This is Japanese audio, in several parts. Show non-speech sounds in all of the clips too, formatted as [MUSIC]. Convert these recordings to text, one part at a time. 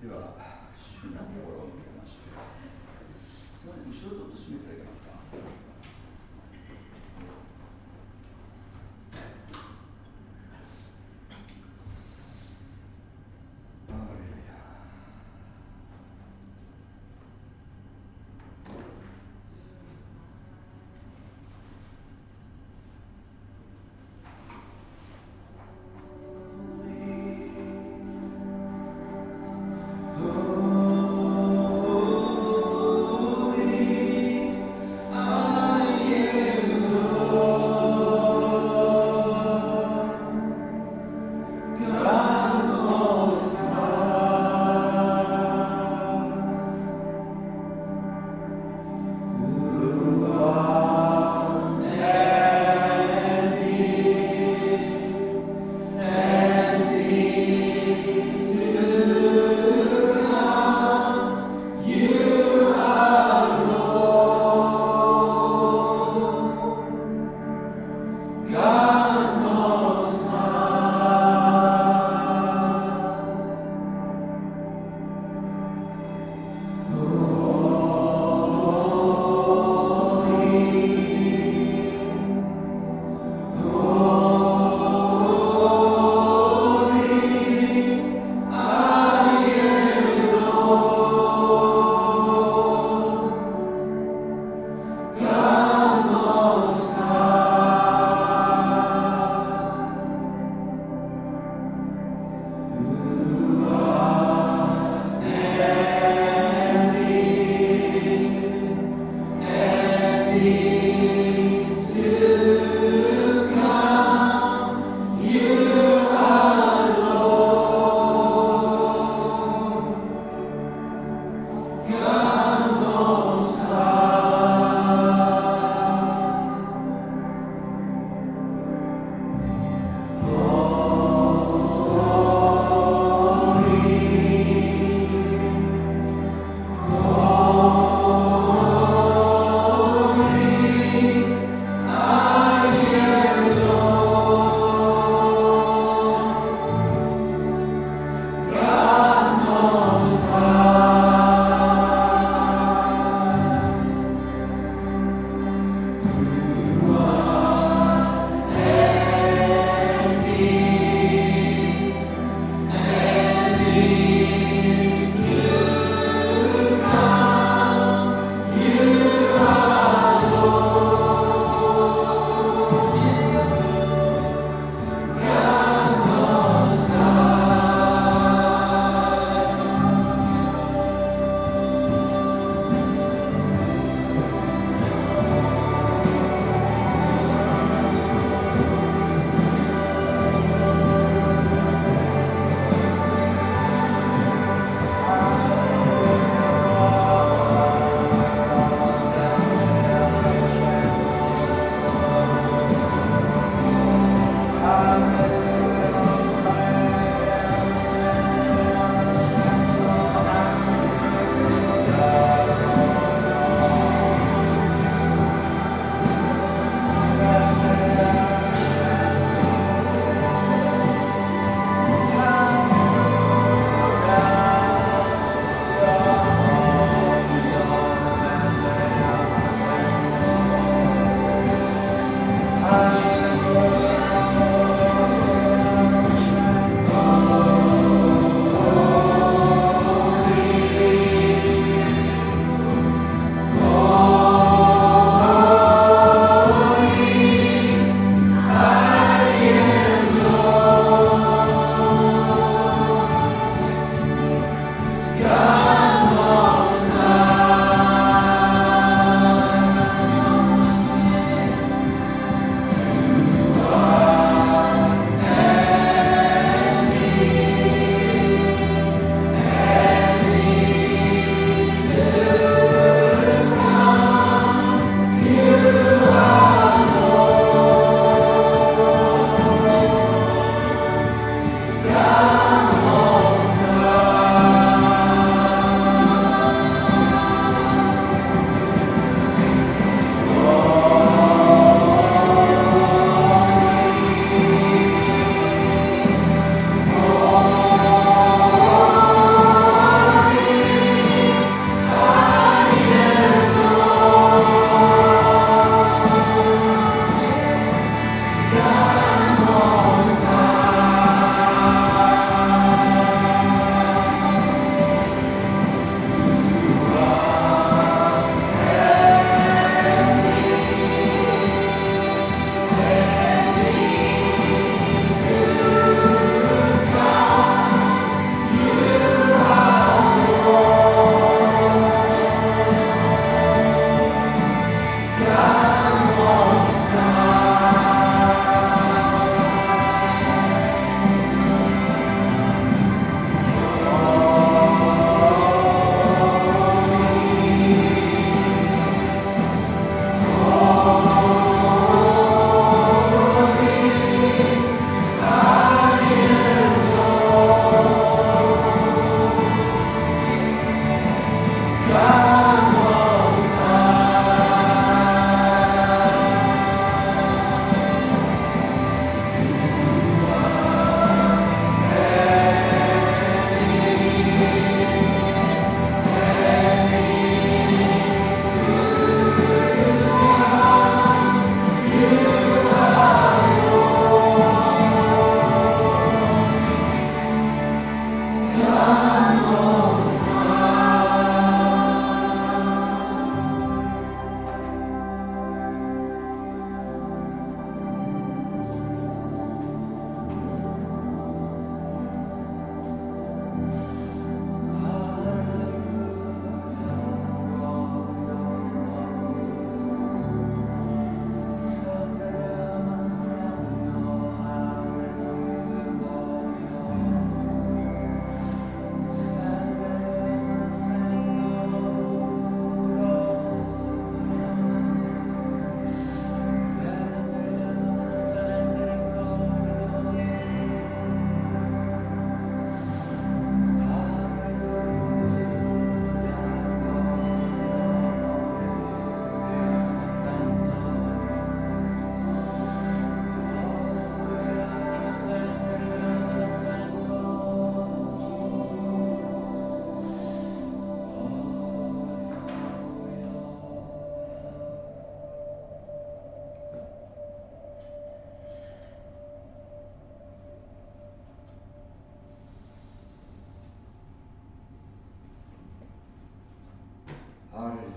では、主なとを見てまして、すません、後ろちょっと締めていただけますか？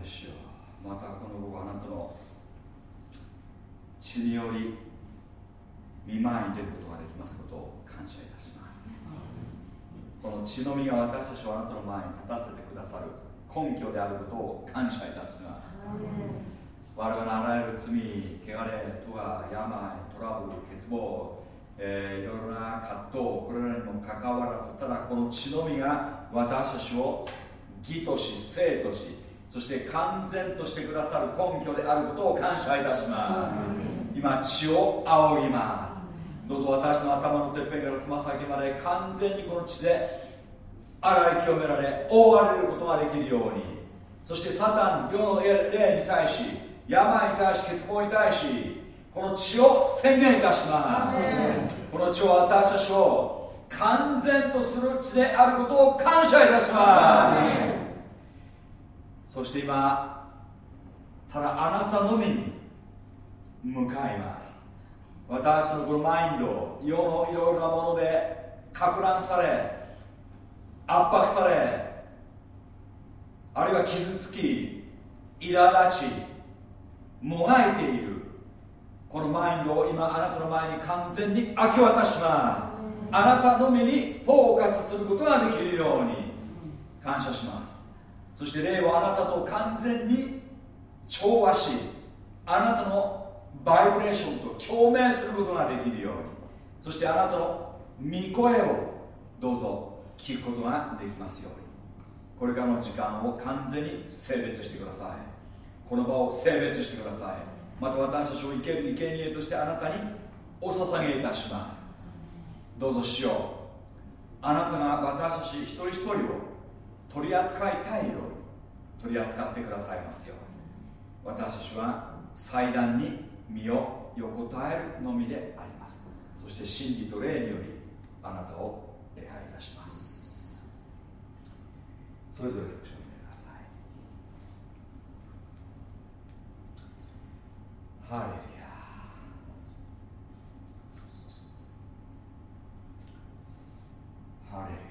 ハレルしよまたこの午後あなたの血により見舞いに出ることができますことを感謝いたします。この血の実が私たちをあなたの前に立たせてくださる根拠であることを感謝いたします。我々のあらゆる罪、汚れ、とが病、トラブル、欠乏、えー、いろいろな葛藤、これらにもかかわらず、ただこの血の実が私たちを義とし、生とし、そして完全としてくださる根拠であることを感謝いたします。今血を仰ぎます。どうぞ私の頭のてっぺんからつま先まで完全にこの血で洗い清められ覆われることができるように。そしてサタン世の霊に対し病に対し欠乏に対しこの血を宣言いたします。この血は私たちを完全とする血であることを感謝いたしますそして今ただあなたのみに向かいます。私のこのマインド世のいろいろなものでか乱され圧迫されあるいは傷つき苛立ちもがいている。このマインドを今あなたの前に完全に明け渡します。あなたのみにフォーカスすることができるように感謝しますそして霊をあなたと完全に調和しあなたのバイブレーションと共鳴することができるように。そしてあなたの御声をどうぞ聞くことができますように。これからの時間を完全に性別してください。この場を性別してください。また私たちを生ける生贄としてあなたにお捧げいたします。どうぞしよう。あなたが私たち一人一人を取り扱いたいように。取り扱ってくださいますように。私たちは祭壇に身を横たえるのみであります。そして真理と霊によりあなたを礼拝いたします。それぞれ少しお願いください。ハレルヤ。ハレルヤ。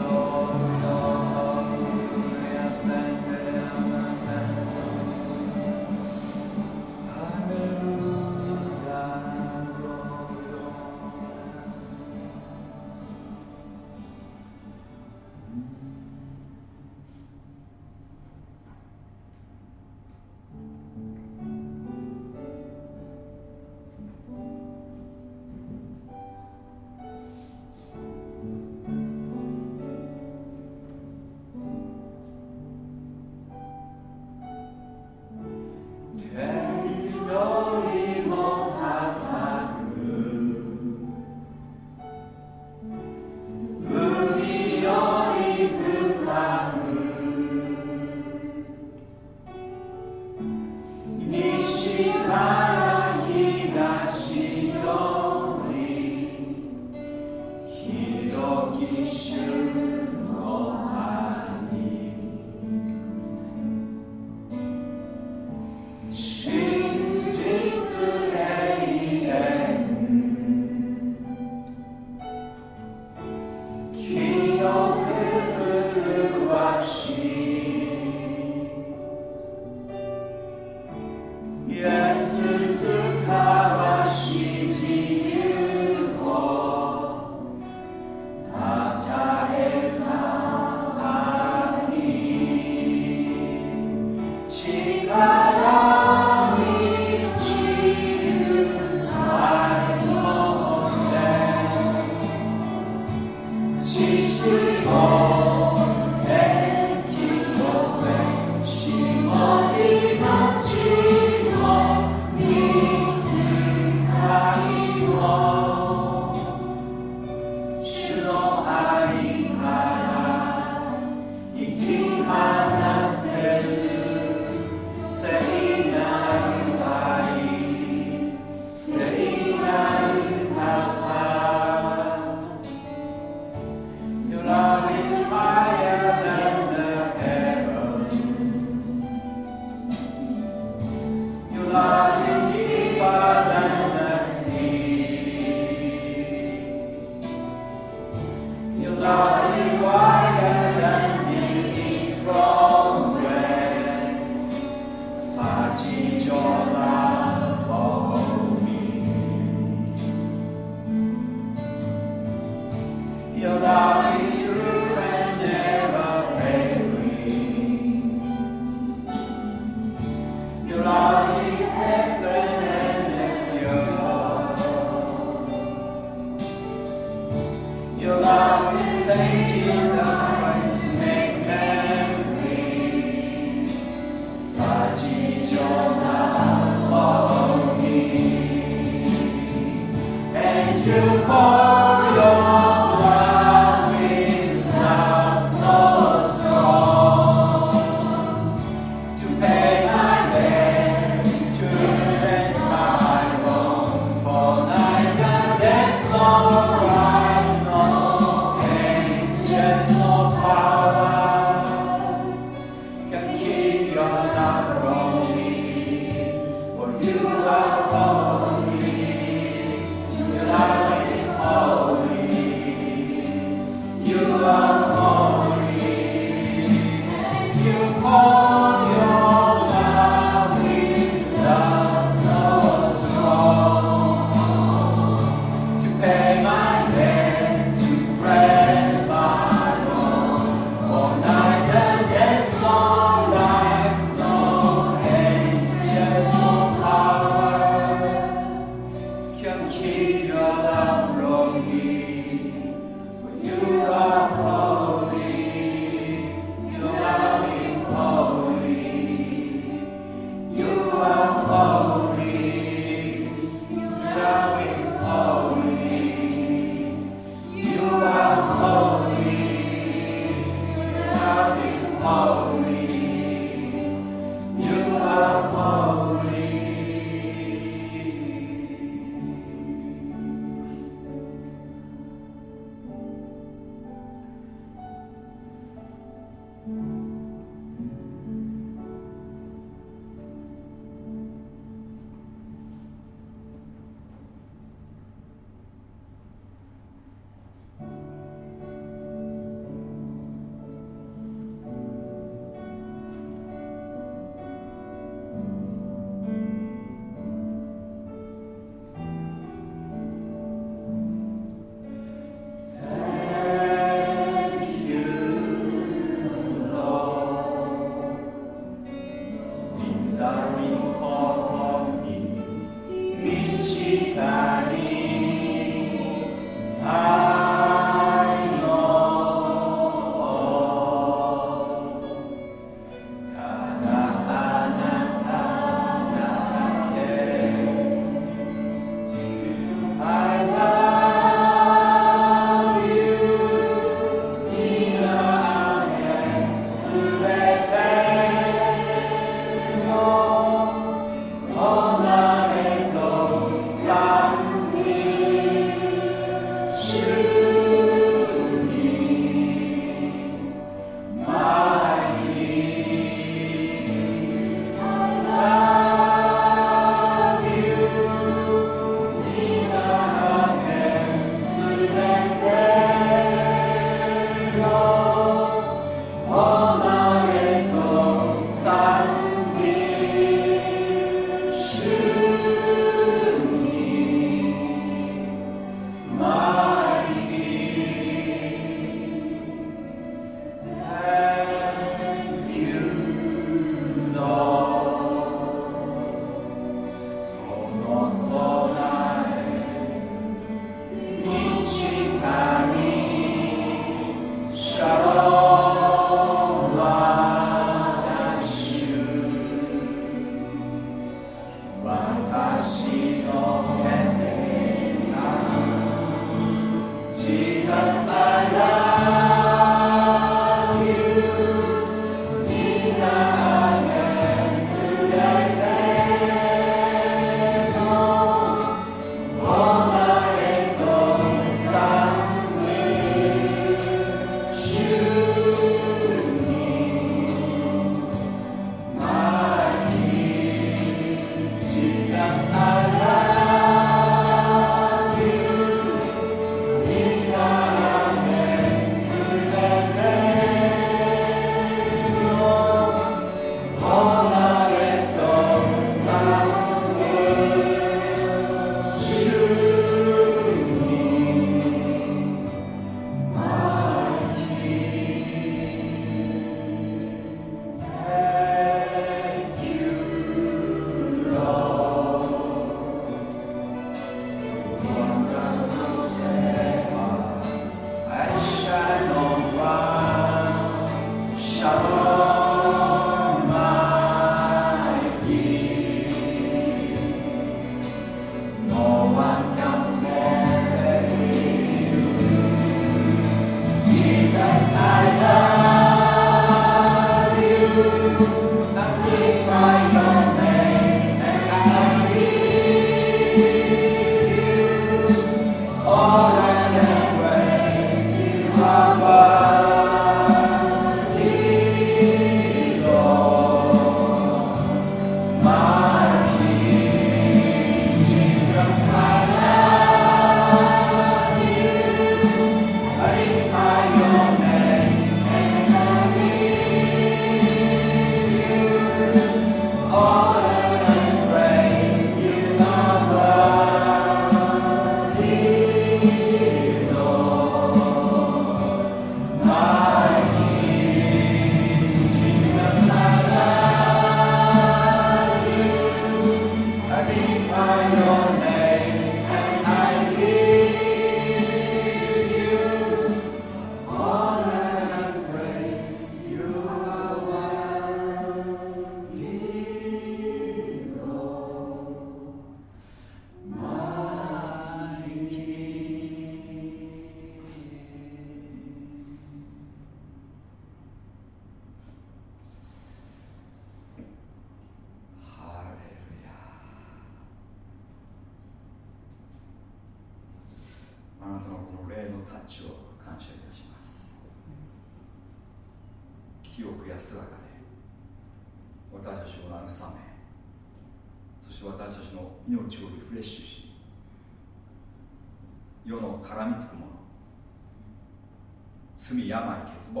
罪病欠乏。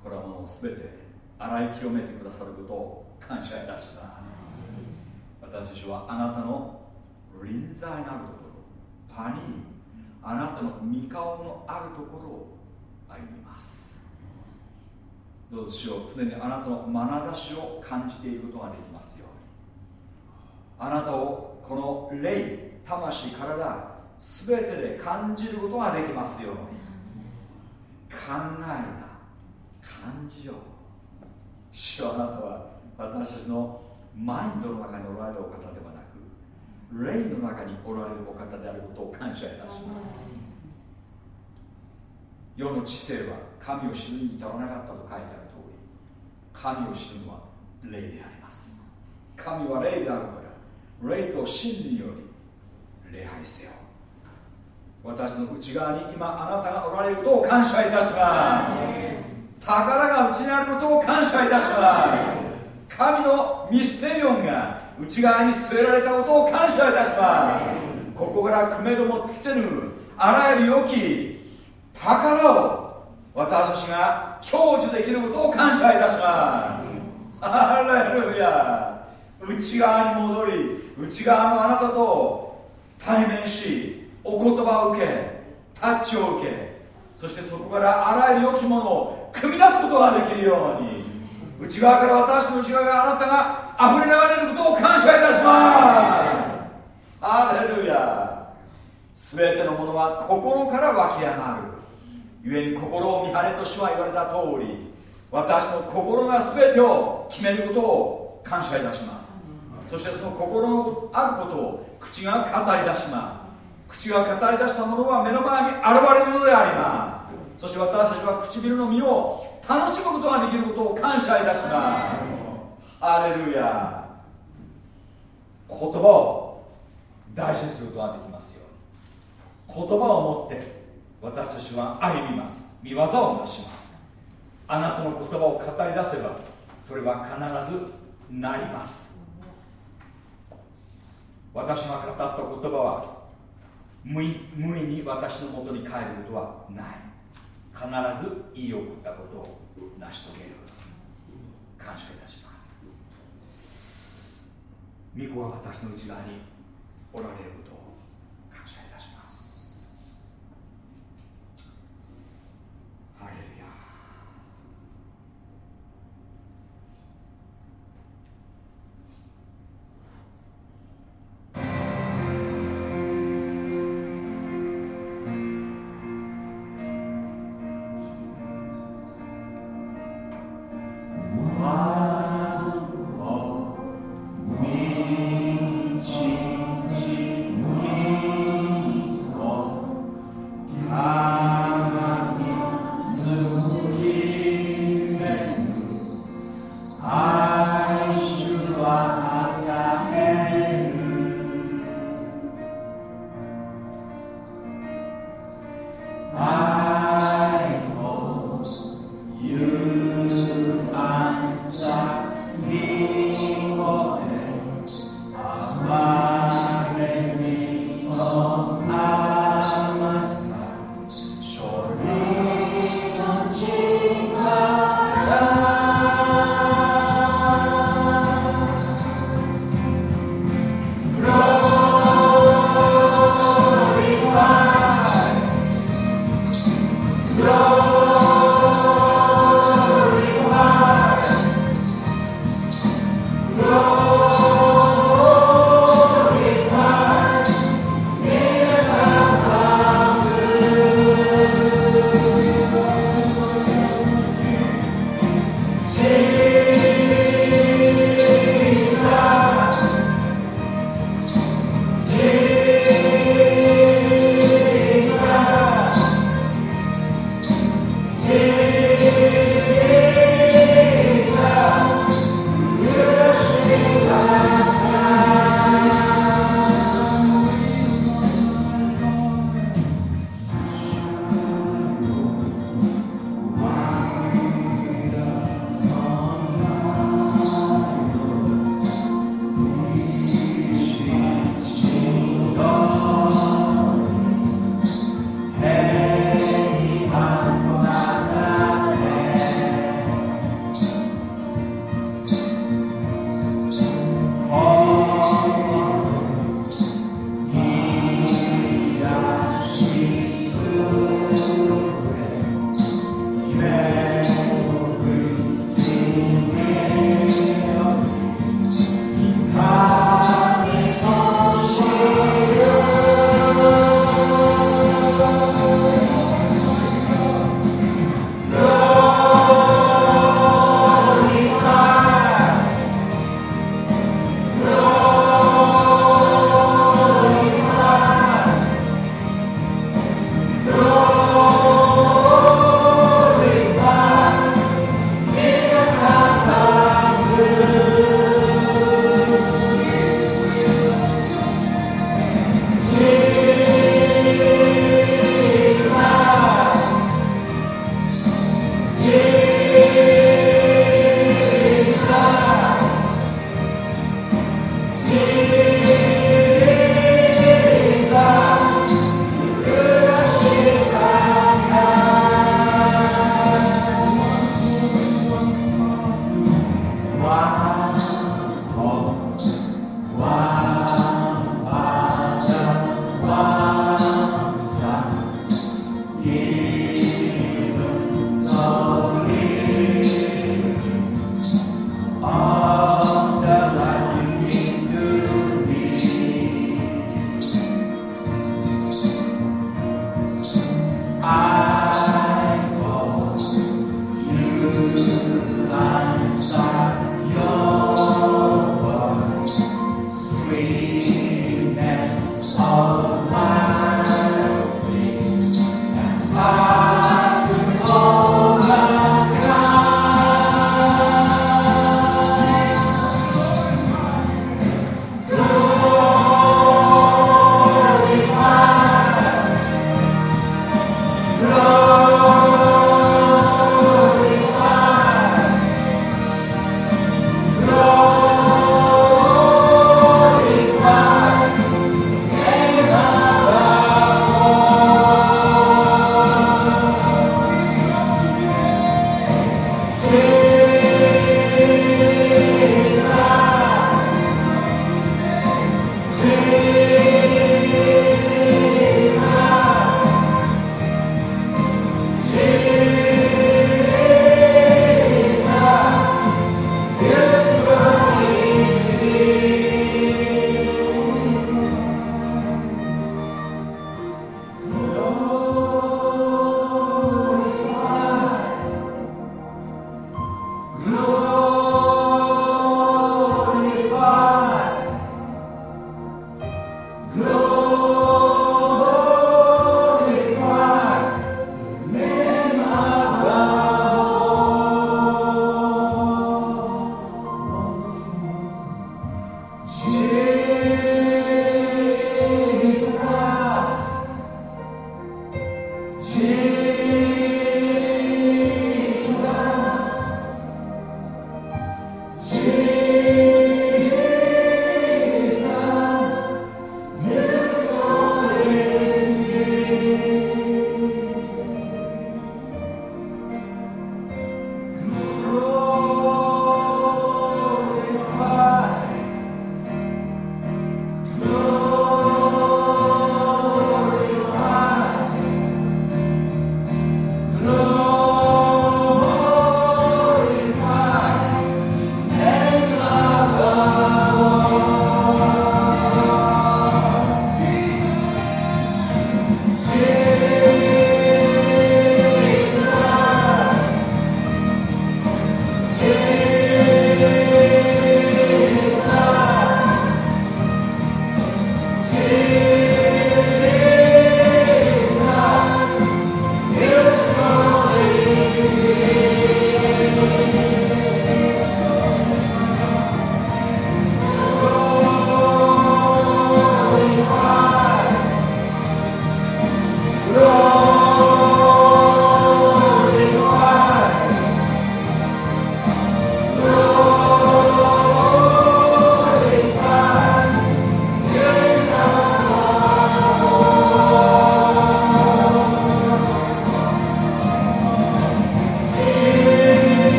これはもう全て洗い清めてくださることを感謝いたした私たちはあなたの臨在なるところパニーあなたの御顔のあるところを歩みます。どうぞしよう常にあなたの眼差しを感じていることができますように。あなたをこの霊魂体全てで感じることができますように。えな感じよ。う主はあなたは私たちのマインドの中におられるお方ではなく霊の中におられるお方であることを感謝いたします。世の知性は神を知るに至らなかったと書いてある通り神を知るのは霊であります。神は霊であるから霊と真理により礼拝せよ。私の内側に今あなたがおられることを感謝いたします。宝が内にあることを感謝いたします。神のミステリオンが内側に据えられたことを感謝いたしますここからくめども尽きせぬあらゆる良き宝を私たちが享受できることを感謝いたします。ハレルヤ。内側に戻り内側のあなたと対面しお言葉を受けタッチを受けそしてそこからあらゆる良きものを組み出すことができるように内側から私の内側があなたが溢れ流れることを感謝いたします。ハレルヤ。全てのものは心から湧き上がる。故に心を見張れと主は言われた通り私の心が全てを決めることを感謝いたします。そしてその心のあることを口が語り出します。口が語り出したものは目の前に現れるのであります。そして私たちは唇の実を楽しむことができることを感謝いたします。ハレルヤ。言葉を大事にすることができますよ言葉を持って私たちは歩みます。見業を成します。あなたの言葉を語り出せばそれは必ずなります。私が語った言葉は無意無意に私のもとに帰ることはない。必ず言い送ったことを成し遂げる感謝いたします。御子は私の内側におられることを感謝いたします。ハレル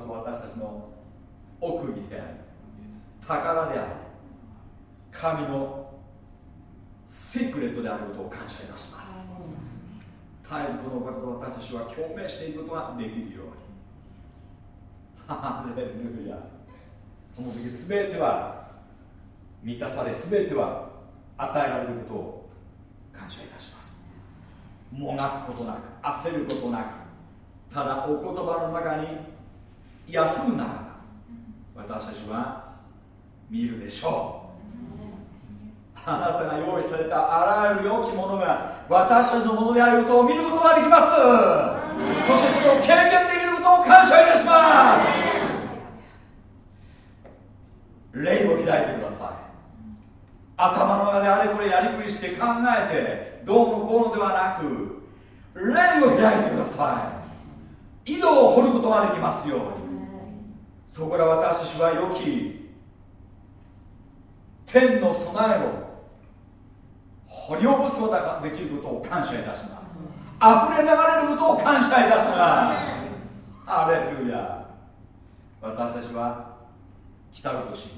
こそ私たちの奥義であり宝であり神のセクレットであることを感謝いたします。絶えずこのお方と私たちは共鳴していくことができるように。ハレルヤその時全ては満たされ全ては与えられることを感謝いたしますもがくことなく焦ることなくただお言葉の中に休むならば私たちは見るでしょう。あなたが用意されたあらゆる良きものが私たちのものであることを見ることができます。そしてそれを経験できることを感謝いたします。霊を開いてください。頭の中であれこれやりくりして考えてどうのこうのではなく霊を開いてください。井戸を掘ることができますように。そこから私たちは良き天の備えを掘り起こすことができることを感謝いたします。溢れ流れることを感謝いたします。ハレルヤ。私たちは来たる年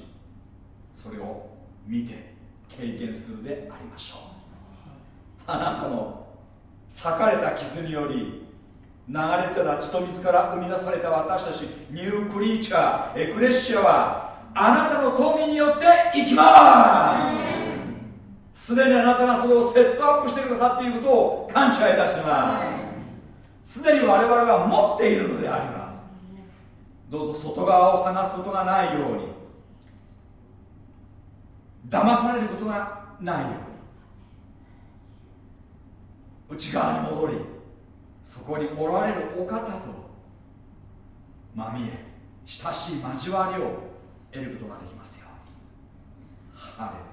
それを見て経験するでありましょう。あなたの裂かれた傷により流れてた血と水から生み出された私たち new creature エクレッシアはあなたの富によって生きますすでにあなたがそれをセットアップしてくださっていることを感謝いたします。すでに我々は持っているのであります。どうぞ外側を探すことがないように。騙されることがないように。内側に戻り。そこにおられるお方とまみえ親しい交わりを得ることができますよハレル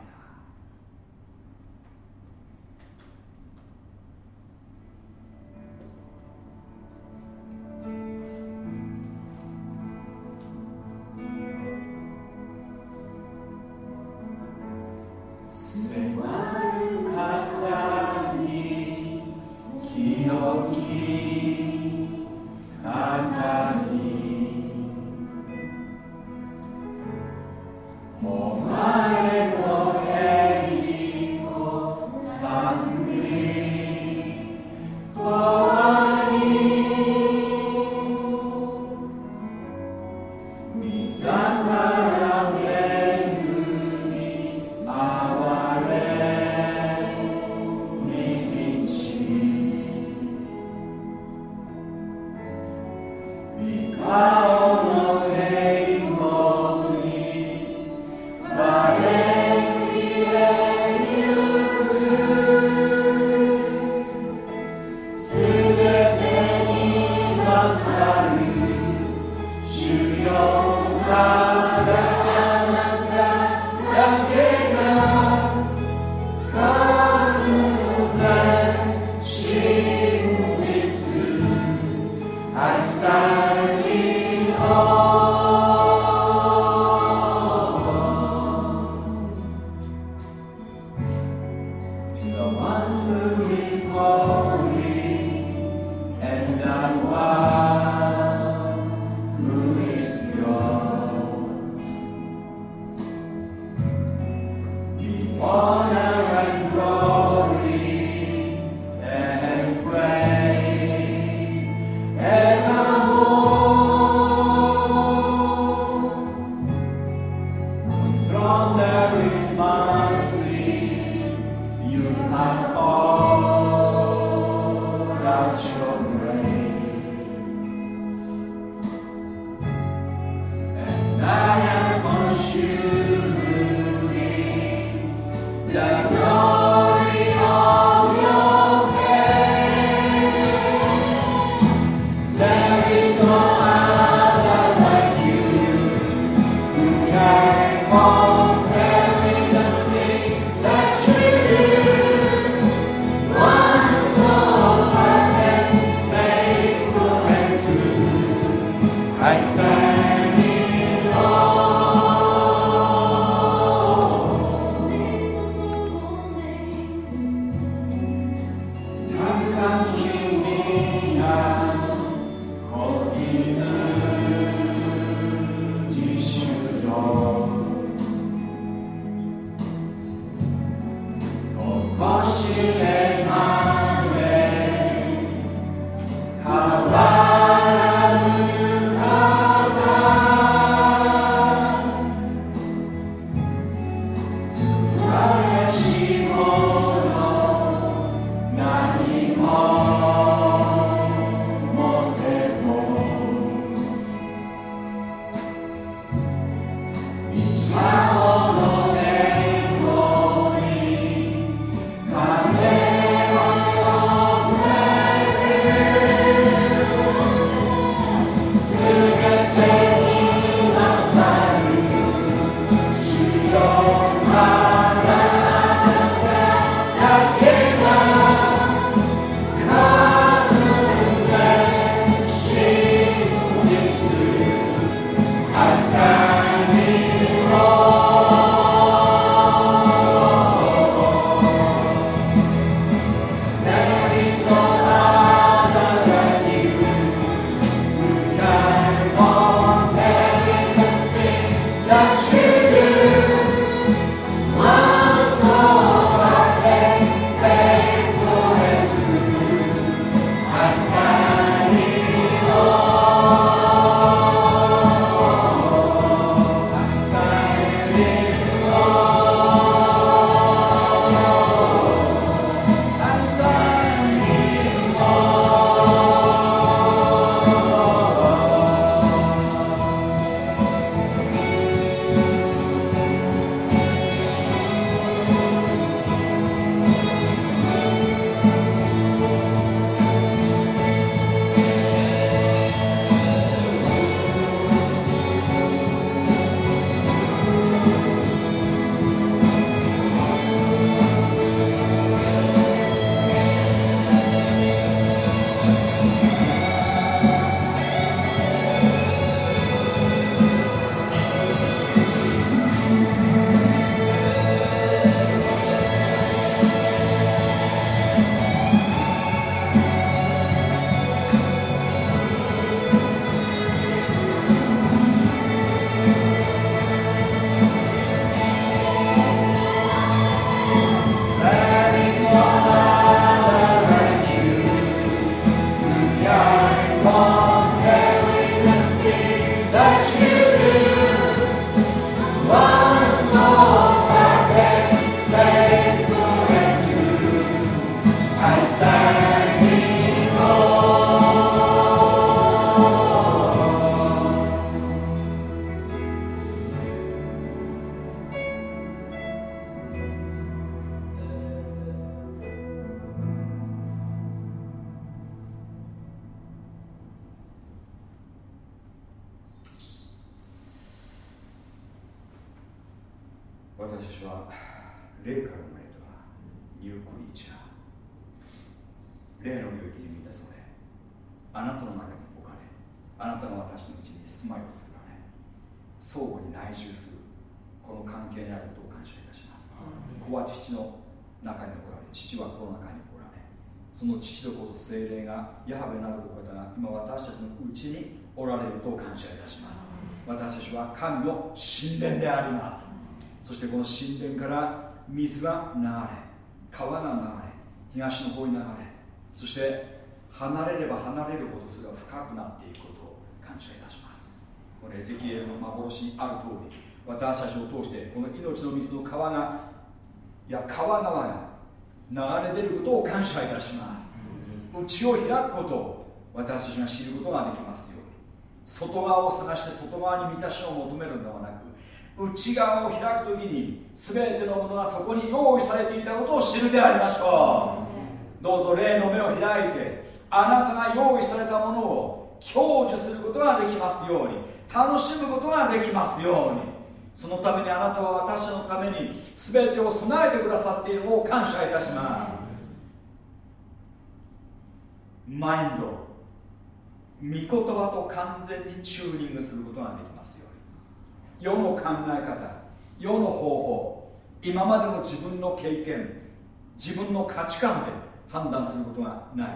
私たちは霊から生まれた。ニュークリーチャー霊の領域に満たされあなたの中に置かれあなたの私のうちに住まいを作られ相互に内住するこの関係にあることを感謝いたします。子は父の中におられ父は子の中におられその父と子と精霊がヤハベなどお方が今私たちのうちにおられることを感謝いたします。私たちは神の神殿であります。そしてこの神殿から水が流れ川が流れ東の方に流れそして離れれば離れるほどそれが深くなっていくことを感謝いたします。このエゼキエルの幻にある通り私たちを通してこの命の水の川がいや川川が流れ出ることを感謝いたします。内を開くことを私たちが知ることができますように。外側を探して外側に満たしを求めるのではな内側を開く時に全てのものがそこに用意されていたことを知るでありましょう。どうぞ霊の目を開いてあなたが用意されたものを享受することができますように楽しむことができますように。そのためにあなたは私のために全てを備えてくださっているのを感謝いたします。マインド御言葉と完全にチューニングすることができ世の考え方世の方法今までの自分の経験自分の価値観で判断することがないよ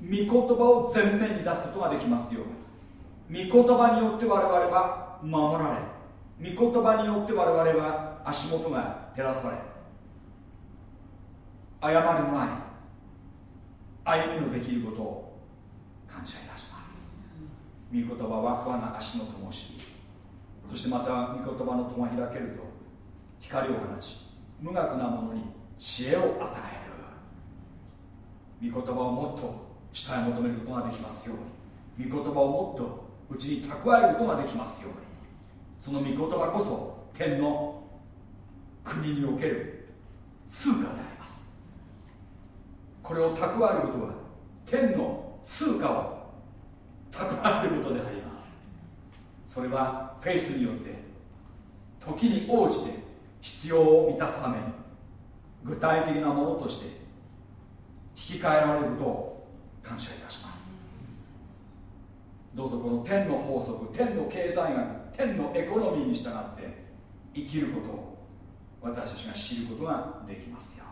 うに。御言葉を前面に出すことができますように。御言葉によって我々は守られ御言葉によって我々は足元が照らされ誤りのない歩みのできることを感謝いたします。御言葉は我が足の灯しそしてまた御言葉の戸が開けると光を放ち無学なものに知恵を与える。御言葉をもっと下へ求めることができますように。御言葉をもっとうちに蓄えることができますように。その御言葉こそ天の国における通貨であります。これを蓄えることは天の通貨を蓄えることであります。それはフェイスによって時に応じて必要を満たすために具体的なものとして引き換えられることを感謝いたします。どうぞこの天の法則天の経済学天のエコノミーに従って生きることを私たちが知ることができますよ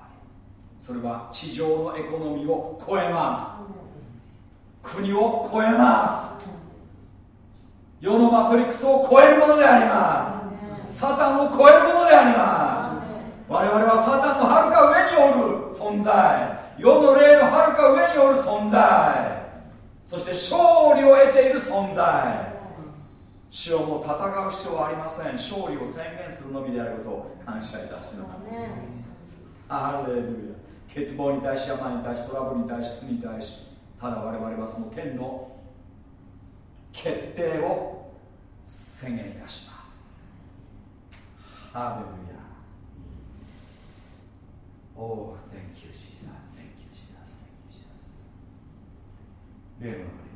それは地上のエコノミーを超えます。国を超えます世のマトリックスを超えるものであります。サタンを超えるものであります。我々はサタンのはるか上におる存在。世の霊のはるか上におる存在。そして勝利を得ている存在。主をもう戦う必要はありません。勝利を宣言するのみであることを感謝いたします。アレルヤ。欠乏に対し病に対しトラブルに対し罪に対しただ我々はその天の決定を宣言いたしますハレルヤ Oh, thank you, Jesus. Thank you, Jesus. Thank you, Jesus. 例の中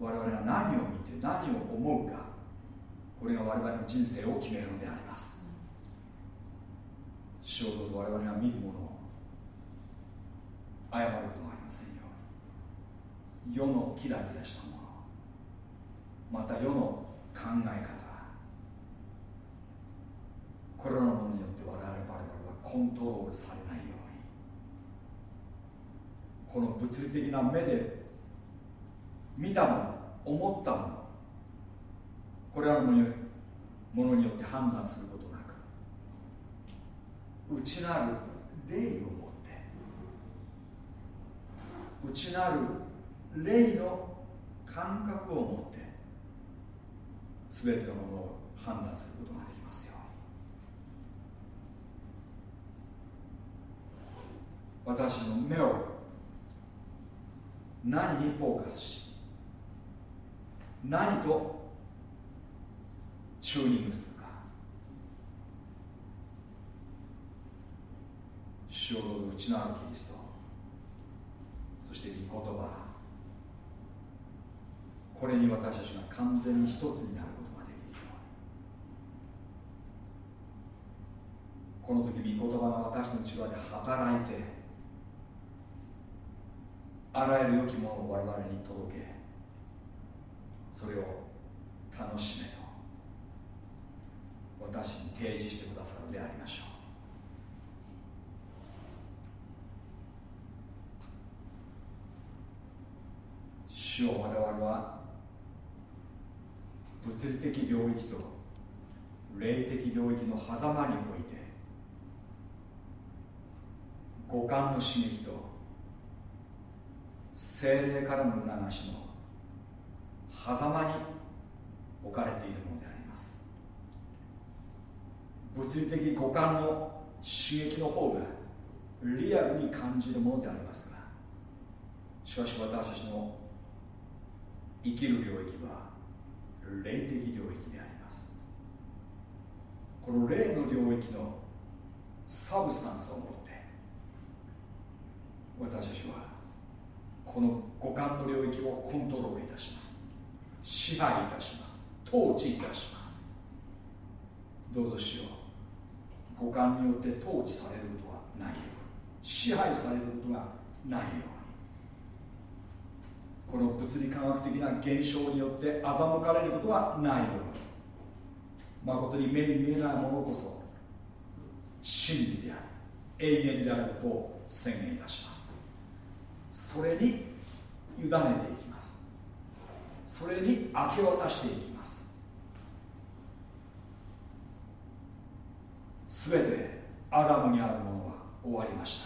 我々は何を見て、何を思うか、これが我々の人生を決めるのであります。主をどうぞ我々が見るものを謝ることがありませんよ。うに世のキラキラしたものまた世の考え方これらのものによって我々我々はコントロールされないようにこの物理的な目で見たもの思ったものこれらのものによって判断することなく内なる霊を持って内なる霊の感覚を持って全てのものを判断することができますよ。私の目を何にフォーカスし何とチューニングするか。主をどうぞ内なるキリスト。そして御言葉。これに私たちが完全に一つになることができるこの時御言葉が私の内側で働いてあらゆる良きものを我々に届けそれを楽しめと私に提示してくださるでありましょう。主を我々は物理的領域と霊的領域の狭間において五感の刺激と精霊からの促しの狭間に置かれているものである物理的五感の刺激の方がリアルに感じるものでありますがしかし私たちの生きる領域は霊的領域であります。この霊の領域のサブスタンスを持って私たちはこの五感の領域をコントロールいたします。支配いたします。統治いたします。どうぞしよう。五感によって統治されることがないように。支配されることがないように。この物理科学的な現象によって欺かれることがないように。誠に目に見えないものこそ真理である。永遠であることを宣言いたします。それに委ねていきます。それに明け渡していきます。すべてアダムにあるものは終わりまし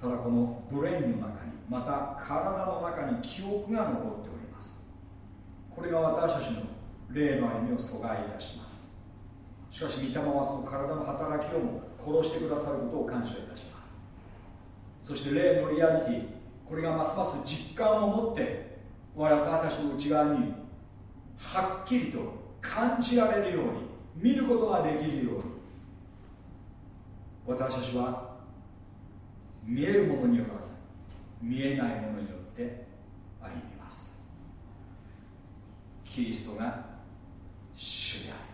た。ただこのブレインの中にまた体の中に記憶が残っております。これが私たちの霊の歩みを阻害いたします。しかし御霊はその体の働きをも殺してくださることを感謝いたします。そして霊のリアリティこれがますます実感を持って我々たちの内側にはっきりと感じられるように見ることができるように。私たちは見えるものによらず見えないものによって歩みます。キリストが主であり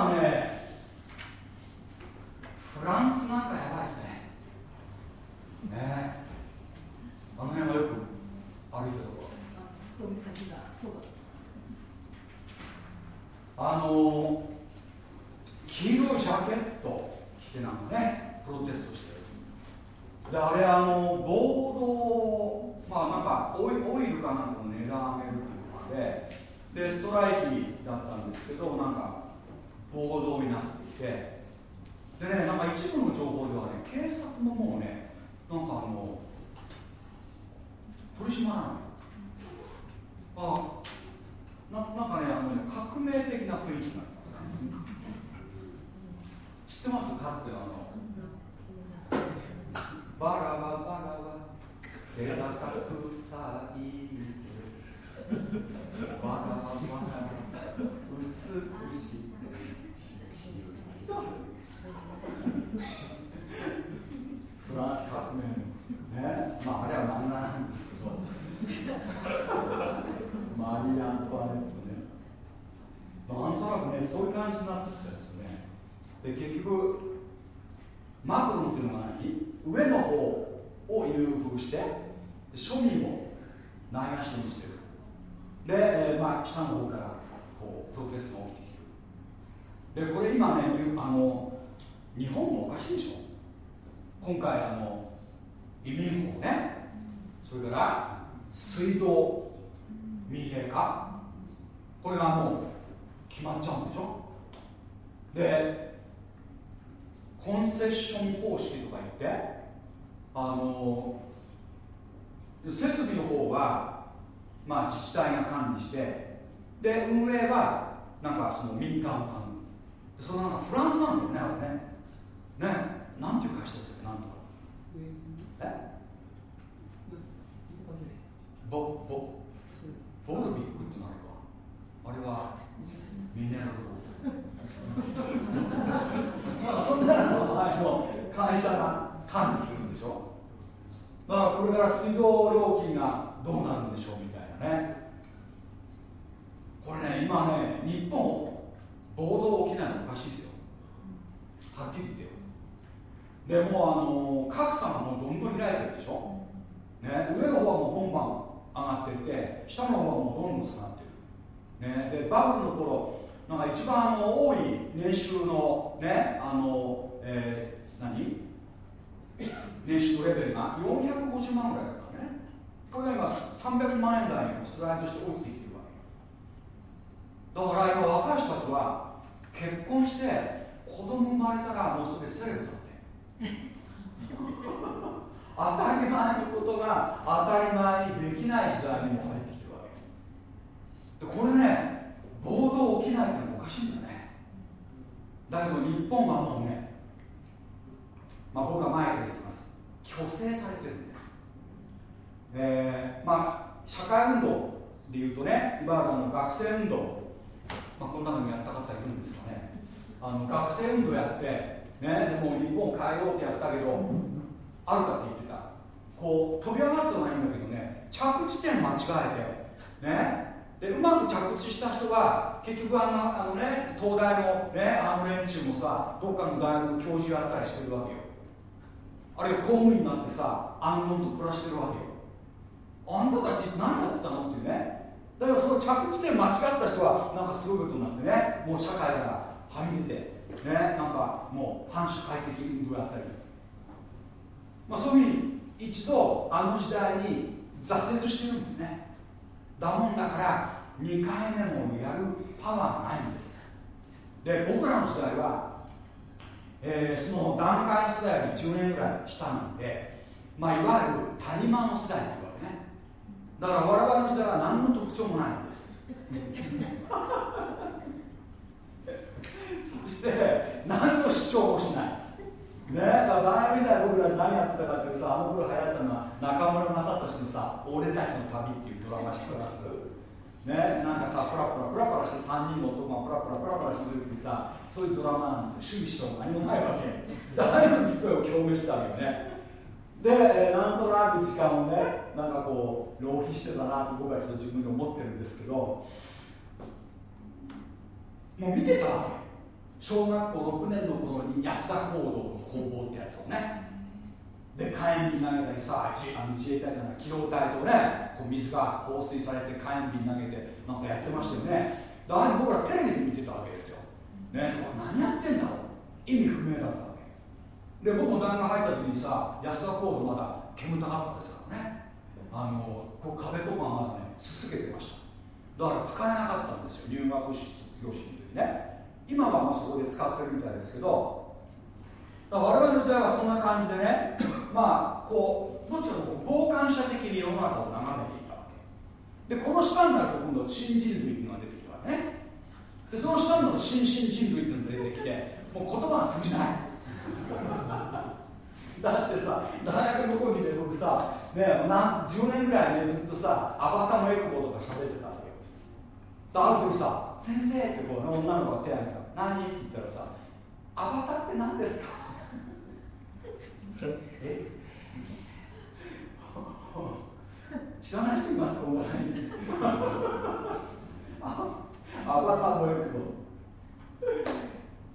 on. 教授やったりしてるわけよ。あるいは公務員になってさ安穏と暮らしてるわけよ。あんたたち何やってたのっていうね。だからその着地点間違った人はなんかすごいことになってねもう社会からはみ出てねなんかもう反社会的運動やったり、まあ、そういうふうに一度あの時代に挫折してるんですね。だもんだから2回目もやるパワーがないんです。で僕らの時代はえー、その段階の世代に10年ぐらい下なんで、まあ、いわゆる谷間の世代ってわけね。だから我々の時代は何の特徴もないんです。[LAUGHS] そして何の主張もしない。ね、だから大学時代僕ら何やってたかっていうさあの頃流行ったのは中村雅俊のさ「俺たちの旅」っていうドラマ知ってます？ね、なんかさ、プラプラプラプラして3人の男がプラプラプラプラしてる時にさ、そういうドラマなんですよ、趣味しても何もないわけ。[LAUGHS] 誰もすごい共鳴したわけよね。で、えー、なんとなく時間をね、なんかこう、浪費してたなと僕はちょっと自分で思ってるんですけど、もう見てたわけ。小学校6年の頃に安田講堂の工房ってやつをね。で火炎瓶投げたりさあの自衛隊じゃない機動隊とねこう水が放水されて火炎瓶投げてなんかやってましたよね。であれ僕らテレビで見てたわけですよ、ね、何やってんだろう。意味不明だったわけ。で僕も大学入った時にさ安田講堂まだ煙たかったですからね。あのこう壁とかまだねすすげてました。だから使えなかったんですよ。入学式卒業式の時ね。今はまあそこで使ってるみたいですけど我々の時代はそんな感じでね [COUGHS] まあこうもちろん傍観者的に世の中を眺めていたわけ。でこの下になると今度新人類っていうのが出てきたわけね。でその下になると新進人類っていうのが出てきてもう言葉が通じない。[LAUGHS] だってさ大学の頃にで僕さ、ね、何10年ぐらいねずっとさアバターのエクボとか喋ってたわけよ。ある時さ「先生」ってこう女の子が手を挙げた何？って言ったらさアバターって何ですか？知らない人いますこの中にアバターもよく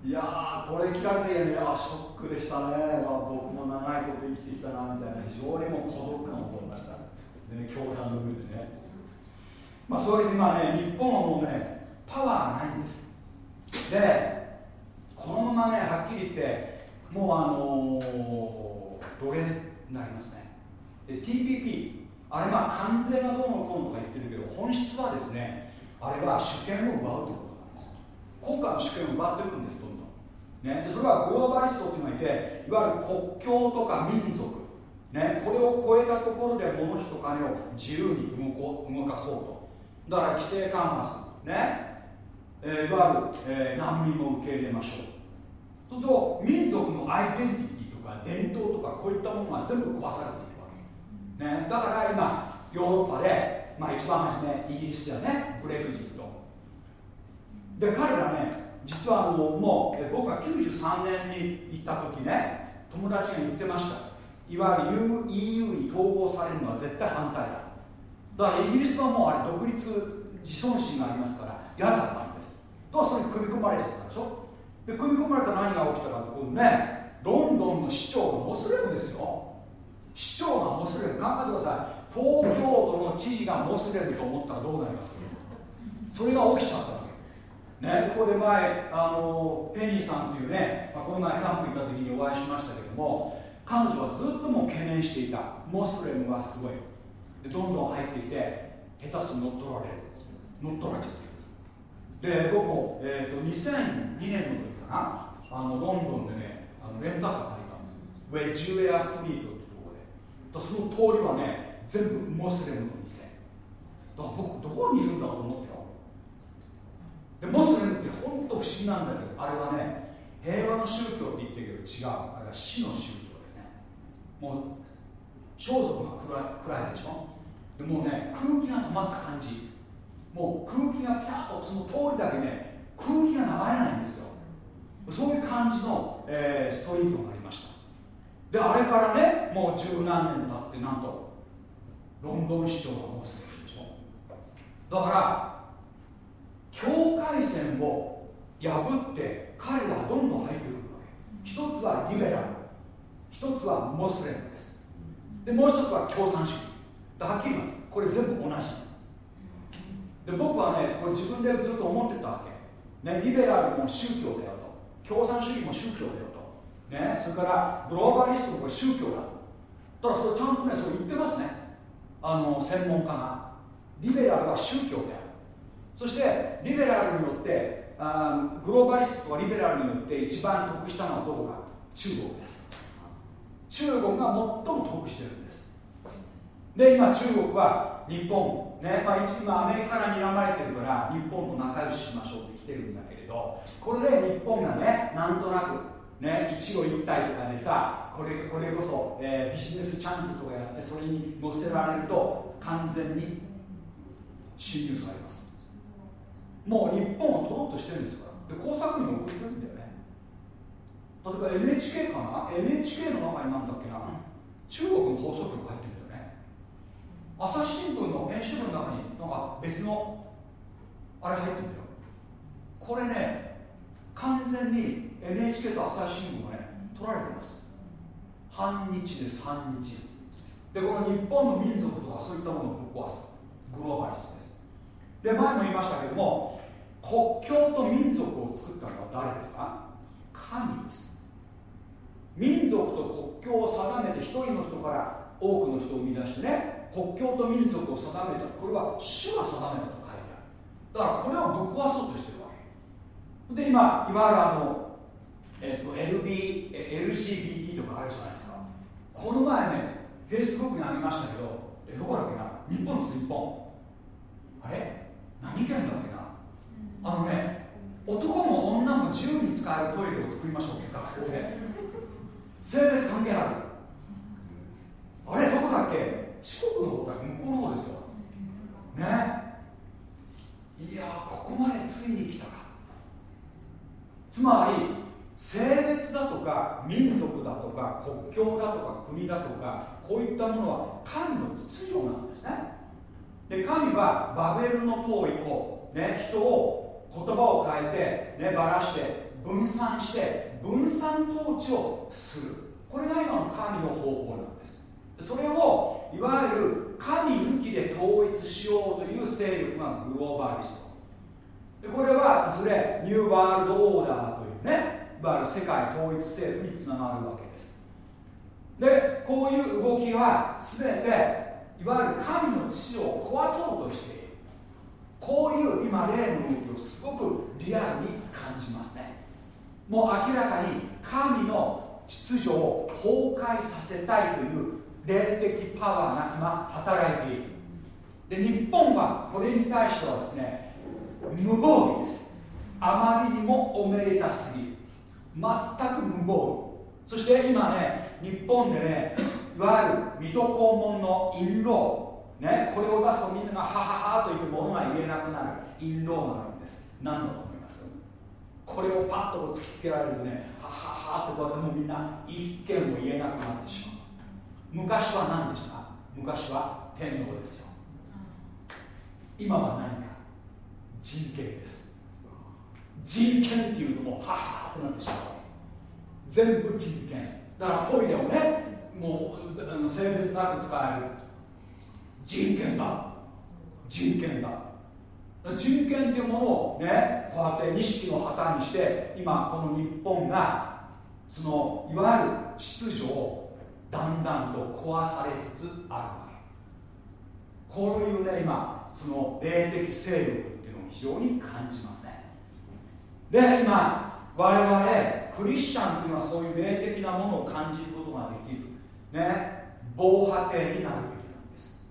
いやこれ聞かれていやショックでしたね、まあ、僕も長いこと生きてきたなみたいな非常にも孤独感を覚えました、ね、教団の上でねまあそれにまあね日本はもうねパワーないんですでこのままねはっきり言ってもうあのー、奴隷になりますね。で TPP あれまあ関税がどうのこうのとか言ってるけど本質はですねあれは主権を奪うということなんです。国家の主権を奪っていくんですどんどん、ね、でそれはグローバリストっていうのがいていわゆる国境とか民族。ね、これを超えたところで物と金を自由に動こ動かそうと。だから規制緩和する。ね。えー、いわゆる、えー、難民を受け入れましょう。そうすると民族のアイデンティティとか伝統とかこういったものが全部壊されていくわけ、ね、だから今ヨーロッパで、まあ、一番初めイギリスではね。ブレグジット。で彼らね実はあのもう、僕が93年に行った時ね友達が言ってました。いわゆる EU に統合されるのは絶対反対だ。だからイギリスはもうあれ独立自尊心がありますから嫌だったんです。とそれに組み込まれちゃったでしょ。で組み込まれた何が起きたかってことねロンドンの市長がモスレムですよ。市長がモスレム。考えてください。東京都の知事がモスレムと思ったらどうなります？それが起きちゃったわけ。ね。ここで前あのペニーさんっていうね、まあ、この前キャンプ行った時にお会いしましたけども彼女はずっともう懸念していた。モスレムはすごい。でどんどん入ってきて下手すと乗っ取られる。乗っ取られちゃったで僕も、えーと、2002年の時かな。あのロンドンでねのレンタカー借りたんですウェッジウェアストリートってところで。その通りはね全部モスレムの店。だから僕どこにいるんだと思ってよ。でモスレムって本当不思議なんだけどあれはね平和の宗教って言ってるけど違う。あれは死の宗教ですね。もう装束が暗いでしょ。でもうね空気が止まった感じ。もう空気がピャッとその通りだけね空気が流れないんですよ。そういう感じの、えー、ストリートがありました。であれからねもう十何年経ってなんとロンドン市長がもうするでしょ。だから境界線を破って彼らはどんどん入ってくるわけ。一つはリベラル。一つはモスレムです。でもう一つは共産主義。はっきり言います。これ全部同じ。で僕はねこれ自分でずっと思ってたわけ、ね、リベラルも宗教だよ。共産主義も宗教だよと、ね、それからグローバリストもこれ宗教だ。ただそれちゃんとねそれ言ってますね。あの専門家が。リベラルは宗教であるそしてリベラルによってあグローバリストとかリベラルによって一番得したのはどこか。中国です。中国が最も得してるんです。で今中国は日本、ねまあ、今アメリカから睨まれてるから日本と仲良ししましょうって来てるんだけれどこれで日本がねなんとなくね一路一体とかでさこれこれこそ、えー、ビジネスチャンスとかやってそれに乗せられると完全に侵入されます。もう日本は取ろうとしてるんですから。で工作員を送ってるんだよね。例えば NHK かな？NHK の中になんだっけな？中国の放送局入ってみるとね。朝日新聞の編集部の中になんか別のあれ入ってるんだよ。これね完全に NHK と朝日新聞がね取られてます。反日です反日。でこの日本の民族とかそういったものをぶっ壊す。グローバリストです。で前も言いましたけども国境と民族を作ったのは誰ですか？神です。民族と国境を定めて一人の人から多くの人を生み出してね国境と民族を定めた。これは主が定めたと書いてある。だからこれをぶっ壊そうとしてる。で今いわゆるあの、えっと LB LGBT とかあるじゃないですか。この前ねフェイスブックにありましたけどどこだっけな？日本です日本あれ？何県だっけな？あのね男も女も自由に使えるトイレを作りましょうって学校で。性別関係なくあれどこだっけ？四国の方だっけ？向こうの方ですよ。ね。いやここまでついに来たかつまり性別だとか民族だとか国境だとか国だとかこういったものは神の秩序なんですね。で神はバベルの塔以降、ね、人を言葉を変えて、ね、ばらして分散して分散統治をする。これが今の神の方法なんです。それをいわゆる神抜きで統一しようという勢力がグローバリスト。でこれはいずれニューワールドオーダーというねいわゆる世界統一政府につながるわけです。でこういう動きは全ていわゆる神の秩序を壊そうとしている。こういう今例の動きをすごくリアルに感じますね。もう明らかに神の秩序を崩壊させたいという霊的パワーが今働いている。で日本はこれに対してはですね無防備です。あまりにもおめでたすぎ。る全く無防備。そして今ね日本でね [COUGHS] いわゆる水戸黄門の印籠。ねこれを出すとみんながハハハと言ってものが言えなくなる。印籠があるんです。何だと思います？これをパッと突きつけられるとねハハハってこうやってもみんな一見も言えなくなってしまう。昔は何でした？昔は天皇ですよ。今は何か？人権です。人権っていうともうははってなってしまう。全部人権。だからトイレをねもうあの性別なく使える人権だ。人権だ。人権っていうものをねこうやって錦の旗にして今この日本がそのいわゆる秩序をだんだんと壊されつつあるこういうね今その霊的勢力非常に感じますねで今我々クリスチャンっていうのはそういう霊的なものを感じることができる。ね。防波堤になるべきなんです。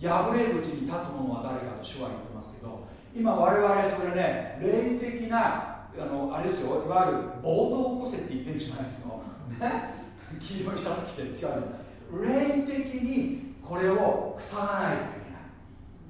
破れ口に立つ者は誰かと主は言ってますけど今我々それね霊的なあのあれですよ。いわゆる暴動を起こせって言ってるじゃないですよ、ね、黄色いシャツ着て違う霊的にこれを塞がないといけ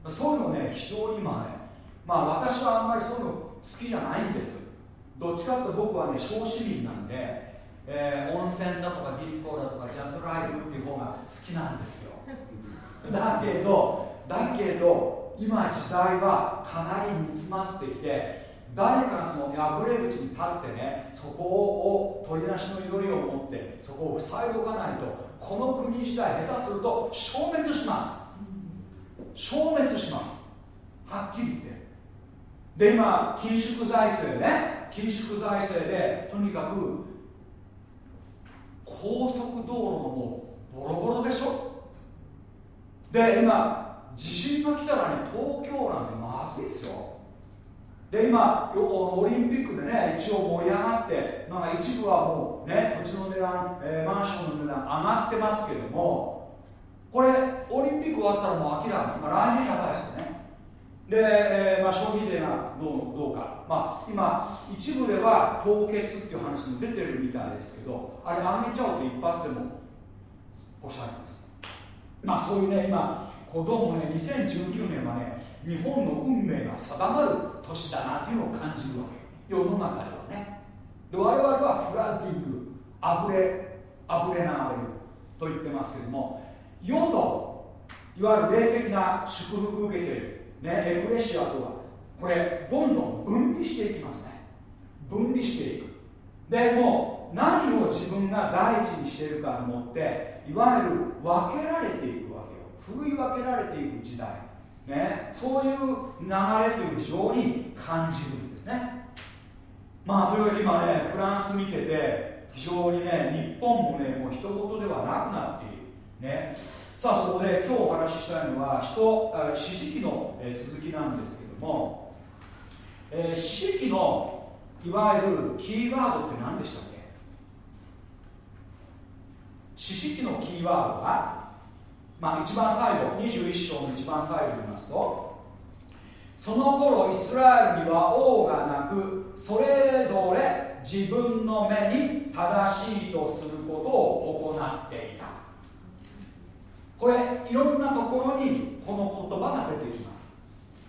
ない。そういうのね非常に今ねまあ私はあんまりそういうの好きじゃないんです。どっちかというと僕はね小市民なんで、えー、温泉だとかディスコだとかジャズライブっていう方が好きなんですよ。[LAUGHS] だけどだけど今時代はかなり煮詰まってきて誰かがその破れ口に立ってねそこを鳥なしの祈りを持ってそこを塞いでおかないとこの国時代下手すると消滅します。消滅します。はっきり言ってで今緊縮財政ね。緊縮財政でとにかく高速道路もボロボロでしょ。で今地震が来たらね東京なんてまずいですよ。で今オリンピックでね一応盛り上がってなんか一部はもうね土地の値段、えー、マンションの値段上がってますけどもこれオリンピック終わったらもう明らかに、まあ、来年やばいですよね。で、えーまあ、消費税がどうどうか、まあ、今一部では凍結っていう話も出てるみたいですけどあれ上げちゃうと一発でもおしゃれです。まあそういうね今どうもね2019年はね日本の運命が定まる年だなっていうのを感じるわけ。世の中ではね。で我々はフラッディングあふれあふれ流れると言ってますけども世といわゆる霊的な祝福を受けている、ね、エクレシアとはこれどんどん分離していきますね。分離していく。でもう何を自分が第一にしているかと思っていわゆる分けられていくわけよ。振り分けられていく時代。ね、そういう流れというのを非常に感じるんですね。まあというわけで今ねフランス見てて非常にね日本もねもう一言ではなくなっている。ね。さあそこで今日お話ししたいのは人四式の、続きなんですけども、えー、四式のいわゆるキーワードって何でしたっけ？四式のキーワードはまあ、一番最後21章の一番最後に言いますとその頃イスラエルには王がなくそれぞれ自分の目に正しいとすることを行っていた。これいろんなところにこの言葉が出てきます。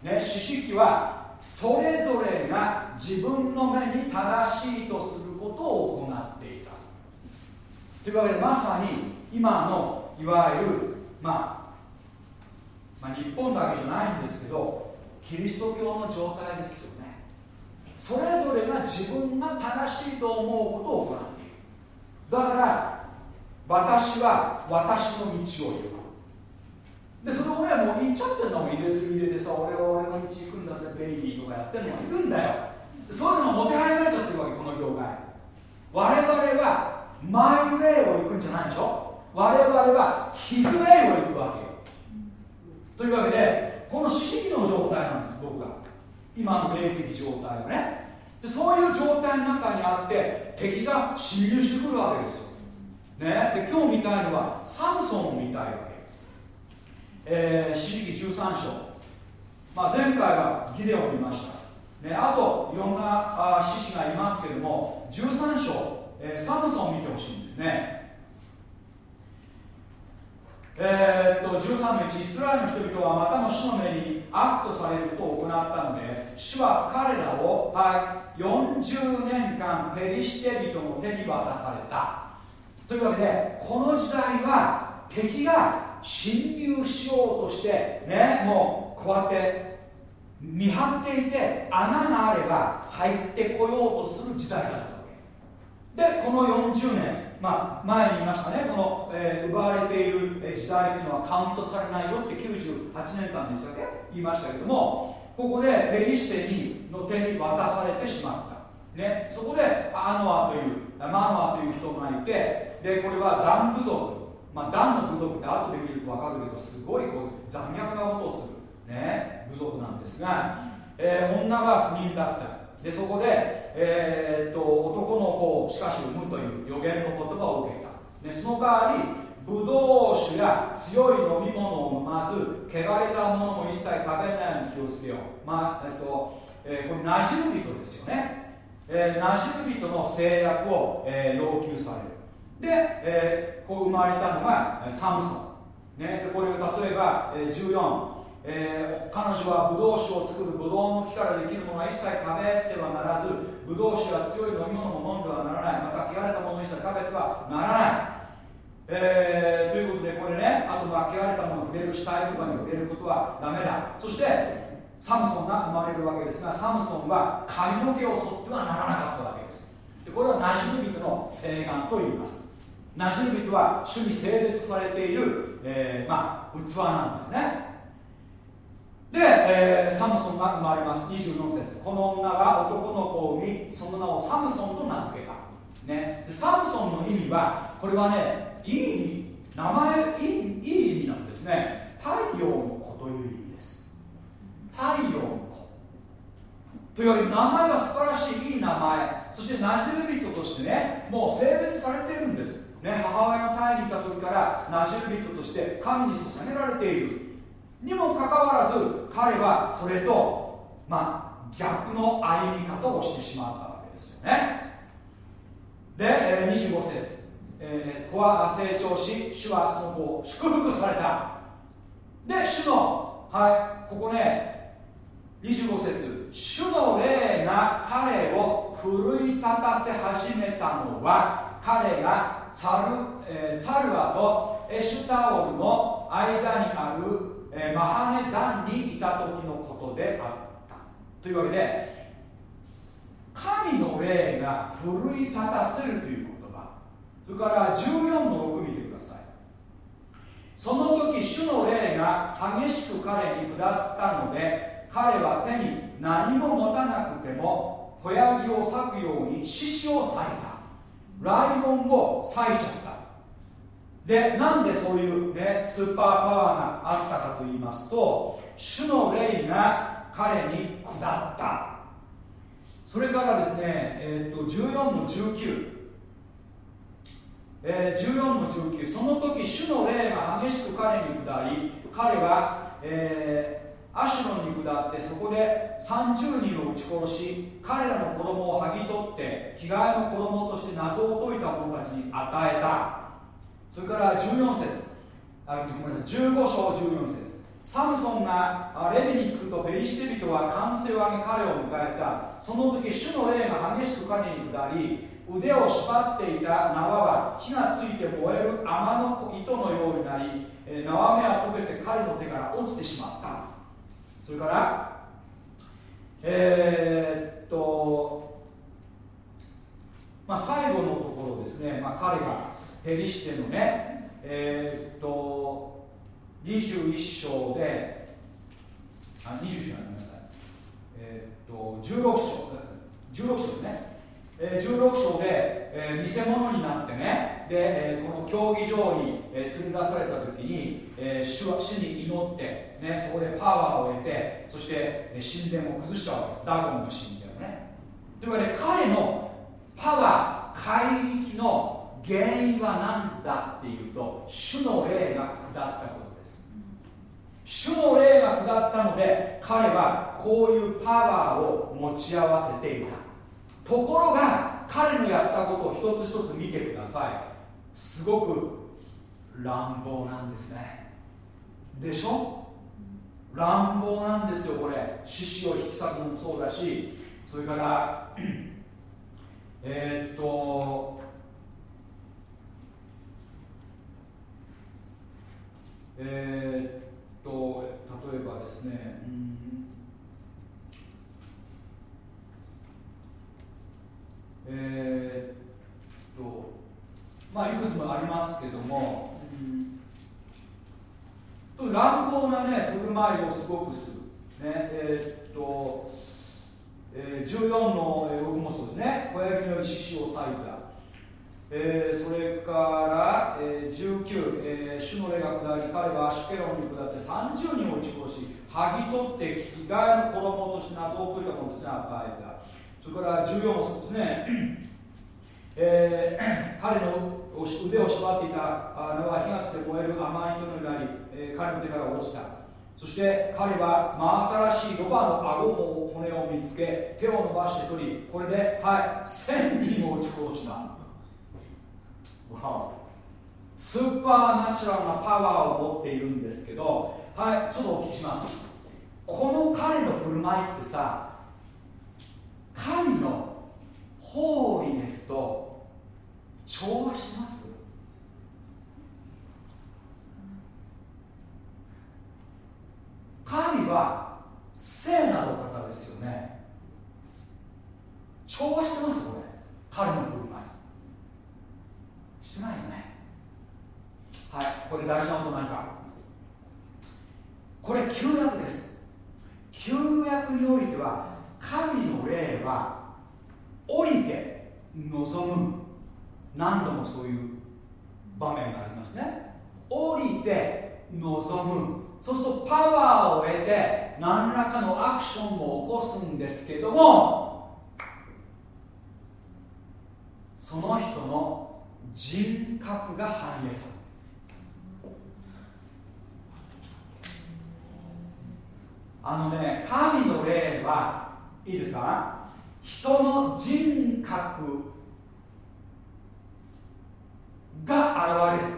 ね四式はそれぞれが自分の目に正しいとすることを行っていた。というわけでまさに今のいわゆるまあ、まあ、日本だけじゃないんですけどキリスト教の状態ですよね。それぞれが自分が正しいと思うことを行っている。だから私は私の道を行く。でその親も言っちゃってるのもん入れすぎ入れてさ俺は俺の道行くんだぜベイビーとかやってるのがいるんだよ。そういうのもてはやされちゃってるわけこの業界。我々はマイウェイを行くんじゃないでしょ？我々はひずめを行くわけよ。というわけでこの四式の状態なんです僕が。今の霊的状態がね。でそういう状態の中にあって敵が侵入してくるわけですよ、ね、で今日見たいのはサムソンを見たいわ、えー、四式13章、まあ、前回はギデオを見ました、ね、あといろんなあ獅子がいますけれども13章、えー、サムソンを見てほしいんですね。えー、っと13の1イスラエルの人々はまたも主の目に悪とされることを行ったので主は彼らを、はい、40年間ペリシテ人の手に渡された。というわけでこの時代は敵が侵入しようとしてねもうこうやって見張っていて穴があれば入ってこようとする時代だったわけ。でこの40年まあ、前に言いましたねこの、えー、奪われている時代というのはカウントされないよって98年間でしたっけ？言いましたけどもここでペリシテにの手に渡されてしまった、ね、そこでアノアというマノアという人がいてでこれはダン部族、まあ、ダンの部族って後で見ると分かるけどすごいこう残虐なことをする、ね、部族なんですが、えー、女が不妊だった。でそこで、えー、っと男の子をしかし産むという予言の言葉を受けた。でその代わりブドウ酒や強い飲み物を飲まず汚れたものも一切食べないように気をつけよう。まあえっと、えー、これ馴染む人ですよね、えー、馴染む人の制約を、えー、要求される。で、えー、こう生まれたのがサムソン、ね、でこれを例えば、えー、14えー、彼女はブドウ酒を作るブドウの木からできるものは一切食べてはならずブドウ酒は強い飲み物も飲んではならない。また汚れたものを一切食べてはならない、えー、ということでこれねあとまあ汚れたものを触れる死体とかに触れることはダメだ。そしてサムソンが生まれるわけですがサムソンは髪の毛を剃ってはならなかった。これは馴染み人の誓願と言います。馴染み人は主に性別されている、えー、まあ、器なんですね。で、えー、サムソンが生まれます。24節。この女が男の子を産みその名をサムソンと名付けた、ね、サムソンの意味はこれはねいい名前いいいい意味なんですね。太陽の子という意味です。太陽の子。というわけで名前は素晴らしいいい名前。そして馴染み人としてねもう性別されてるんです。ね、母親の胎にいた時から馴染み人として神に捧げられている。にもかかわらず彼はそれとまあ逆の歩み方をしてしまったわけですよね。で、えー、25節、えー、子は成長し主はその子を祝福された。で主のはいここね25節主の霊が彼を奮い立たせ始めたのは彼がツァル,、えー、ツァルアとエシュタオルの間にある、えー、マハネダンにいた時のことであった。というわけで神の霊が奮い立たせるという言葉。それから14の6見てください。その時主の霊が激しく彼に下ったので彼は手に何も持たなくても小ヤギを裂くように獅子を裂いた。ライオンを裂いちゃった。でなんでそういう、ね、スーパーパワーがあったかと言いますと主の霊が彼に下った。それからですね、えーと、14の19、えー、14の19その時主の霊が激しく彼に下り彼は、えーアシュロンに下ってそこで30人を撃ち殺し彼らの子供を剥ぎ取って着替えの衣として謎を解いた者たちに与えた。それから14節。あごめんなさい。15章14節。サムソンがレビに着くとペリシテ人は歓声を上げ彼を迎えた。その時主の霊が激しく彼に下り腕を縛っていた縄は火がついて燃える天の糸のようになり縄目は溶けて彼の手から落ちてしまった。それからえー、っとまあ最後のところですね、まあ、彼がペリシテのねえー、っと21章であ21章ありましたえー、っと16章16章ね。えー、16章で、えー、見せ物になってねで、えー、この競技場に、えー、連れ出された時に、えー、主は主に祈って、ね、そこでパワーを得てそして、えー、神殿を崩したわけ。ダゴンの神殿をね。というわけで彼のパワー怪力の原因は何だっていうと主の霊が下ったことです。主の霊が下ったので彼はこういうパワーを持ち合わせていた。ところが彼のやったことを一つ一つ見てください。すごく乱暴なんですね。でしょ？乱暴なんですよこれ。獅子を引き裂くのもそうだし。それからえー、っとえー、っと例えばですね、うん。えー、っとまあいくつもありますけども、うん、乱暴なね振る舞いをすごくする、ねえー、っと、えー、14の6もそうですね。小焼きの獅子を裂いた。えー、それから、えー、19、えー、主の霊が下り彼はシュケロンに下って30人を撃ち殺し剥ぎ取って着替えの衣として謎を解いたものとして与えたそれから14もそうですね、えー、[CLEARS THROAT] 彼の腕を縛っていたのは火がついて燃える甘い糸のようになり、えー、彼の手から下ろした。そして彼は真新しいロバの顎骨を見つけ手を伸ばして取りこれではい1000人を撃ち殺した。スーパーナチュラルなパワーを持っているんですけどはいちょっとお聞きします。この彼の振る舞いってさ神のホーリネスと調和してます。神は聖なる方ですよね。調和してますこれ彼の振る舞い。してないよね。はいこれ大事なこと何か。これ旧約です。旧約においては神の霊は降りて望む。何度もそういう場面がありますね。降りて望む。そうするとパワーを得て何らかのアクションも起こすんですけどもその人の人格が反映される。あのね神の霊はいいですか？人の人格が現れる。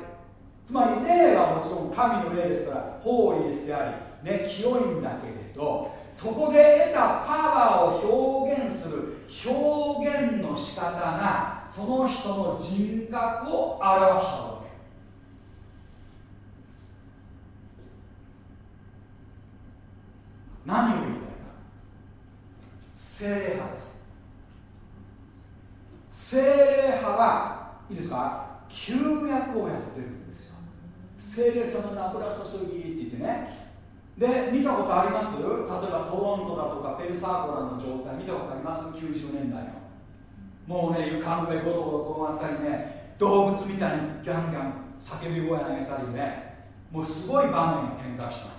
つまり霊はもちろん神の霊ですからホーリースであり、ね、清いんだけれどそこで得たパワーを表現する表現の仕方がその人の人格を表したわけ。何を言いたいか精霊派です。精霊派はいいですか？旧約をやってるんですよ。精霊様の油注ぎって言ってね。で見たことあります？例えばトロントだとかペルサーコラの状態見たことあります ?90 年代の。もうね床の上ゴロゴロ転がったりね動物みたいにギャンギャン叫び声上げたりね。もうすごい場面が展開した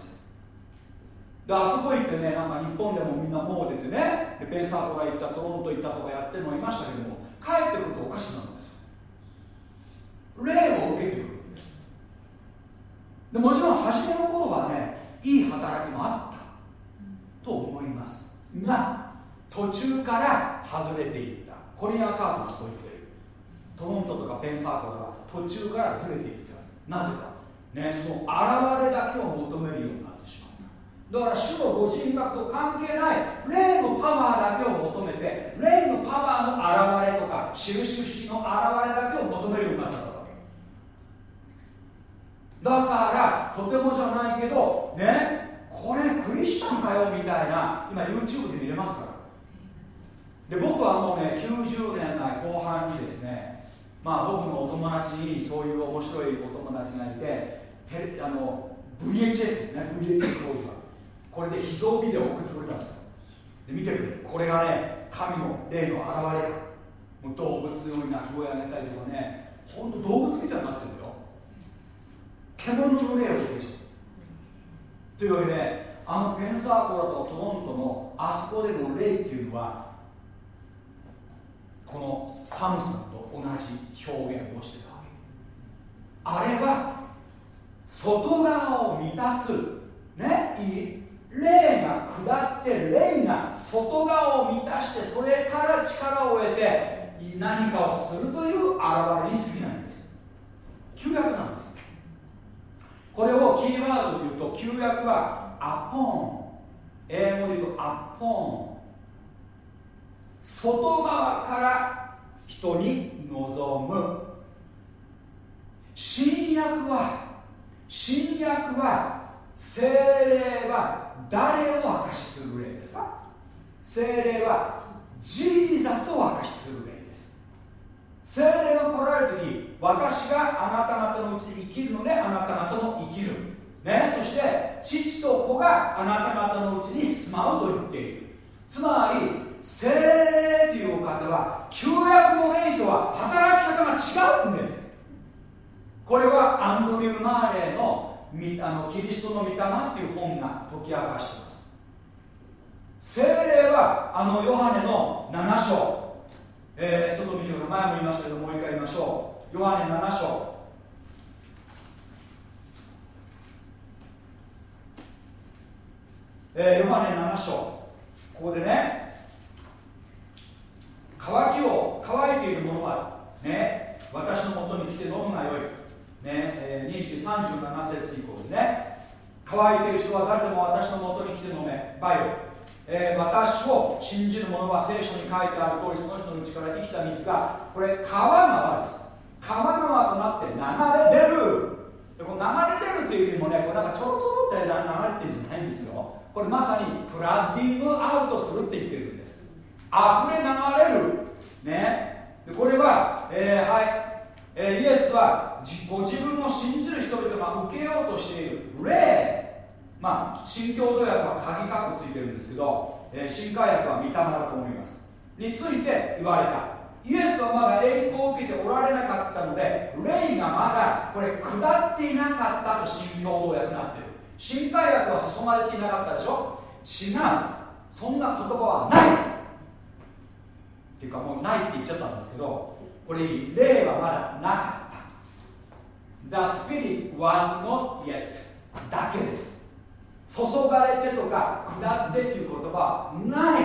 であそこ行ってねなんか日本でもみんなもう出てねでペルサーコラ行ったトロント行ったとかやってるのいましたけども帰ってくるとおかしなるんです。霊を受けてくるんです。でもちろん初めの頃はねいい働きもあったと思います。が途中から外れていった。コリアカートもそう言ってる。トロントとかペンサートが途中からずれていった。なぜか。ねその現れだけを求めるようなだから主のご人格と関係ない霊のパワーだけを求めて霊のパワーの現れとか印の現れだけを求めるようになっちゃっただからとてもじゃないけどねこれクリスチャンかよみたいな今 YouTube で見れますから。で僕はもうね90年代後半にですねまあ僕のお友達にそういう面白いお友達がいてあの VHS ですね。VHS 当時はこれで秘蔵ビデオを送ってくれたんですよ。で見てくれ。これがね神の霊の現れもう動物のように鳴き声上げたりとかね。本当動物みたいになってるんだよ。獣の霊を受けちゃうというわけであのペンサーコラとトロントのあそこでの霊っていうのはこのサムさんと同じ表現をしてたわけ。あれは外側を満たすねいい霊が下って霊が外側を満たしてそれから力を得て何かをするという現れに過ぎないんです。旧約なんです。これをキーワードで言うと旧約はアポン。英語で言うとアポン。外側から人に望む。新約は新約は精霊は誰を証しする霊ですか？精霊はジーザスを証しする霊精霊が来られる時私があなた方のうちで生きるのであなた方も生きる、ね、そして父と子があなた方のうちに住まうと言っている。つまり精霊というお方は旧約の霊とは働き方が違うんです。これはアンドリュー・マーレーのあのキリストの御霊っていう本が解き明かしています。精霊はあのヨハネの7章。えー、ちょっと見てください前も言いましたけどもう一回言いましょう。ヨハネ7章。えー、ヨハネ7章。ここでね乾きを乾いているものはね私のもとに来て飲むがよい、えー、37節以降ですね。乾いている人は誰でも私のもとに来て飲め。ばよえー、私を信じる者は聖書に書いてある通りその人の内から生きた水がこれ川川です。川川となって流れ出る。でこの流れ出るっていうよりもねこれなんかちょろちょろって流れてるんじゃないんですよ。これまさにフラッディングアウトするって言ってるんです。溢れ流れる。ね。でこれは、えー、はい、えー、イエスはご自分の信じる人々が受けようとしている霊。まあ新共同訳は鍵括弧ついてるんですけど、えー、新海訳は御霊だと思います。について言われた。イエスはまだ栄光を受けておられなかったので霊がまだこれ下っていなかったと新共同訳になってる。新海訳は注まれていなかったでしょ？違う。そんな言葉はない。っていうかもうないって言っちゃったんですけどこれいい霊はまだなかった。The Spirit was not yet. だけです。注がれてとか下ってっていう言葉はない。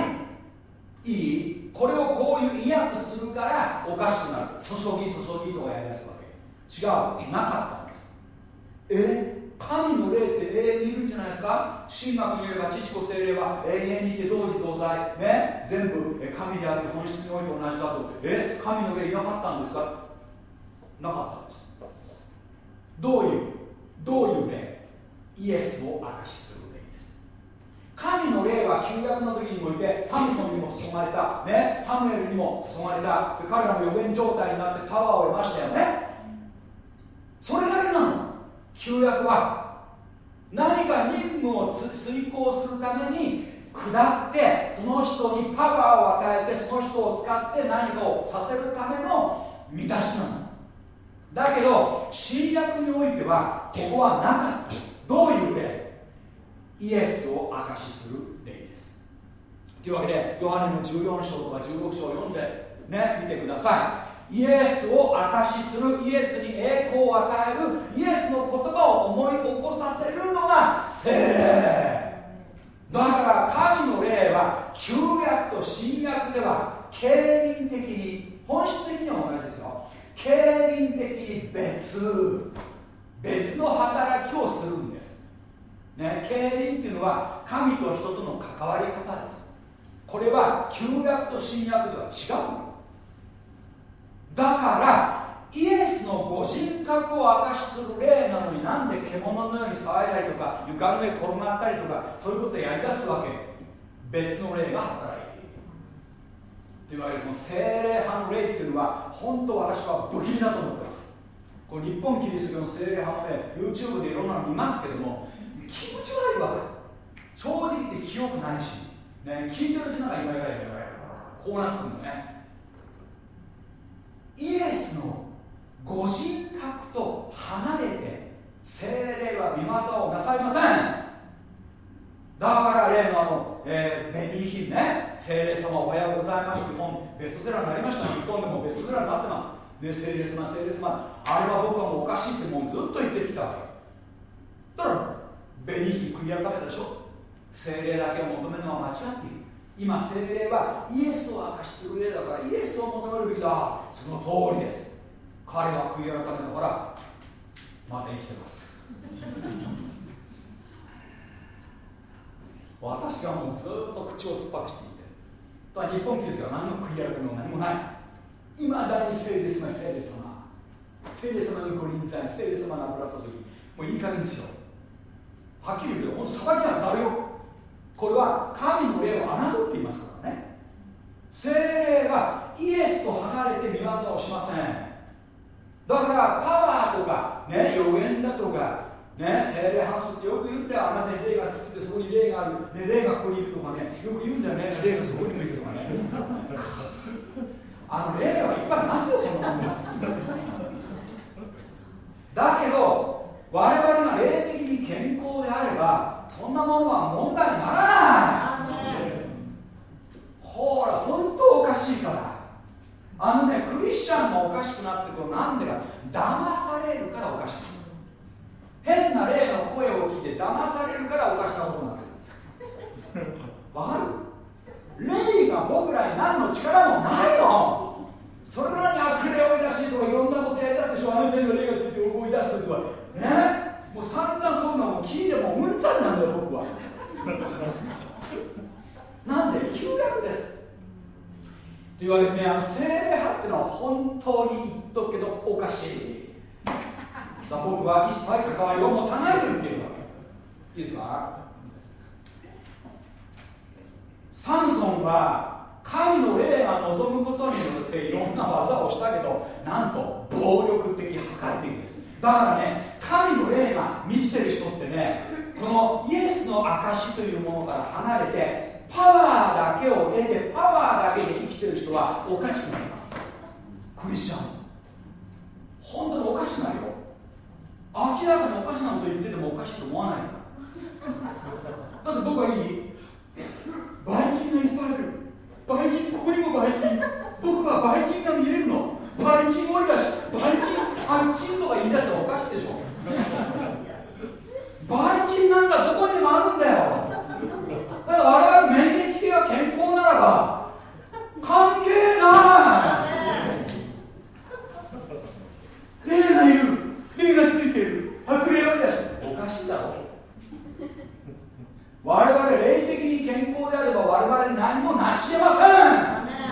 いい。これをこういう意訳するからおかしくなる。注ぎ注ぎとかやりやすいわけ。違う。なかったんです。え？神の霊って永遠にいるんじゃないですか？神学によれば知識と精霊は永遠にいて同時同在。ね？全部神であって本質において同じだと。え？神の霊いなかったんですか？なかったんです。どういうどういう霊イエスを証しする霊です。神の霊は旧約の時にもいてサムソンにも注がれた、ね、サムエルにも注がれた彼らも予言状態になってパワーを得ましたよね。それだけなの。旧約は何か任務を遂行するために下ってその人にパワーを与えてその人を使って何かをさせるための満たしなの。だけど新約においてはここはなかった。どういう例イエスを証しする例です。というわけでヨハネの14章とか16章を読んでね見てください。イエスを証しするイエスに栄光を与えるイエスの言葉を思い起こさせるのが聖霊。だから神の霊は旧約と新約では経輪的に本質的には同じですよ。経輪的に別別の働きをするんです、ね、経輪っていうのは神と人との関わり方です。これは旧約と新約では違うだからイエスのご人格を明かしする例なのになんで獣のように騒いだりとか床の上転がったりとかそういうことをやりだすわけ。別の霊が働いていわけでこの精霊派の霊っていうのは本当私は不気味だと思ってます。これ日本キリスト教の精霊派の霊 YouTube でいろんなの見ますけども気持ち悪いわけ。正直言って記憶ないし、ね、聞いてるうちなんか今やらこうなってくるんだね。イエスのご人格と離れて精霊は見業をなさいません。だから例のあの、えー、ベニーヒンね精霊様おはようございます。日本ベストセラーになりました。日本でもベストセラーになってます。ね精霊様精霊様あれは僕はもうおかしいってもうずっと言ってきたわけ。だからベニーヒン悔い改めたでしょ。精霊だけを求めるのは間違っている。今精霊はイエスを明かしする霊だからイエスを求めるべきだ。その通りです。彼は悔い改めたからまだ生きてます。私がもうずっと口を酸っぱくしていてただ日本記ですが何の悔い改めも何もない。いまだに聖霊様聖霊様聖霊様にご臨在聖霊様の油注ぎもういい加減にしよう。はっきり言うけど本当裁きが変わるよ。これは神の霊を侮っていますからね。精霊はイエスと離れて見業をしません。だからパワーとか、ね、予言だとか、ね、精霊話すってよく言うんだよ。あなたに霊がくっついてそこに霊がある、ね、霊がここにいるとかねよく言うんだよね。霊がそこにもいるとかね。[LAUGHS] あの霊はいっぱいますよそのだけど我々が霊的に健康であればそんなものは問題にならない。ほら本当おかしいから。あのねクリスチャンがおかしくなってくる。なんでか騙されるからおかしくなる変な霊の声を聞いて騙されるからおかしなことになってる。わかる？霊が僕らに何の力もないの。それなのに悪霊を追い出しとかいろんなことやりだすでしょあなたには霊がついて動い出すとかね？もう散々そんなもん聞いてもうんざりなんだよ僕は。なんで？旧約です。というわけでねあの精霊派っていうのは本当に言っとくけどおかしい。だ僕は一切関わりを持たないと言っているわけいいですか？サムソンは神の霊が望むことによっていろんな技をしたけどなんと暴力的破壊的です。だからね神の霊が満ちてる人ってねこのイエスの証というものから離れてパワーだけを得てパワーだけで生きてる人はおかしくなります。クリスチャン。本当におかしくなるよ。明らかにおかしなこと言っててもおかしいと思わないだって僕はいい？バイキンがいっぱいある。バイキンここにもバイキン。僕はバイキンが見えるの。バイキン多いだしバイキン殺菌とか言い出したらおかしいでしょ。バイキンなんかどこにもあるんだよ。だから我々免疫系が健康ならば関係ない。霊がいる。霊がついている悪霊が出しておかしいだろう我々霊的に健康であれば我々に何もなし得ません。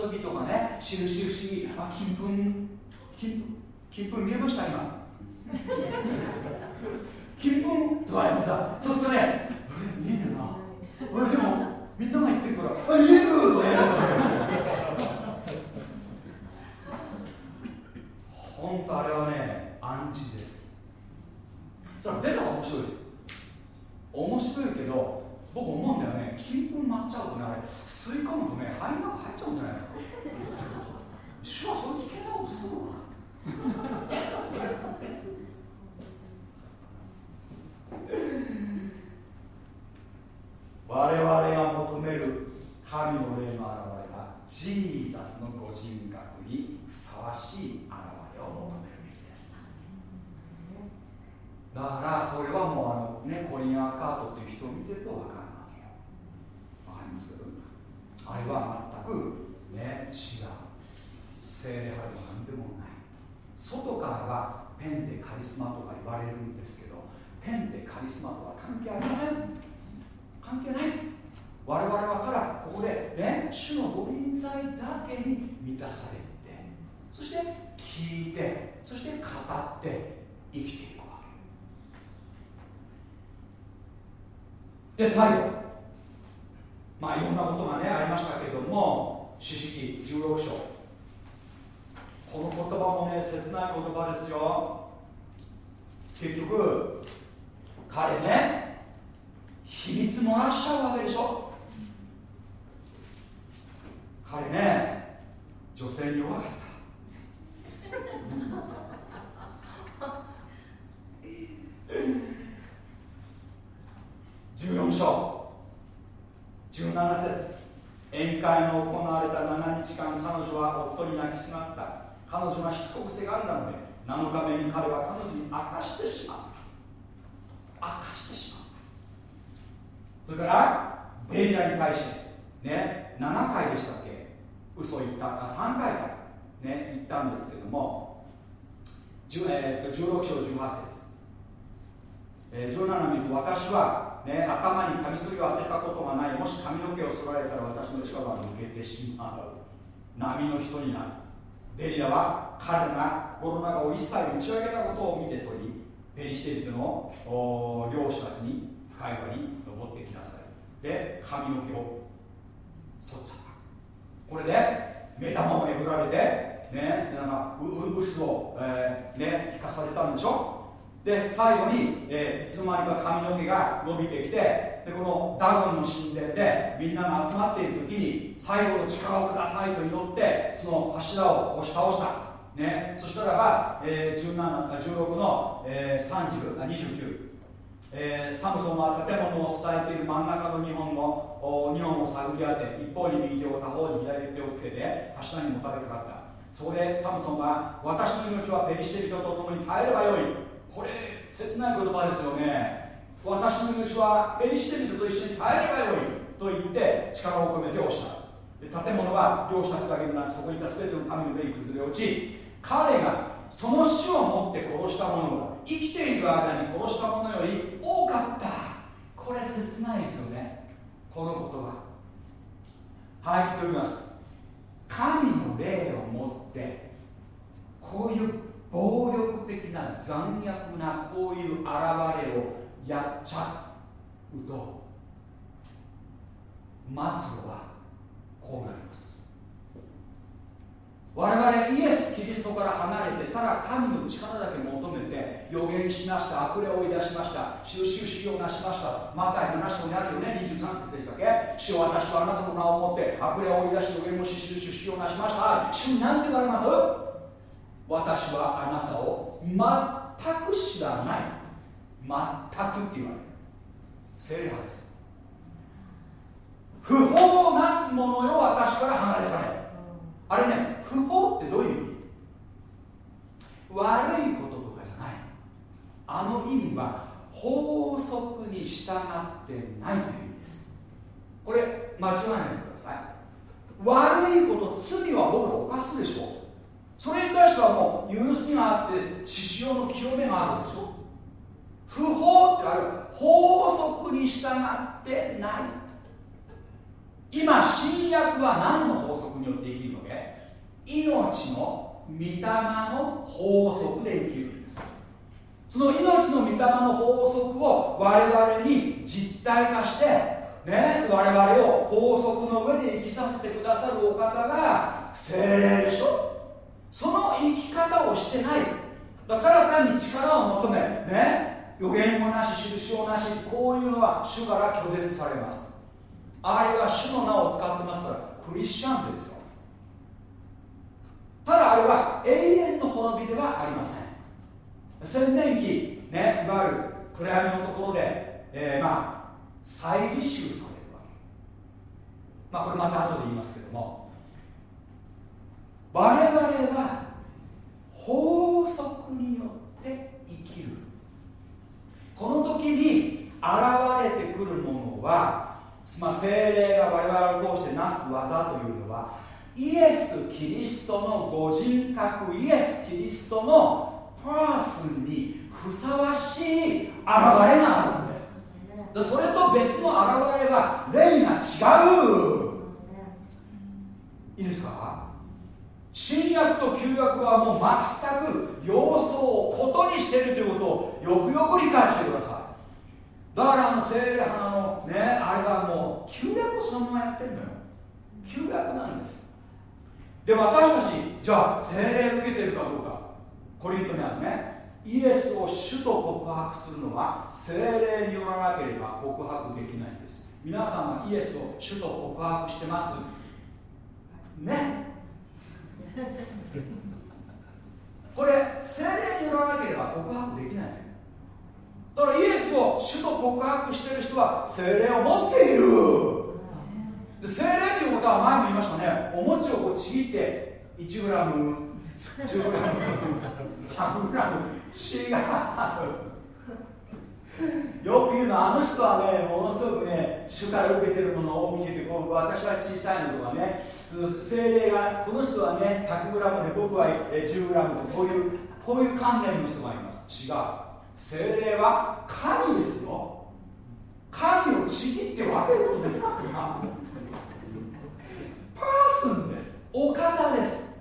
油注ぎとかね印印あ金粉。金金粉見えました今。[LAUGHS] 金粉とかやってさそうするとねあれ見えてるな。俺でもみんなが言ってるからあ見えるとかやります本当あれはね暗示です。それ出たら面白いです。面白いけど僕思うんだよね。金粉舞っちゃうとねあれ吸い込むとね肺の中入っちゃうんじゃないか主はそういう危険なことするのかな？我々が求める神の霊の現れはジーザスのご人格にふさわしい現れを求めるべきです。だからそれはもうあのねコリン・アーカートっていう人を見てると分かるあれは全くね違う聖霊派でも何でもない外からはペンでカリスマとか言われるんです。けどペンでカリスマとは関係ありません関係ない我々はただここでね主のご臨在だけに満たされてそして聞いてそして語って生きていくわけで最後まあいろんなことがねありましたけども四式16章。この言葉もね切ない言葉ですよ。結局彼ね秘密漏らしちゃうわけでしょ。彼ね女性に弱かった。14章。17節宴会の行われた7日間彼女は夫に泣きすがった。彼女がしつこくせがんだので7日目に彼は彼女に明かしてしまった。明かしてしまった。それからデリナに対してね7回でしたっけ？嘘を言った。あ3回か。ね言ったんですけども、えー、と16章18節。えー、17見ると私は、ね、頭にカミソリを当てたことがないもし髪の毛を剃られたら私の力は抜けてしまう。波の人になる。ベリラは彼が心の中を一切打ち上げたことを見て取りペリシテ人の漁師たちに使い場に登ってきなさい。で髪の毛を剃っちゃった。これで目玉をえぐられてねなんかうう薄を、えー、ね引かされたんでしょ？で最後に、えー、いつの間にか髪の毛が伸びてきてでこのダゴンの神殿でみんなが集まっている時に最後の力をくださいと祈ってその柱を押し倒した、ね、そしたらば、えー、17 16の、えー、30あ29えー、サムソンは建物を支えている真ん中の2本の2本を探り当て一方に右手を他方に左手をつけて柱にもたれかかった。そこでサムソンは私の命はペリシテ人と共に耐えればよい。これ切ない言葉ですよね。私の命はペリシテ人と一緒に耐えればよいと言って力を込めて押したで建物は漁師たちだけでなくそこにいた全ての民の上に崩れ落ち彼がその死をもって殺した者が生きている間に殺した者より多かった。これ切ないですよね。この言葉。はい言っております。神の霊を持ってこういう暴力的な残虐なこういう現れをやっちゃうと。末路はこうなります。我々イエス・キリストから離れてただ神の力だけ求めて予言しました悪霊を追い出しました収集しようなしましたマタイ7章にあるよね23節でしたっけ？主は私はあなたの名を持って悪霊を追い出し予言もし収集しようなしました。主に何て言われます？私はあなたを全く知らない。全くって言われる。聖霊派です。不法をなす者よ私から離れされ。あれね不法ってどういう意味？悪いこととかじゃない。あの意味は法則に従ってないという意味です。これ間違えないでください。悪いこと罪は僕ら犯すでしょ。うそれに対してはもう許しがあって血潮の清めがあるでしょ？不法ってある法則に従ってない。今新約は何の法則によって生きるわけ？命の御霊の法則で生きるんです。その命の御霊の法則を我々に実体化してね、我々を法則の上で生きさせてくださるお方が精霊でしょ？その生き方をしてない。だから単に力を求めね予言もなし印をなしこういうのは主から拒絶されます。あれは主の名を使ってますからクリスチャンですよ。ただあれは永遠の滅びではありません。千年期ねいわゆる暗闇のところで、えー、まあ再立習されるわけ。まあこれまた後で言いますけども。我々は法則によって生きるこの時に現れてくるものは、まあ、精霊が我々を通してなす技というのはイエス・キリストのご人格イエス・キリストのパーソンにふさわしい現れがあるんです。それと別の現れは霊が違う。いいですか？新約と旧約はもう全く様相をことにしているということをよくよく理解してください。だからあの聖霊派のねあれはもう旧約をそのままやってるのよ。旧約なんです。で私たちじゃあ精霊受けてるかどうか。コリントにあるね。イエスを主と告白するのは精霊によらなければ告白できないんです。皆さんはイエスを主と告白してます？ね。[LAUGHS] これ精霊によらなければ告白できない。だからイエスを主と告白してる人は精霊を持っている。で精霊ということは前も言いましたね。お餅をこうちぎって1グラム10グラム100グラム違うよく言うのはあの人はねものすごくね主から受けてるものを大きいってこう私は小さいのとかね精霊がこの人はね 100g で僕は 10g とこういうこういう観念の人がいます。違う。精霊は神ですよ。神をちぎって分けることできますかパーソンです。お方です。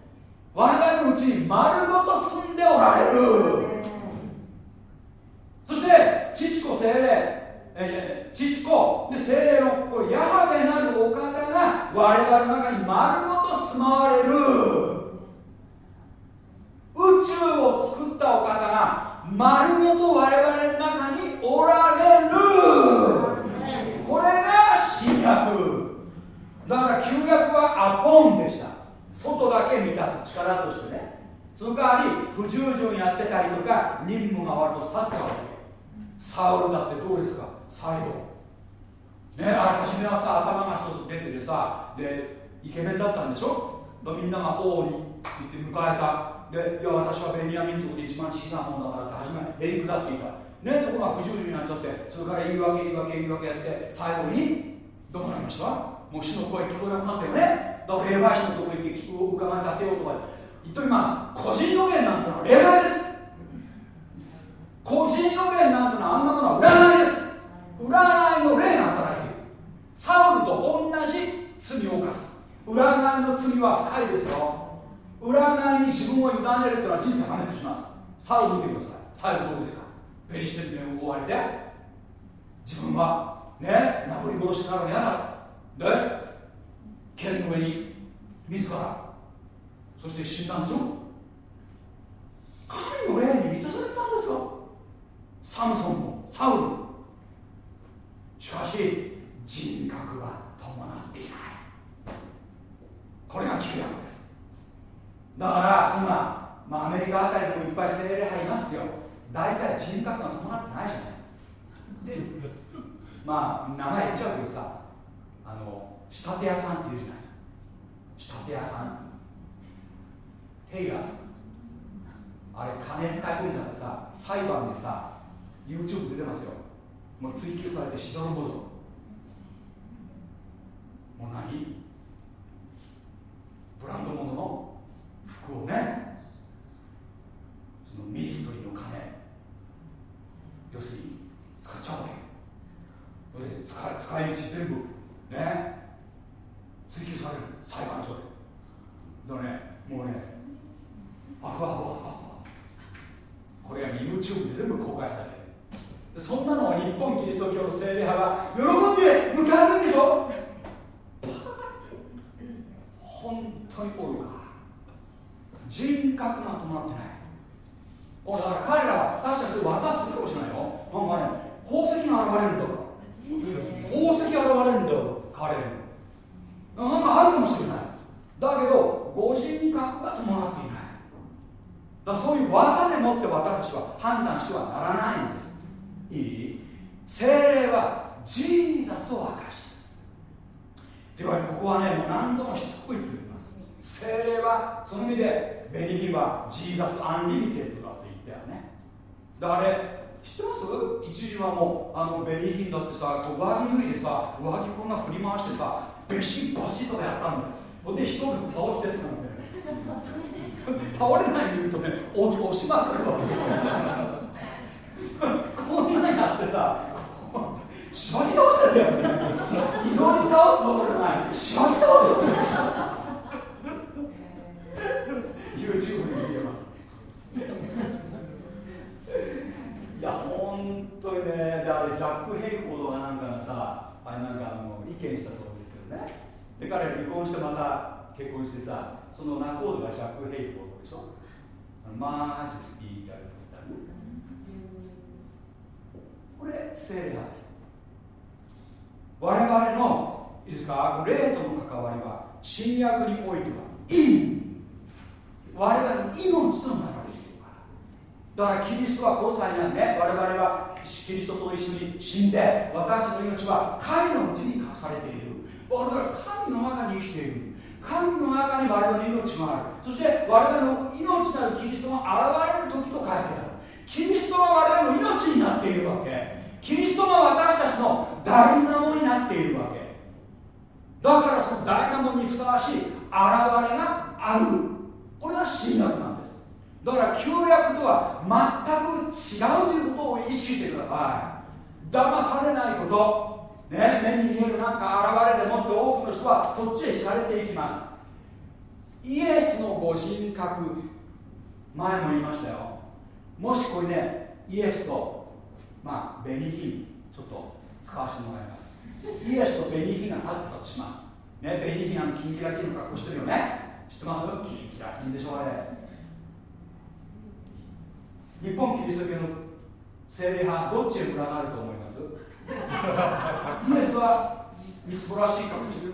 我々のうちに丸ごと住んでおられる。そして父子精霊え父子で精霊のこれヤハベなるお方が我々の中に丸ごと住まわれる。宇宙を作ったお方が丸ごと我々の中におられる。これが新約だから旧約はアポンでした。外だけ満たす力としてね。その代わり不従順やってたりとか任務が終わると去っちゃうわけ。サウルだってどうですか？最後ねあれ初めはさ頭が一つ出ててさでイケメンだったんでしょ？みんなが王に言って迎えた。でいや私はベニヤ民族で一番小さなものだからって初めエイクだって言った。ねところが不従順になっちゃってそれから言い訳言い訳言い訳やって最後にどうなりました？もう死の声聞こえなくなったよね。だから霊媒師のところに行って聞く伺い立てようとか言っときます。個人予言なんてのは霊媒です。個人予言なんてのはあんなものは占いです。占いの霊が働いている。サウルと同じ罪を犯す。占いの罪は深いですよ。占いに自分を委ねるっていうのは人生破滅します。サウル見てください。サウルどうですか？ペリシテルに追われて。自分はね殴り殺しになるの嫌だ。で剣の上に自ら。そして死んだんでしょ神の霊に満たされたんですよ。サムソンもサウルしかし人格は伴っていない。これが旧約です。だから今、まあ、アメリカあたりでもいっぱい精霊派いますよ。大体人格が伴ってないじゃない。でまあ名前言っちゃうけどさあの仕立て屋さんっていうじゃない。仕立て屋さん。テイラーさんあれ金使い込んじゃってさ裁判でさ YouTube 出てますよ。もう追及されてしどろもど。もう何？ブランド物のの服をね。そのミニストリーの金。要するに使っちゃうわけ。使い使い道全部ね。追及される裁判所で。だねもうねあふわふわふわこれが YouTube で全部公開されてる。そんなのを日本キリスト教の聖霊派が喜んで迎えるんでしょ？本当に愚か。人格が伴ってない。これだから彼らは確かにそういう技するかもしれないよ。なんかね宝石が現れるんだ。宝石が現れるんだよ彼ら。なんかあるかもしれない。だけどご人格が伴っていない。だそういう技でもって私たちは判断してはならないんです。いい精霊はジーザスを明かすというわけでここはねもう何度もしつこいって言ってます。精霊はその意味でベリヒはジーザスアンリミテッドだって言ったよね。だから知ってます？一時はもうあのベリーヒンだってさこう上着脱いでさ上着こんな振り回してさベシッバシッとかやったんだよ。ほんで一人倒してったんだよ倒れないで言うとね押しまくわけこんなにあってさしばり倒してたよね祈り倒すどころじゃない。しばり倒すよ YouTube で見れます。[LAUGHS] いや本当にね。であれジャック・ヘイフォードがなんかがさあれなんかあの意見したそうですけどね。で彼離婚してまた結婚してさその仲人がジャック・ヘイフォードでしょ。マージスティってあれ作ったねこれ聖霊派です。我々のいいですか？霊との関わりは新約においてはいい我々の命となられているから。だからキリストはこの際にはね我々はキリストと一緒に死んで私たちの命は神のうちに隠されている。我々は神の中に生きている。神の中に我々の命がある。そして我々の命なるキリストが現れる時と書いてある。キリストが我々の命になっているわけ。キリストが私たちのダイナモになっているわけ。だからそのダイナモにふさわしい現れがある。これが新約なんです。だから旧約とは全く違うということを意識してください。騙されないこと。ね、目に見えるなんか現れでもって多くの人はそっちへ惹かれていきます。イエスのご人格。前も言いましたよ。もしこれねイエスとまあベニヒンちょっと使わせてもらいます。イエスとベニヒンが立ってたとします。ねベニヒンあのキンキラキンの格好してるよね。知ってます？キンキラキンでしょあれ。日本キリスト教の精霊派どっちへ裏があると思います？イエスはみつぼらしい格好してる。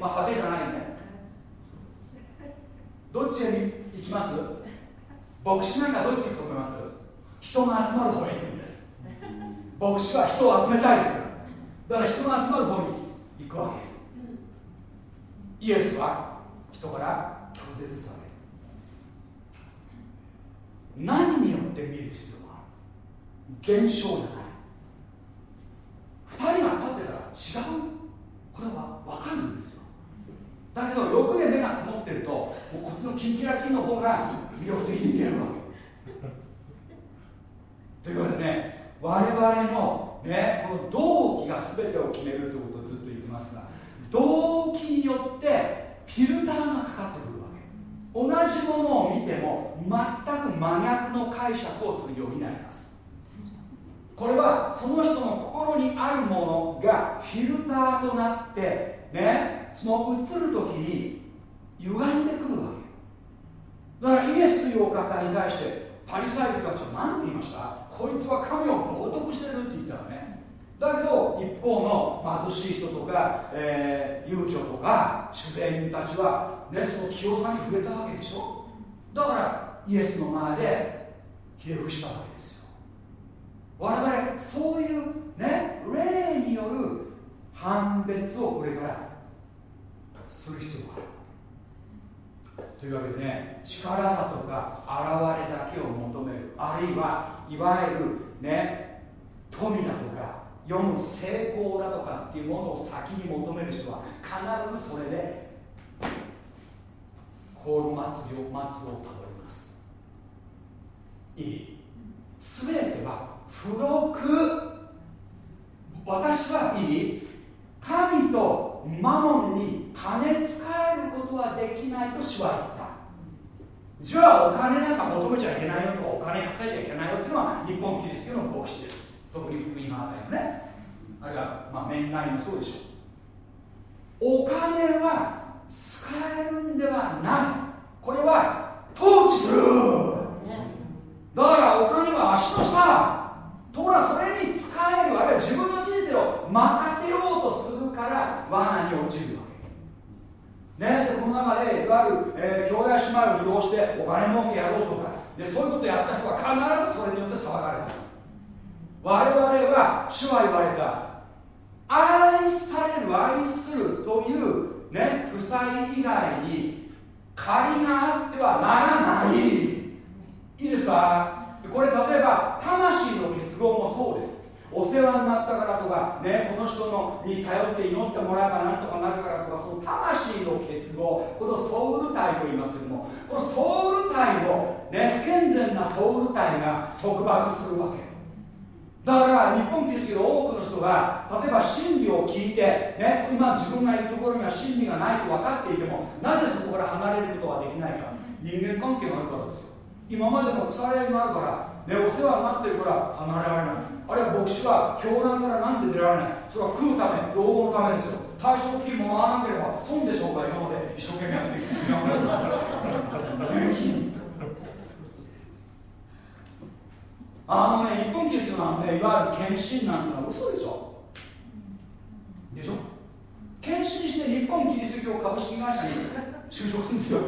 まあ派手じゃないね。どっちへ行きます？牧師なんかどっち行くと思います？人が集まる方へ行くんです。牧師は人を集めたいです。だから人が集まる方に行くわけ。イエスは人から拒絶される。何によって見る必要がある？現象じゃない。2人が立ってたら違うこれは分かるんですよ。だけど欲で目が曇ってるともうこっちのキンキラキンの方が魅力的に見えるわけ。というわけでね我々のねこの動機が全てを決めるということをずっと言ってますが動機によってフィルターがかかってくるわけ。同じものを見ても全く真逆の解釈をするようになります。これはその人の心にあるものがフィルターとなってねその映る時に歪んでくるわけ。だからイエスというお方に対してパリサイ人たちは何て言いました？こいつは神を冒涜してるって言ったらね。だけど一方の貧しい人とか、えー、遊女とか主税人たちは、ね、その清さに触れたわけでしょ。だからイエスの前でひれ伏したわけですよ。我々そういうね霊による判別をこれからする必要がある。というわけでね力だとか現れだけを求める。あるいはいわゆるね富だとか世の成功だとかっていうものを先に求める人は必ずそれでコール祭りを末をたどります。いい。全ては付録。私はいい。神とマモンに金使える。ことはできないと主は言ったじゃあお金なんか求めちゃいけないよとかお金稼いじゃいけないよっていうのは日本キリスト教の牧師です特に福音派だよねある。いはまあ面外もそうでしょうお金は使えるんではないこれは統治するだからお金は足の下ところがそれに使えるある。いは自分の人生を任せようとする。から罠に落ちるわけ。ね。でこの中でいわゆる、えー、兄弟姉妹を利用してお金儲けやろうとか。でそういうことやった人は必ずそれによって裁かれます。我々は主は言われた。愛される愛するというね負債以外に借りがあってはならない。いいですか？これ例えば魂の結合もそうです。お世話になったからとか、ね、この人のに頼って祈ってもらえばなんとかなるからとかその魂の結合このソウル体と言いますけどもこのソウル体の、ね、不健全なソウル体が束縛するわけ。だから日本キリスト教多くの人が例えば真理を聞いて、ね、今自分がいるところには真理がないと分かっていてもなぜそこから離れることができないか。人間関係があるからですよ。今までの腐れ縁があるから、ね、お世話になってるから離れられない。あるいは牧師は教団からなんで出られない。それは食うため老後のためですよ。退職金も回らなければ損でしょうか今まで。一生懸命やってきて年金あのね日本キリスなんていわゆる献身なんてのは嘘でしょ。でしょ。献身して日本キリスト教株式会社に就職するんですよ。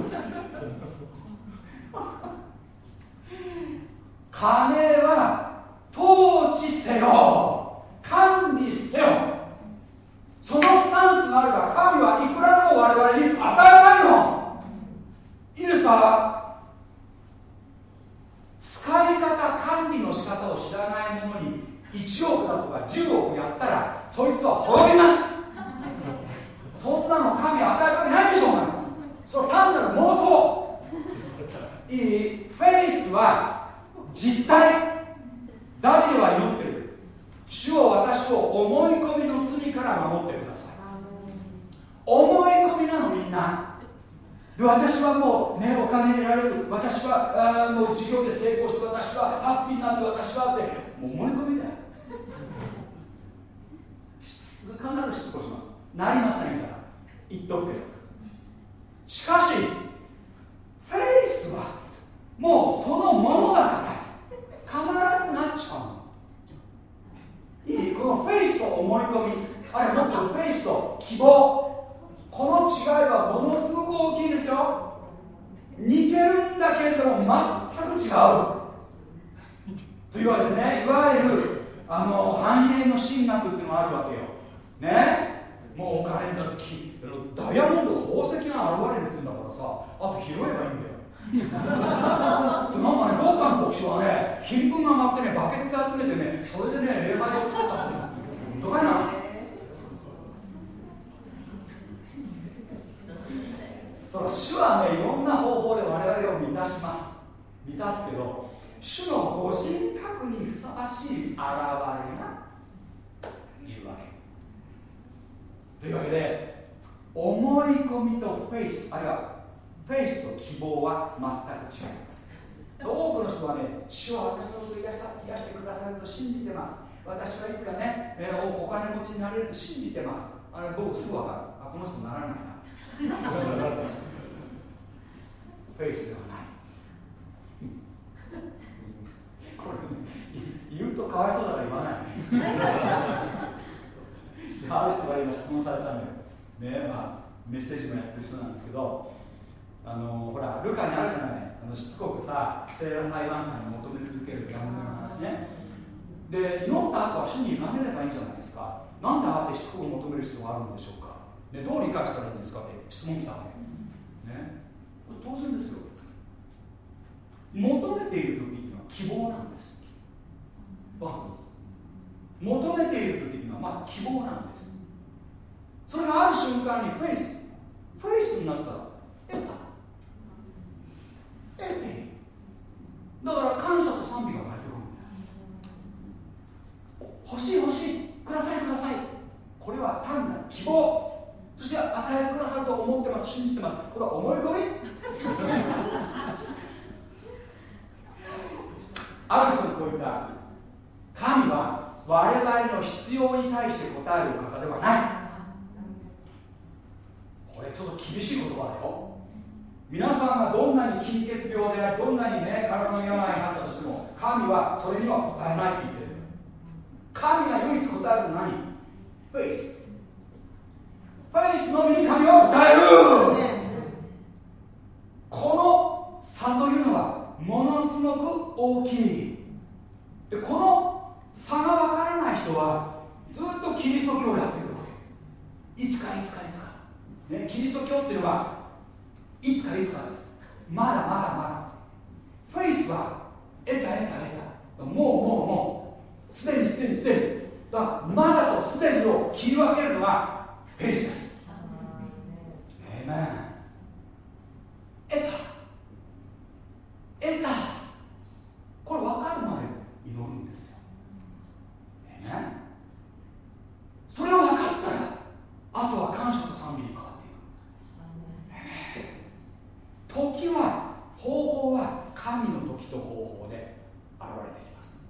金は統治せよ。管理せよ。そのスタンスがあれば神はいくらでも我々に与えないの。いいですか使い方管理の仕方を知らない者に1億だとか10億やったらそいつは滅びます。[LAUGHS] そんなの神は与えたくないでしょうがそれ単なる妄想いい？フェイスは実体ダビデは祈ってる。主を私を思い込みの罪から守ってください。思い込みなのみんな。で私はもうねお金に得られる。私はあもう事業で成功して私はハッピーなって私はって。思い込みだよ。必ず失敗します。なりませんから。言っとくけど。しかしフェイスはもうそのものだから必ずなっちゃういいこのフェイスと思い込みあるいはもっとフェイスと希望。この違いはものすごく大きいですよ。似てるんだけれども全く違う。というわけでねいわゆるあの繁栄の神学っていうのがあるわけよ。ね。もうお金だってダイヤモンド宝石が現れるっていうんだからさあと拾えばいいんだよ。なんかね、豪華の牧師はね、金粉が舞ってね、バケツで集めてね、それでね、礼拝を作ったって、本当かいな。その主はね、いろんな方法で我々を満たします。満たすけど、主のご人格にふさわしい現れがいるわけ。というわけで、思い込みとフェイスあるいはフェイスと希望は全く違います。多くの人はね主は私のことを癒してくださると信じてます。私はいつかね、えー、お金持ちになれると信じてます。あれ僕すぐ分かる。あこの人ならないな。フェイスではないこれ、ね、言うとかわいそうだから言わない。[LAUGHS] ある人が今質問されたのよ。ねまあメッセージもやってる人なんですけどあのほらルカにあるじゃないあのしつこくさ不正な裁判官に求め続けるギャンブルの話ね。で祈った後は主に委ねればいいんじゃないですか？なんであってしつこく求める必要があるんでしょうか、ね、どう理解したらいいんですか？って質問来たわけ。ね。当然ですよ。求めている時っていうのは希望なんです。求めている時っていうのはまあ希望なんです。それがある瞬間にフェイスフェイスになったらだから感謝と賛美が生まれてくるんだ欲しい欲しいくださいください。これは単なる希望。そして与えてくださると思ってます。信じてます。これは思い込み。[LAUGHS] ある人にこう言った。神は我々の必要に対して答える方ではない。これちょっと厳しい言葉だよ。皆さんがどんなに金血病でありどんなにね体の病になったとしても神はそれには答えないって言ってる神が唯一答えるのは何？フェイス。フェイスのみに神は答える。この差というのはものすごく大きい。でこの差が分からない人はずっとキリスト教をやってるわけ。いつかいつかいつか、ね、キリスト教っていうのはいつかいつかです。まだまだまだ。フェイスは得た得た得た。もうもうもう。すでにすでにすでに。だまだとすでにを切り分けるのはフェイスです。えめ得た。得た。これ分かるまで祈るんですよ。えめそれを分かったらあとは感謝と賛美に変わっていく時は方法は神の時と方法で現れてきます。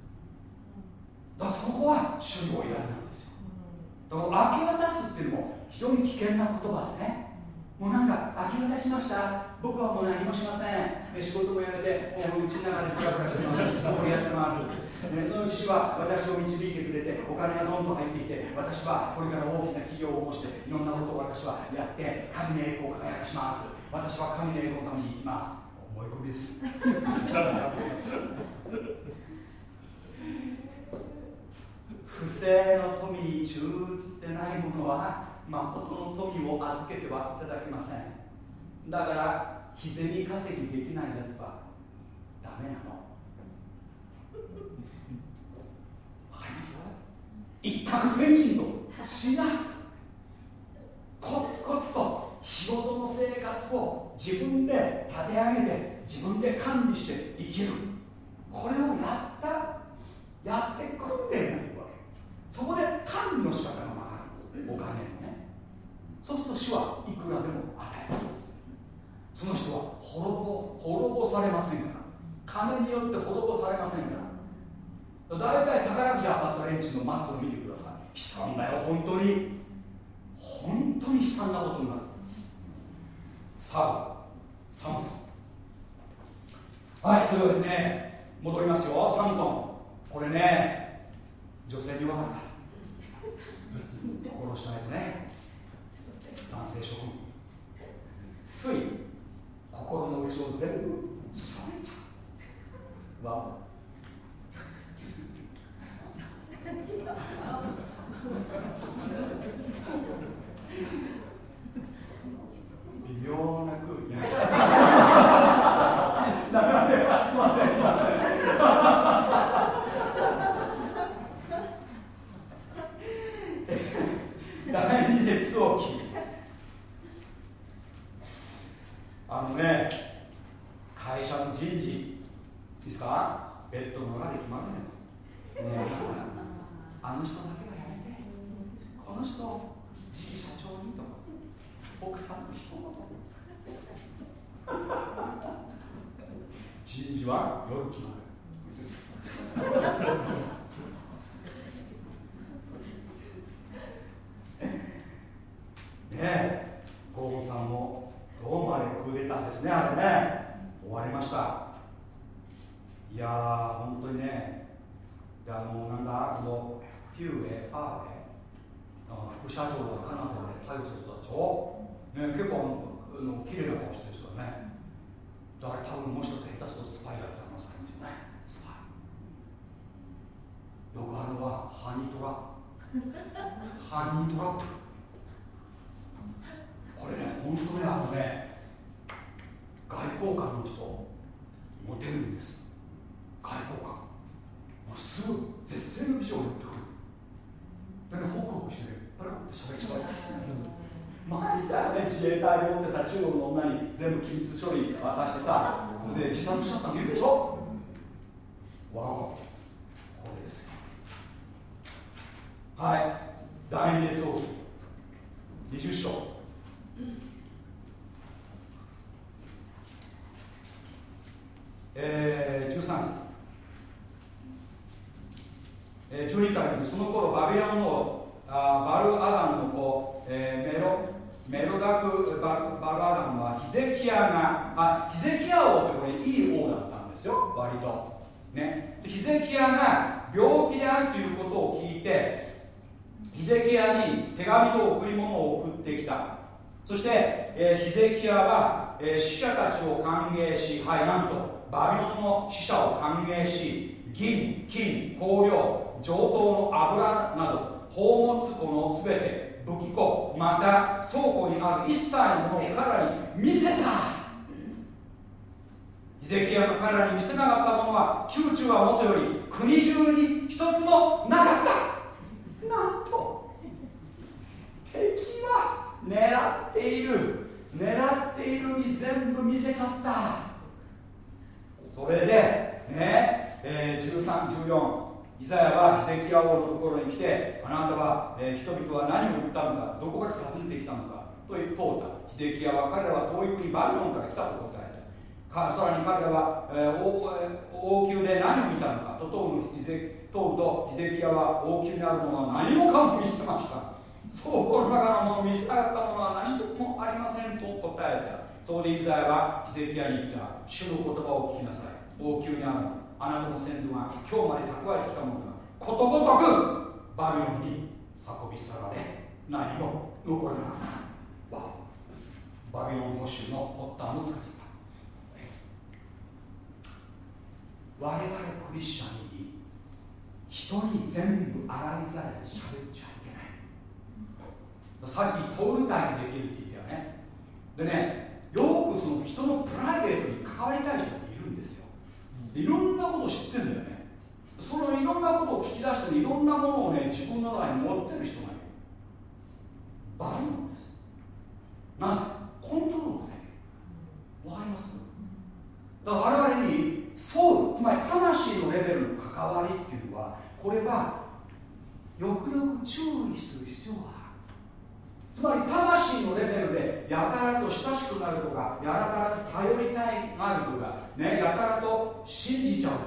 だからそこは主の依頼なんですよ。だから明け渡すっていうのも非常に危険な言葉でね。もうなんか明け渡しました。僕はもう何もしません。仕事も辞めてもううちの中でブラブラしてますこれやってます。ね、そのうちは私を導いてくれてお金がどんどん入ってきて私はこれから大きな企業を起こしていろんなことを私はやって神の栄光を輝かします。私は神の栄光のために行きます。思い込みです。不正の富に忠実でない者は誠の富を預けてはいただけません。だから日銭稼ぎできないやつはダメなの。わかります？一攫千金としない。コツコツと。仕事の生活を自分で立て上げて自分で管理して生きる。これをやったやって訓練がいるわけ。そこで管理の仕方が分かる。お金のね。そうすると主はいくらでも与えます。その人は滅ぼ滅ぼされませんから。金によって滅ぼされませんから。大体宝くじ当たった連中の末を見てください。悲惨だよ本当に。本当に悲惨なことになる。さあサムソン。はいそれでね戻りますよ。サムソン。これね女性に分かった殺しないとね。男性諸君。つい心の内を全部しゃれちゃう。わ [LAUGHS] 微妙な空気だからね、すません、すません。第二列王記あのね会社の人事いいですかベッドの裏で決まるのよ、ね、あの人だけはやめてこの人次期社長にと奥さんの一言人事は夜決まるねえゴーンさんもローマでクーデターですねあれね終わりましたいやー本当にねであのなんだこのフューエファーエ副社長がカナダで逮捕されたでしょ、ね、結構あの綺麗な顔してる人だねだから多分もしかして下手するとスパイやった可能性ありますよね。スパイ。よくあるのはハニートラップ。ハニートラップ。これね本当にあのね外交官の人モテるんです。外交官。もうすぐ絶世の美女を言ってくる。だからホクホクしてねパラッと喋っちゃう。まあいたよね自衛隊でもってさ中国の女に全部機密処理渡してさで自殺しちゃったの言うでしょ？わお。これですよ。はい。第二列王。記20章。えー、13節、えー、12からその頃バビロンのあバルアダンの子、えー、メロメロダクババルアダンはヒゼキヤがあヒゼキヤ王ってこれいい王だったんですよ割と。ね。ヒゼキヤが病気であるということを聞いてヒゼキヤに手紙と贈り物を送ってきた。そして、えー、ヒゼキヤは、えー、死者たちを歓迎しはいなんとバビロンの死者を歓迎し銀金香料上等の油など宝物庫のすべて武器庫また倉庫にある一切のものを彼らに見せた。ヒゼキヤが彼らに見せなかったものは宮中はもとより国中に一つもなかった。なんと敵は狙っている。狙っているに全部見せちゃった。それでね、えー、13、14イザヤはヒゼキヤ王のところに来てあなたは、え、人々は何を言ったのかどこから訪ねてきたのかと言う問うた。ヒゼキヤは彼らは遠い国バビロンから来たと答えた。かさらに彼らは、えー、王宮で何を見たのかと問うのヒゼ問うとヒゼキヤは王宮にあるものは何もかも見せました。そうこの中のもの見せなかったものは何一つもありませんと答えた。そこでイザヤはヒゼキヤに言った。主の言葉を聞きなさい。王宮にあるもの。あなたの先祖が今日まで蓄えて。きたものがことごとくバビロンに運び去られ何も残らなくなるバビロン都市の発端を作っちゃった我々クリスチャンに人に全部洗いざらいしゃべっちゃいけないさっきソウル体ができるって。言ったよねでねよくその人のプライベートに関わりたい人って。いるんですよいろんなことを知ってるんだよね。そのいろんなことを聞き出していろんなものをね自分の中に持ってる人がいるバリなんです。なぜ？コントロールでわかります？だから我々にソウルつまり魂のレベルの関わりっていうのはこれはよくよく注意する必要がある。つまり魂のレベルでやたらと親しくなるとかやたらと頼りたいがあるとか、ね、やたらと信じちゃうとか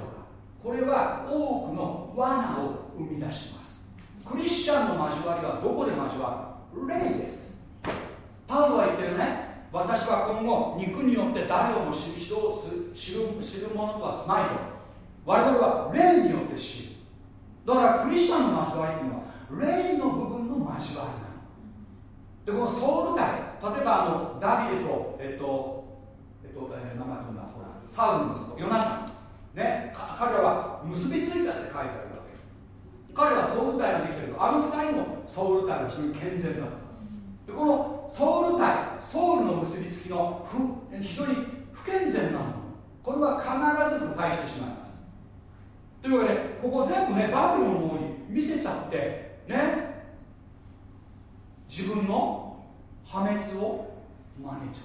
これは多くの罠を生み出します。クリスチャンの交わりはどこで交わる？霊です。パウロは言ってるね。私は今後肉によって誰をも知る人を知る知る者とはすまいと。我々は霊によって知る。だからクリスチャンの交わりっていうのは霊の部分の交わりでこのソウル体例えばあのダビデとえっとえっと、えー、名前とんだほらサウルの息子ヨナサン。ね彼らは結びついたって書いてあるわけ。彼はソウル体ができてるあの二人もソウル体が非常に健全だでこのソウル体ソウルの結びつきの不非常に不健全なもの。これは必ず腐敗してしまいます。というわけでここ全部ねバビロンの方に見せちゃってね。自分の破滅を招いちゃう。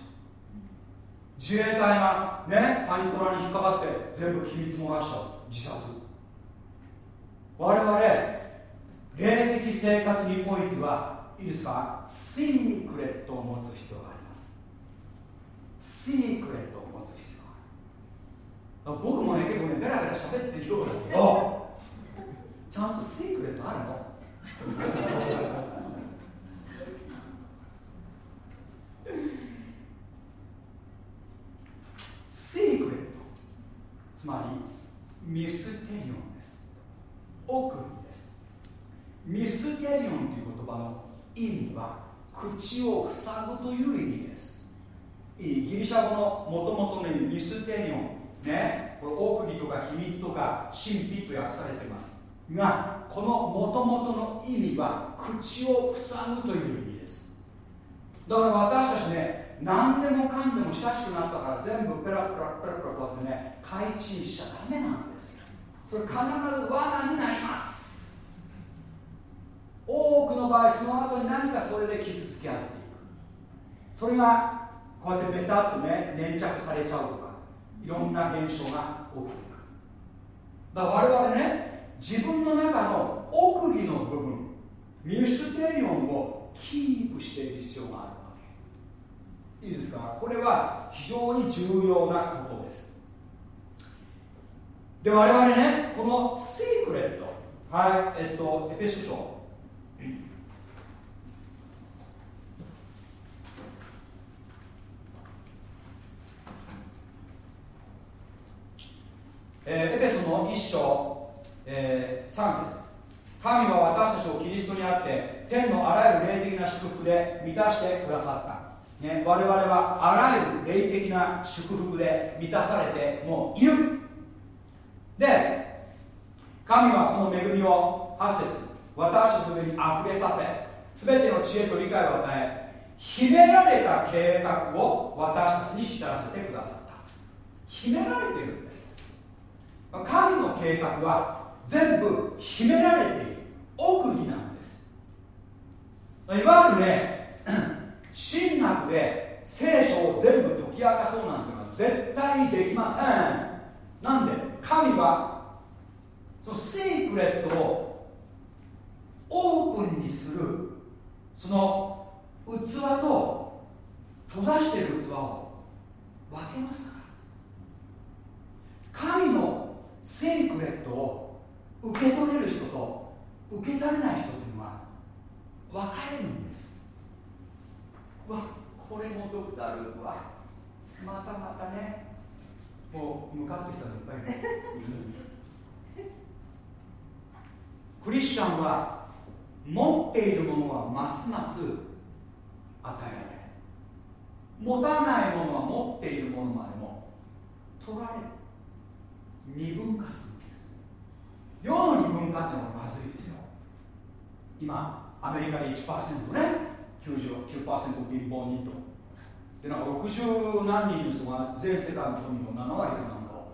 自衛隊がねパニトラに引っかかって全部機密漏らしちゃう。自殺。我々霊的生活においてはいいですか？シークレットを持つ必要があります。シークレットを持つ必要がある。僕もね結構ねベラベラ喋ってるようだけどちゃんとシークレットあるの？シークレットつまりミステリオンです。奥義です。ミステリオンという言葉の意味は口を塞ぐという意味です。ギリシャ語のもともとのミステリオンね。これ奥義とか秘密とか神秘と訳されています。がこのもともとの意味は口を塞ぐという意味。だから私たちね何でもかんでも親しくなったから全部ペラペラペラペラこうやってね開陳しちゃダメなんですそれ必ず罠になります。多くの場合その後に何かそれで傷つけ合っていく。それがこうやってベタっとね粘着されちゃうとかいろんな現象が起きていく。だから我々ね自分の中の奥義の部分ミステリオンをキープしている必要がある。いいですか？これは非常に重要なことです。で我々ねこのシークレットはいえっとエペス書。えー、エペソの一章、えー、3節。神は私たちをキリストにあって天のあらゆる霊的な祝福で満たしてくださった、ね、我々はあらゆる霊的な祝福で満たされてもういる。で神はこの恵みを8節私たちの上にあふれさせ全ての知恵と理解を与え秘められた計画を私たちに知らせてくださった。秘められているんです。神の計画は全部秘められている。奥義なんです。いわゆるね神学で聖書を全部解き明かそうなんてのは絶対にできません。なんで神はそのシークレットをオープンにするその器と閉ざしている器を分けますから神のセークレットを受け取れる人と受け取れない人っていうのは分かれるんですわこれもドクタールはまたまたね。もう向かってきたのいっぱいいるクリスチャンは持っているものはますます与えられ持たないものは持っているものまでも取られる二分化するんです。世の二分化ってのはまずいですよ。今アメリカで1%ね。99%貧乏人と。でなんか60何人の人が全世界の富の7割かなんかを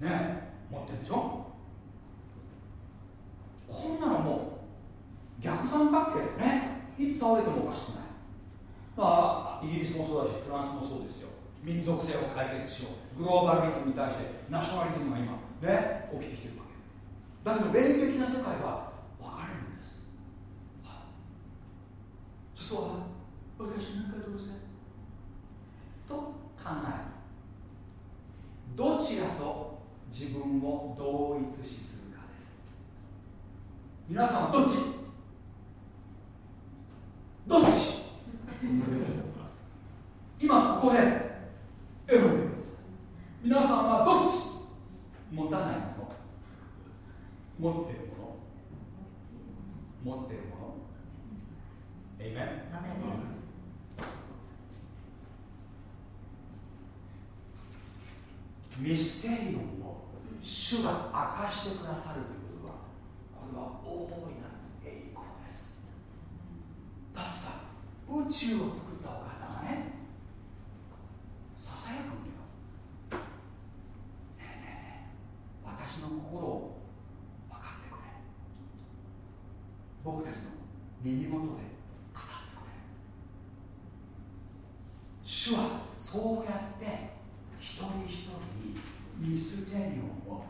ね持ってるでしょ？こんなのもう逆三角形でねいつ倒れてもおかしくない。まあイギリスもそうだしフランスもそうですよ。民族性を解決しよう。グローバルリズムに対してナショナリズムが今ね起きてきてるわけ。だけど霊的な世界は分かれるんです、はあ、そうは私なんかどうせと考えるどちらと自分を同一視するかです皆さんはどっちどっち今ここでエロいです皆さんはどっち持たないもの持っているもの持っているものミステリオンを主が明かしてくださるということはこれは大いなる栄光です。だってさ宇宙を作ったお方がねささやくんだよ。ねえねえねえ私の心を分かってくれ。僕たちの耳元で語ってくれ主はそうやって一人一人にミステリオンを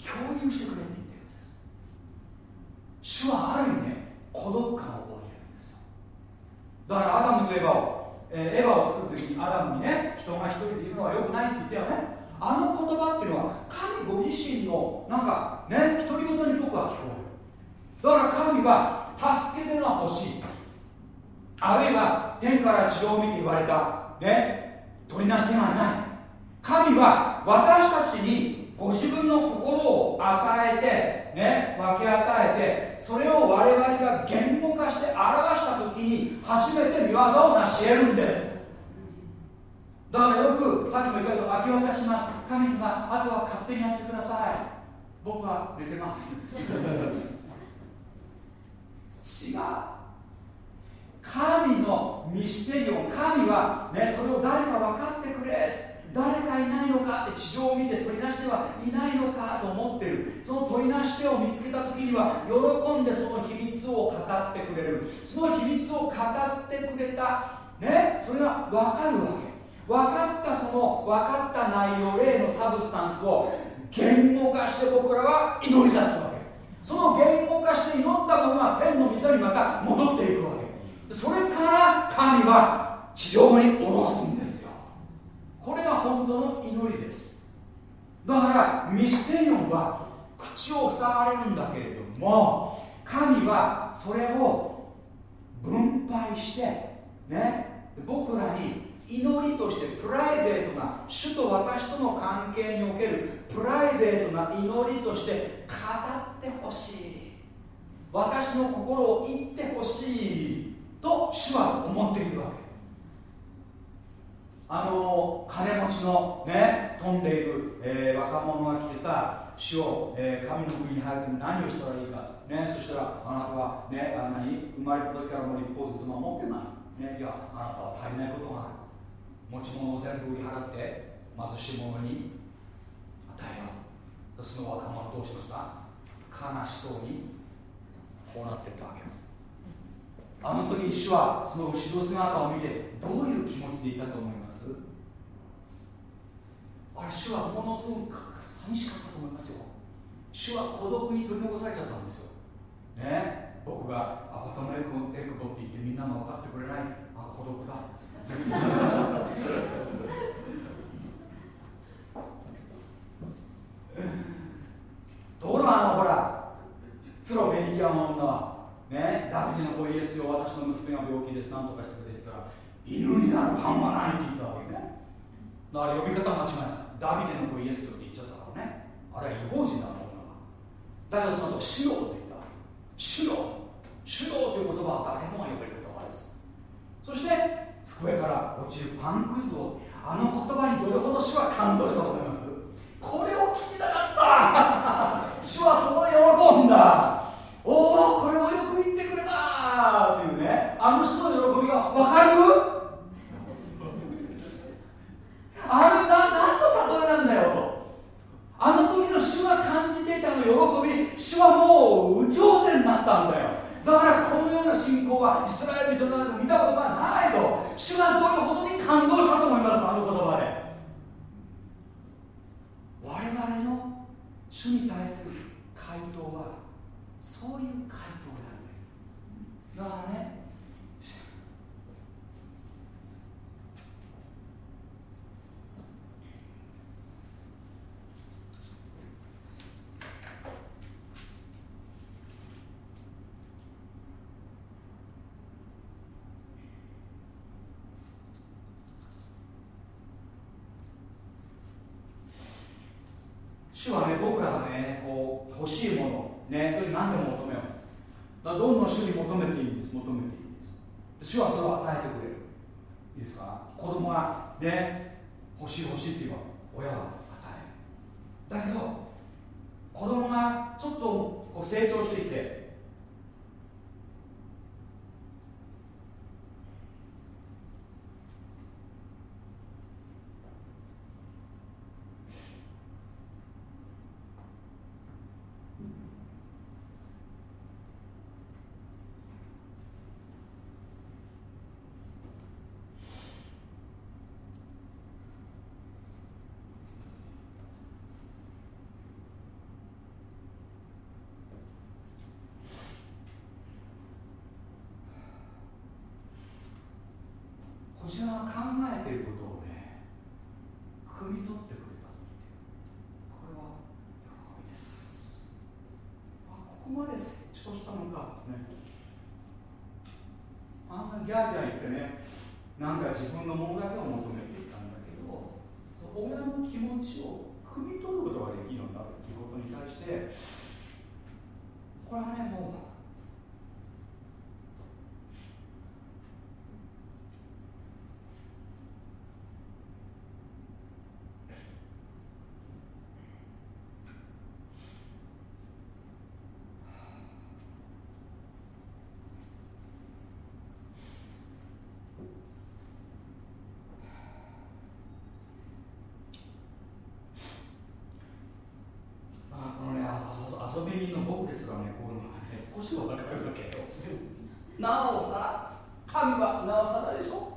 共有してくれって言ってるんです。主はある意味ね孤独感を覚えてるんです。よだからアダムとエヴァを、えー、エヴァを作る時にアダムにね人が一人でいるのはよくないって言ったよねあの言葉っていうのは神ご自身のなんかね独り言に僕は聞こえる。だから神は助けてのは欲しい。あるいは天から地上を見て言われたね取りなし手がいない。神は私たちにご自分の心を与えてね分け与えてそれを我々が言語化して表した時に初めて見業を成し得るんです。だからよくさっきも言ったけど明け渡します。神様あとは勝手にやってください。僕は寝てます。[LAUGHS] 違う。神のミステリオン神は、ね、それを誰か分かってくれ。誰かいないのかって地上を見て取り出してはいないのかと思ってる。その取り出し手を見つけた時には喜んでその秘密を語ってくれる。その秘密を語ってくれたねそれが分かるわけ。分かったその分かった内容例のサブスタンスを言語化して僕らは祈り出すわけ。その言語化して祈ったものが天の溝にまた戻っていくわけ。それから神は地上に下ろすんですよ。これが本当の祈りです。だからミステリオンは口を塞がれるんだけれども神はそれを分配してね僕らに祈りとしてプライベートな主と私との関係におけるプライベートな祈りとして語ってほしい。私の心を言ってほしい。と主は思っているわけ。あの金持ちのね飛んでいる、えー、若者が来てさ主を、えー、神の国に入るに何をしたらいいか、ね、そしたらあなたは、ね、あ何生まれた時からもう一方ずつ守ってます、ね、いやあなたは足りないことがある。持ち物を全部売り払って貧しい者に与えよう。その若者どうしました悲しそうにこうなっていったわけよ。あの時主はその後ろ姿を見てどういう気持ちでいたと思います？あれ主はものすごく寂しかったと思いますよ。主は孤独に取り残されちゃったんですよ。ね？僕がアバタのエクボって言ってみんなも分かってくれない。あ孤独だ。ところがあのほら。ツロフェニキアの女は。ねダビデの子イエスよ私の娘が病気です何とかしてくれって言ったら犬になるパンはないって言ったわけね。だから呼び方間違いない。ダビデの子イエスよって言っちゃったからね。あれは違法人だ女がだけどその後主よって言った主よ主よという言葉は誰もが呼べる言葉です。そして机から落ちるパンくずをあの言葉にどれほど主は感動したと思います？これを聞きたかった。主はその喜んだ。おおこれをよあの人の喜びが分かる？あれな何の例えなんだよ。とあの時の主は感じていたの喜び主はもう有頂天になったんだよ。だからこのような信仰はイスラエル人の中で見たことがないと主がどういうほどに感動したと思います？あの言葉で。我々の主に対する回答はそういう回答であるだからね主はね僕らがねこう欲しいものね何でも求めよう。だからどんどん主に求めていいんです求めていいんです。主はそれを与えねあんなギャーギャー言ってねなんか自分のものだけを求めていたんだけど親の気持ちを汲み取ることができるんだということに対してこれはねもう遊び人の僕ですらね、こういうのがね、少しは分かるわけよ。なおさら、神はなおさらでしょ？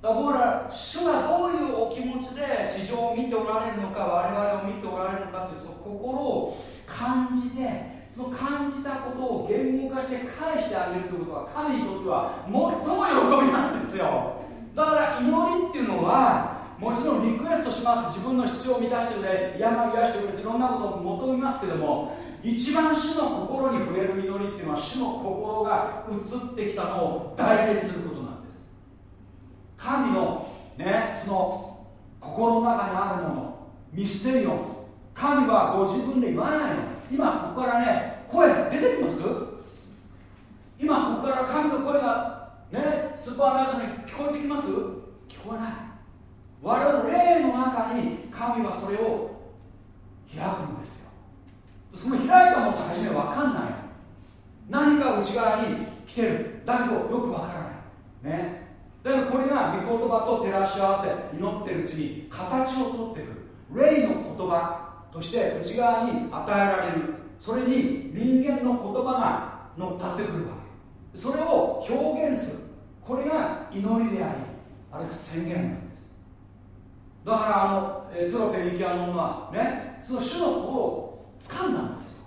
だから僕ら、主がどういうお気持ちで地上を見ておられるのか、我々を見ておられるのかって、その心を感じて、その感じたことを言語化して返してあげるということは、神にとっては最も喜びなんですよ。だから祈りっていうのは、もちろんリクエストします自分の必要を満たしてくれ病癒してくれていろんなことを求めますけども一番主の心に触れる祈りっていうのは主の心が移ってきたのを代弁することなんです。神のねその心の中にあるものミステリオン神はご自分で言わないの。今ここからね声出てきます？今ここから神の声がねスーパーナチュラルに聞こえてきます？聞こえない。我々の霊の中に神はそれを開くんですよ。その開いたものって初め分かんない。何か内側に来てるだけどよく分からない。ね。だからこれが御言葉と照らし合わせ祈ってるうちに形をとってくる。霊の言葉として内側に与えられる。それに人間の言葉が乗っかってくるわけ。それを表現する。これが祈りでありあれが宣言なんです。だからあの、えー、ゾロフェニキアの女はねその主の心を掴んだんですよ。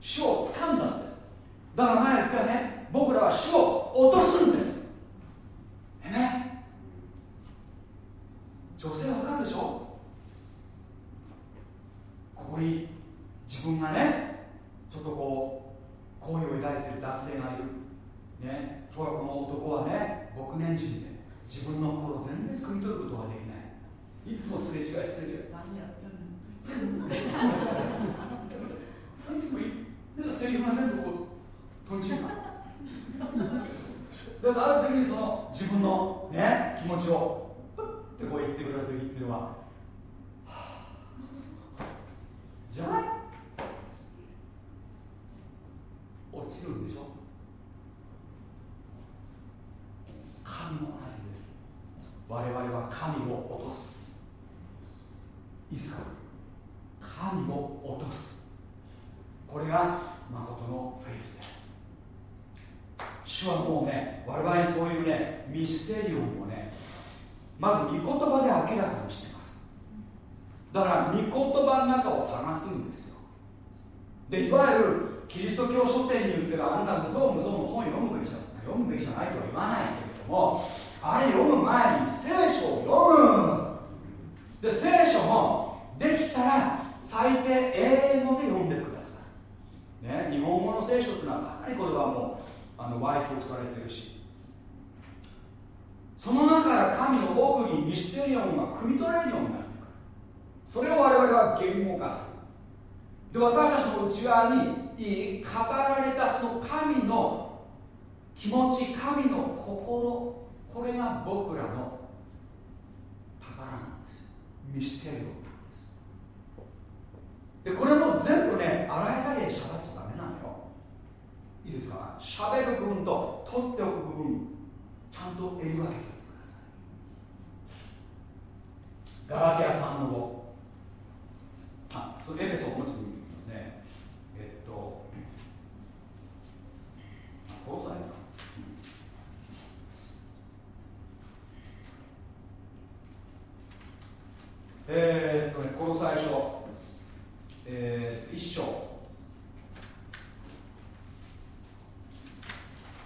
主を掴んだんです。だから前言ったね。僕らは主を落とすんです。ね。女性は分かるでしょ。ここに自分がねちょっとこう好意を抱いてる男性がいる。ね。とはこの男はね牧年人で自分の心を全然汲み取ることができない。いつもすれ違いすれ違い。何やってんの。いつもなんかセリフが全部こうとんちんか [LAUGHS] だからある時にその自分のね気持ちをプッてこう言ってくれた時っていうのは、はあ、じゃない？落ちるんでしょ？神の同じです。我々は神を落とす。いいですか？神を落とすこれが誠のフェイスです。主はもうね我々にそういうねミステリオンをねまず御言葉で明らかにしてます。だから御言葉の中を探すんですよ。でいわゆるキリスト教書店に言ってるあんな無造無造の本読むべきじゃ読むべきじゃないとは言わないけれどもあれ読む前に聖書を読む。で聖書もできたら最低英語で読んでください、ね、日本語の聖書っていうのはかなりこれはもうあの歪曲されてるし。その中から神の奥にミステリオンが汲み取れるようになってくる。それを我々は言語化する。で私たちの内側に語られたその神の気持ち神の心これが僕らの宝なんです。ミステリオンなんです。でこれも全部ね洗いざりでしゃべいいですか？しゃべる部分と取っておく部分ちゃんと襟分けておいてくださいガラティアさんの5あそれエペソンもちょっと見てみますね。えっとこうだよえー、っとね、この最初、えー、一章、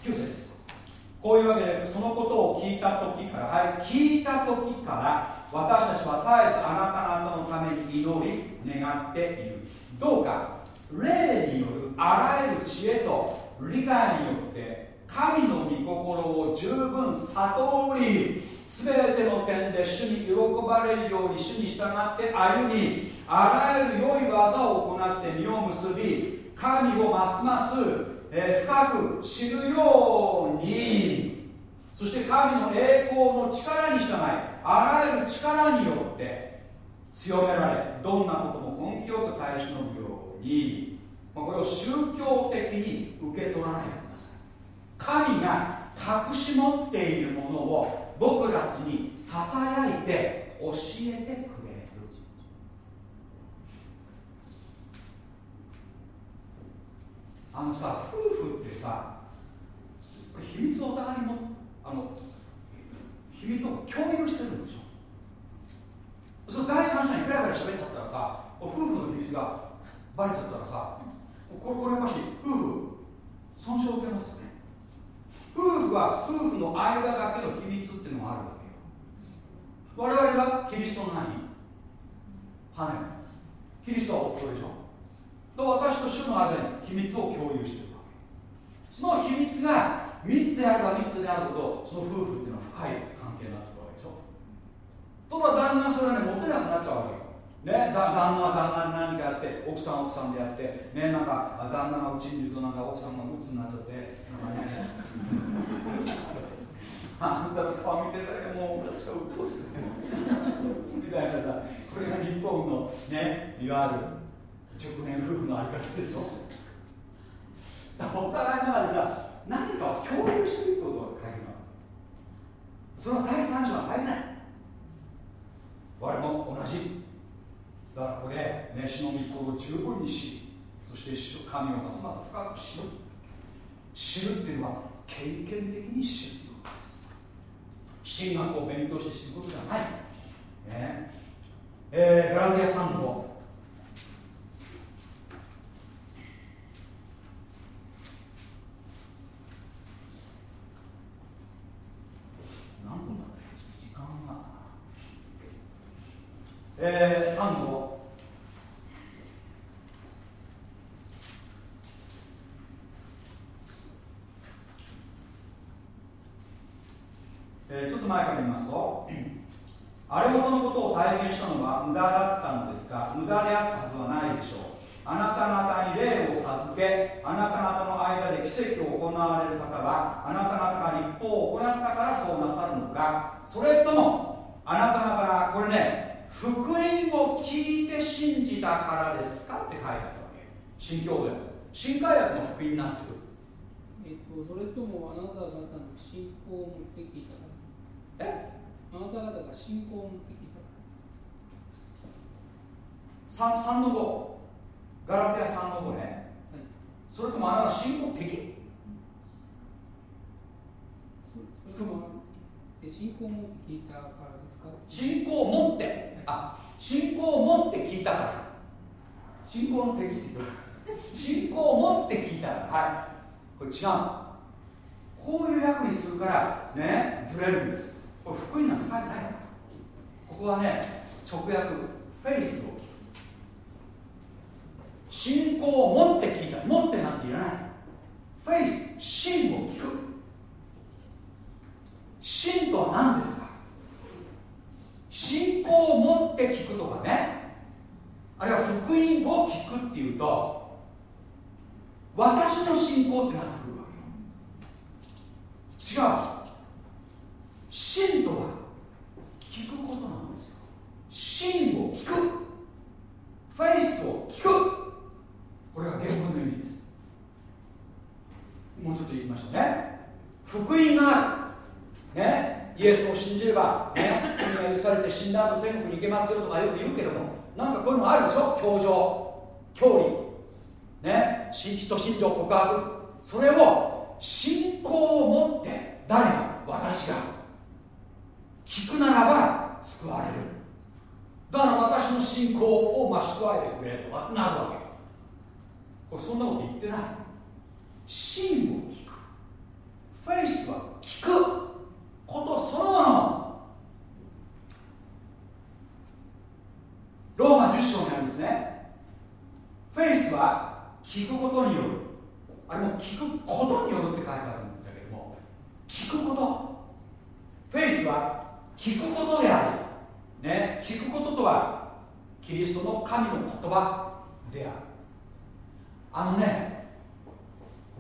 9節こういうわけでそのことを聞いた時からはい聞いた時から私たちは絶えずあなた方のために祈り願っている。どうか霊によるあらゆる知恵と理解によって神の御心を十分悟り全ての点で主に喜ばれるように主に従って歩みあらゆる良い技を行って実を結び神をますます、え、深く知るようにそして神の栄光の力に従いあらゆる力によって強められどんなことも根気よく耐え忍ぶように、まあ、これを宗教的に受け取らないでください。神が隠し持っているものを僕たちにささやいて教えてくれるあのさ夫婦ってさ秘密をお互いもあの秘密を共有してるんでしょ？その第三者にペラペラ喋っちゃったらさ夫婦の秘密がバレちゃったらさこれこれやっぱし夫婦損傷を受けますね。夫婦は夫婦の間だけの秘密っていうのがあるわけよ。我々はキリストの何羽キリストは夫でしょ？と私と主の間に秘密を共有しているわけ。その秘密が密であれば密であるほどその夫婦っていうのは深い関係になってくるわけでしょ。ところが旦那それはね持てなくなっちゃうわけよ。ね、だ旦那は旦那に何かやって奥さんは奥さんでやってねなんか旦那がうちにいるとなんか奥さんが鬱になっちゃってなんかね。[LAUGHS] あんたの顔見てたらもう私はうっとうしくみたいなさこれが日本のねいわゆる熟年夫婦のあり方でしょ？お互いの中でさ何かを共有していくことが鍵なの。その第三者は入れない。我も同じ。だからここで、ね、主の御心を十分にしそして神をますます深く知る。知るっていうのは経験的に知るということです。神学を勉強して知ることじゃない、ね。えー、ガラティア3の何分だ時間がえー、3号えー、ちょっと前から言いますとあれほどのことを体験したのは無駄だったのですが無駄であったはずはないでしょう。あなた方に霊を授けあなた方の間で奇跡を行われる方はあなた方が立法を行ったからそうなさるのか？それともあなた方がこれね福音を聞いて信じたからですかって書いてあったわけ。新教で新海薬の福音になってくる。えっと、それともあなた方の信仰を持って聞いたからですか？え？あなた方が信仰を持って聞いたからですか？3, 3の5ガラテア3の5ね、はい、それともあなた信仰的それとも信仰を持って聞いたからですか？信仰を持って、はい、あ信仰を持って聞いたから。信仰の敵って言う？信仰を持って聞いた。からはい。これ違う。こういう役にするからねずれるんです。これ福音なんて書いてない。ここはね直訳。フェイスを聞く。信仰を持って聞いた。持ってなんていらない。フェイス信を聞く。信とは何ですか？信仰を持って聞くとかね。あるいは福音を聞くっていうと私の信仰ってなってくるわけよ。違う。信とは聞くことなんですよ。信を聞く。フェイスを聞く。これが原文の意味です。もうちょっと言いましたね。福音がある。ね。イエスを信じれば、ね、罪が許されて死んだ後天国に行けますよとかよく言うけどもなんかこういうのあるでしょ？教条教理。ね？信と信条告白。それを信仰を持って誰が？私が。聞くならば救われる。だから私の信仰を増し加えてくれとかなるわけ。これそんなこと言ってない。信を聞く。フェイスは聞く。ことそのものローマ10章にあるんですね。フェイスは聞くことによる。あれも聞くことによるって書いてあるんだけども聞くこと。フェイスは聞くことである、ね、聞くこととはキリストの神の言葉である。あのね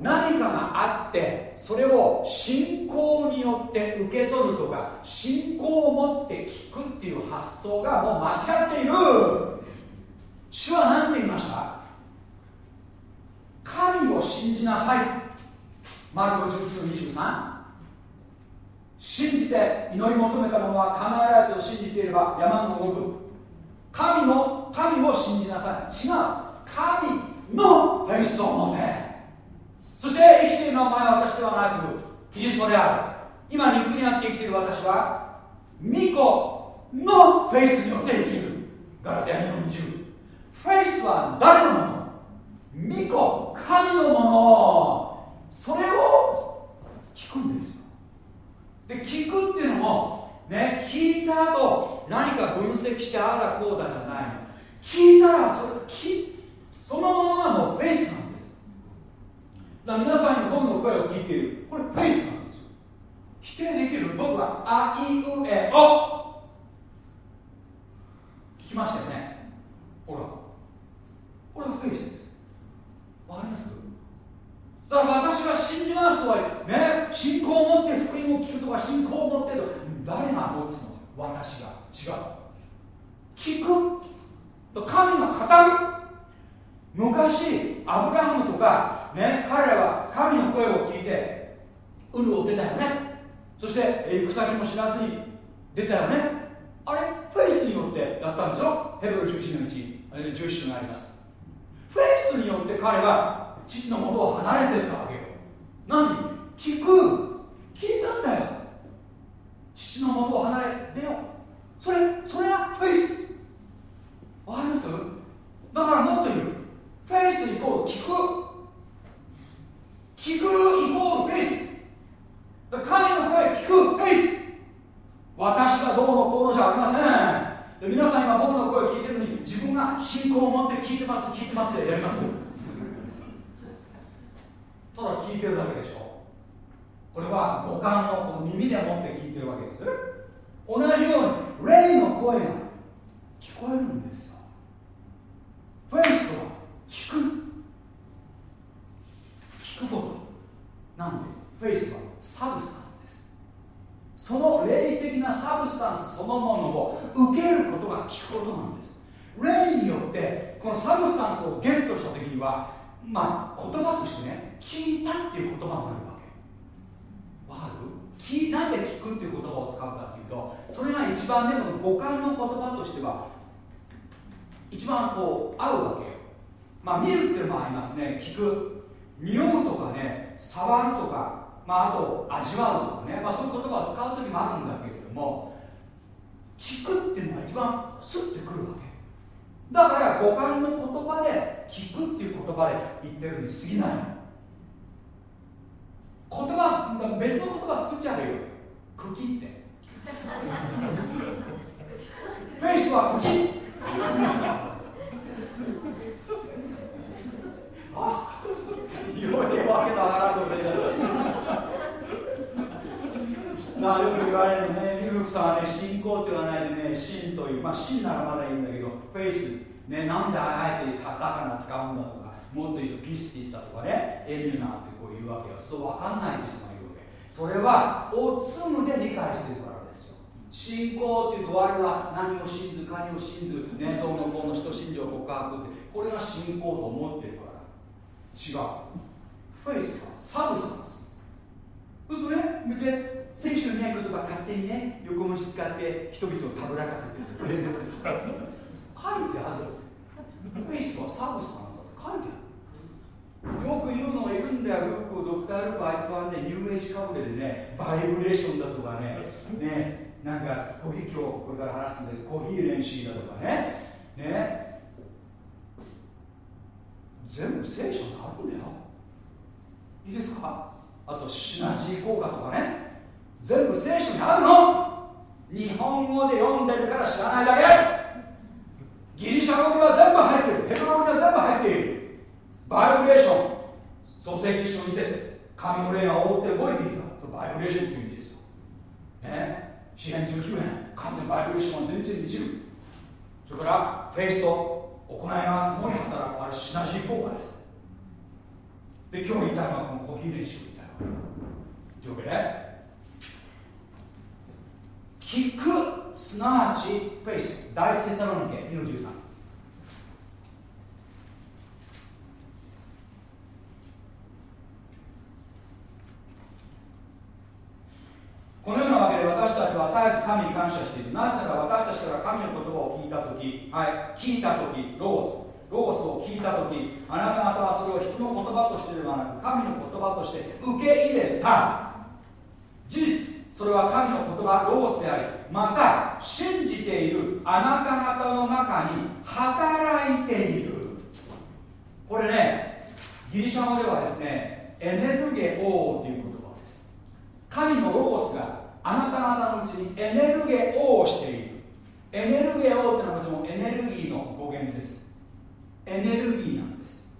何かがあってそれを信仰によって受け取るとか信仰を持って聞くっていう発想がもう間違っている。主は何て言いました？神を信じなさい。マルコ11の23信じて祈り求めたものは叶えられたと信じていれば山の動く神の神を信じなさい。違う。神のフェイスを持て。そして生きているのは前私ではなくキリストである。今肉にあって生きている私は巫女のフェイスによって生きる。ガラテヤ2の20フェイスは誰のもの？巫女神のもの。それを聞くんですで聞くっていうのもね聞いた後何か分析してああだこうだじゃないの。聞いたらそれそのものがフェイスなんだ皆さんに僕の声を聞いている。これフェイスなんですよ。否定できる僕はあいうえお。聞きましたよね。ほら。これはフェイスです。わかります？だから私が信じますわね信仰を持って福音を聞くとか信仰を持ってる誰が持つの私が。違う。聞く。神が語る。昔アブラハムとかね彼らは神の声を聞いてウルを出たよね。そして行く先も知らずに出たよね。あれフェイスによってやったんでしょ？ヘブル11のうち1 11があります。フェイスによって彼は父のもとを離れてったわけよ。何？聞く？聞いたんだよ。父のもとを離れ出よ。それそれが faith。わかります？だからもっと言う。フェイスイコール聞く。聞くイコールフェイス。神の声聞くフェイス。私がどうのこうのじゃありません。皆さん今僕の声を聞いてるのに自分が信仰を持って聞いてます聞いてますってやります。ただ聞いてるだけでしょ。これは五感のこの耳でもって聞いてるわけです同じように霊の声が聞こえるんですよ。フェイスは聞く。聞くこと。なんで？ faith は substance です。その霊的な substance そのものを受けることが聞くことなんです。霊によってこの substance をゲットした時にはまあ言葉としてね聞いたっていう言葉になるわけ。わかる？聞なんで聞くっていう言葉を使うかっていうとそれが一番ね五感の言葉としては一番こう合うわけよ。まあ見るっていうのもありますね。聞く。匂うとかね触るとかまああと味わうとかね、まあ、そういう言葉を使う時もあるんだけれども聞くっていうのが一番スッてくるわけ。だから五感の言葉で聞くっていう言葉で言ってるに過ぎない言葉別の言葉作っちゃうよ。茎って。[LAUGHS] フェイスは茎。[LAUGHS] あよいわけのわからんこと言い出なよく言われるね、ミルクさんはね、信仰って言わないでね、信という、まあ、信ならまだいいんだけど、フェイス、ね、なんであえてカタカナ使うんだとか、もっと言うとピスティスだとかね、エミナーってこう言うわけよ。そう分かんない人がいるわけ。それは、オツムで理解してるからですよ。信仰っていうと、我は何を信ず、何を信ず、ね、どうのこうの使徒信条告白って、これが信仰と思ってるから。違う。 faith は substance。そうするとね、見て、聖書にない言葉勝手にね横文字使って人々をたぶらかせてる書いてある？ faith は substance だ書いてある。よく言うのがいるんだよルークドクター・ルークあいつはねニューエイジかぶれでねバイブレーションだとかねねなんかコーヒー今日これから話すんでコーヒー練習だとかねね。全部聖書にあるんだよ。いいですか？あとシナジー効果とかね。全部聖書にあるの？日本語で読んでるから知らないだけ。ギリシャ語には全部入ってる。ヘブロ語には全部入っている。バイブレーション。創世記書2節。神の霊が覆って動いていたバイブレーションという意味ですよ。ね？支援19年神のバイブレーションは全然満ちる。それからフェイスと行いが共に働くあれシナジー効果です。で今日言いたいのはこの呼吸練習を言いたいわけ。というわけで聞くすなわちフェイス。第一テサロニケ2の13このようなわけで私たちは絶えず神に感謝している。なぜなら私たちから神の言葉を聞いたとき、はい、聞いたときロース。ロースを聞いたときあなた方はそれを人の言葉としてではなく神の言葉として受け入れた。事実。それは神の言葉ロースでありまた信じているあなた方の中に働いている。これねギリシャ語ではですねエネルゲオーという言葉です。神のロースがあなた方のうちにエネルゲオをしている。エネルゲオっていうのはもちろんエネルギーの語源です。エネルギーなんです。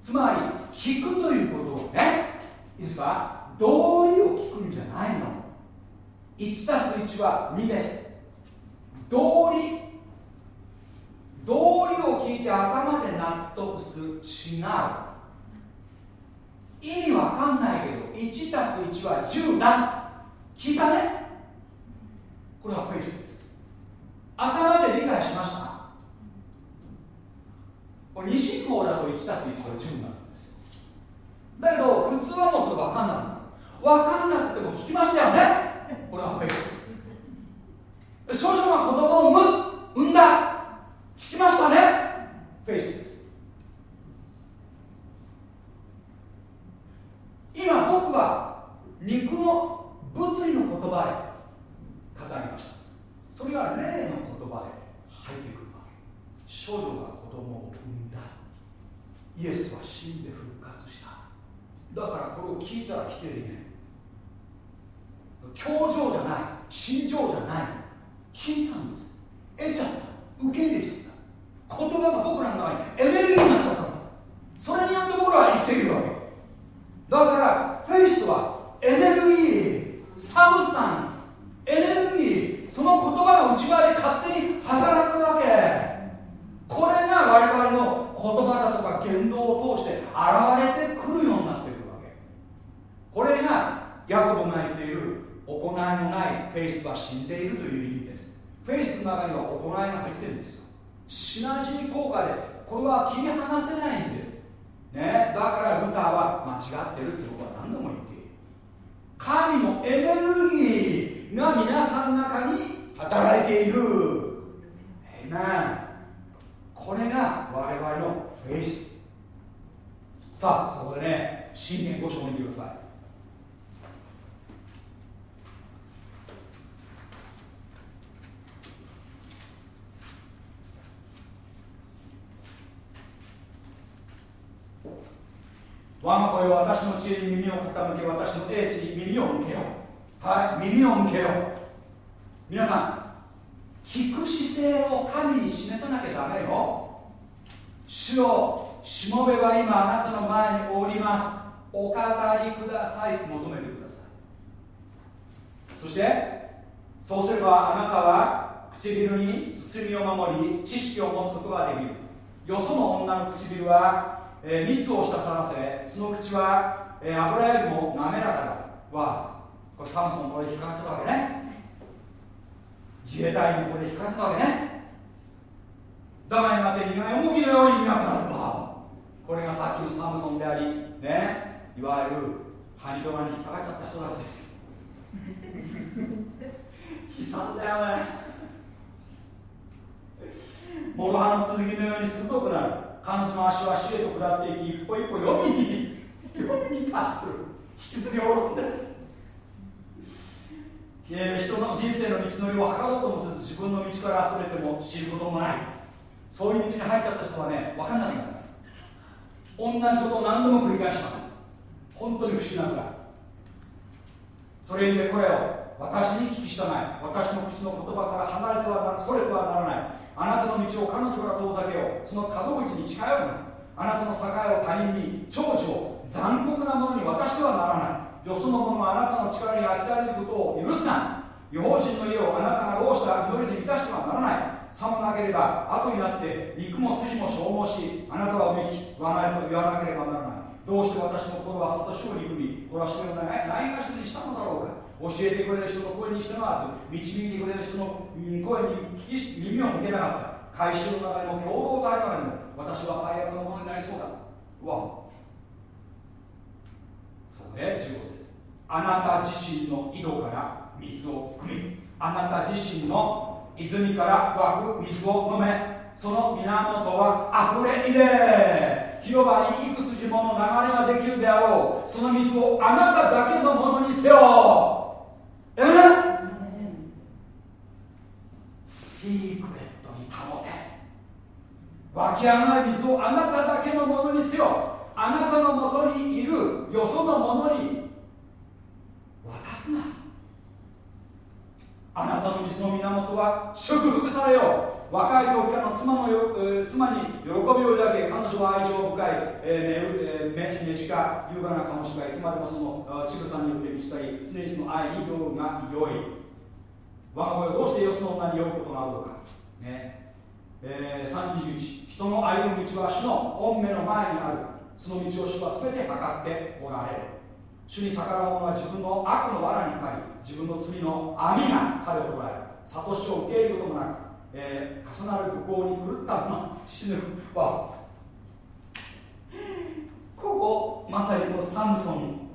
つまり聞くということをねいいですか？道理を聞くんじゃないの。1たす1は2です。道理。道理を聞いて頭で納得する違う意味わかんないけど1たす1は10だ。聞いたね？これはフェイスです。頭で理解しました？これ2進法だと1たす1は10になるんです。よだけど普通はもうそれ分かんない分かんなくても聞きましたよね？これはフェイスです。少女が子供を産む産んだ。聞きましたね。フェイスです。今僕は肉の物理の言葉で語りました。それが霊の言葉で入ってくるわけ。少女が子供を産んだ。イエスは死んで復活した。だからこれを聞いたら否定できない。教条じゃない心情じゃない。聞いたんです。得ちゃった。受け入れちゃった。言葉が僕らの中にエネルギーになっちゃったそれによって僕らは生きているわけ。だからフェイスはエネルギーサブスタンスエネルギーその言葉が内側で勝手に働くわけ。これが我々の言葉だとか言動を通して現れてくるようになってくるわけ。これがヤコブが言っている行いのないフェイスは死んでいるという意味です。フェイスの中には行いが入ってるんですよ。シナジー効果でこれは切り離せないんです。ね。だからルターは間違ってるってことは何度も言っている。神のエネルギーが皆さんの中に働いている。えなこれが我々のフェイス。さあそこでね箴言5章を見てください。我が声は私の知恵に耳を傾け私の英知に耳を向けよ。うはい耳を向けよ。う皆さん聞く姿勢を神に示さなきゃダメよ。主よしもべは今あなたの前におります。お語りください。求めてください。そしてそうすればあなたは唇に包みを守り知識を持つことができる。よその女の唇はえー、蜜を滴らせその口は、えー、油よりも滑らかだ。はこれサムソンこれ引っかかっちゃったわけね。自衛隊もこれ引っかかっちゃったわけね。だからやがて身がよもぎのように磨くなる。わこれがさっきのサムソンでありねいわゆるハニトラに引っかかっちゃった人たちです。[LAUGHS] 悲惨だよね。諸刃の剣のように鋭くなる。彼女の足は死へと下っていき一歩一歩黄泉に黄泉に達する。引きずり下ろすんです。えー、人の人生の道のりを測ろうともせず自分の道からそれても知ることもない。そういう道に入っちゃった人はね分かんなくなります。同じことを何度も繰り返します。本当に不思議なんだ。それゆえ子らよ私に聞き従い私の口の言葉から離れてはなそれてはならない。あなたの道を彼女から遠ざけよう。その可動域に近寄るな。あなたの境を他人に長寿を残酷なものに私はならない。よその者があなたの力に飽きられることを許すな。違法人の家をあなたが労した祈りで満たしてはならない。さもなければ後になって肉も筋も消耗しあなたはめき言わないと言わなければならない。どうして私の心は里を憎み懲らしめをないがしにしたのだろうか。教えてくれる人の声に従わず導いてくれる人の声に聞き耳を向けなかった。回収の中でも共同体の中でも私は最悪のものになりそうだ。わそこで15節あなた自身の井戸から水を汲み。あなた自身の泉から湧く水を飲め。その源は溢れ入れ広場に幾筋もの流れができるであろう。その水をあなただけのものにせよ。え？シークレットに保て。湧き上がる水をあなただけのものにせよ。あなたのもとにいるよそのものに渡すな。あなたの水の源は祝福されよう。若い時からの妻のよ、えー、妻に喜びを抱け彼女は愛情深い、えー、目えー、目短優雅な醸しがい。つまでもそのちぐさによって満ちたり常にその愛に酔うが良い。我が子よどうしてよその女に酔うことがあるのか。ね。えー、321人の歩む道は主の御目の前にある。その道を主は全て測っておられる。主に逆らう者は自分の悪の罠にかかり自分の罪の網が彼を捉える悟しを受け入れることもなく、えー、重なる不幸に狂ったまま死ぬ。は [LAUGHS] ここまさにこのサムソン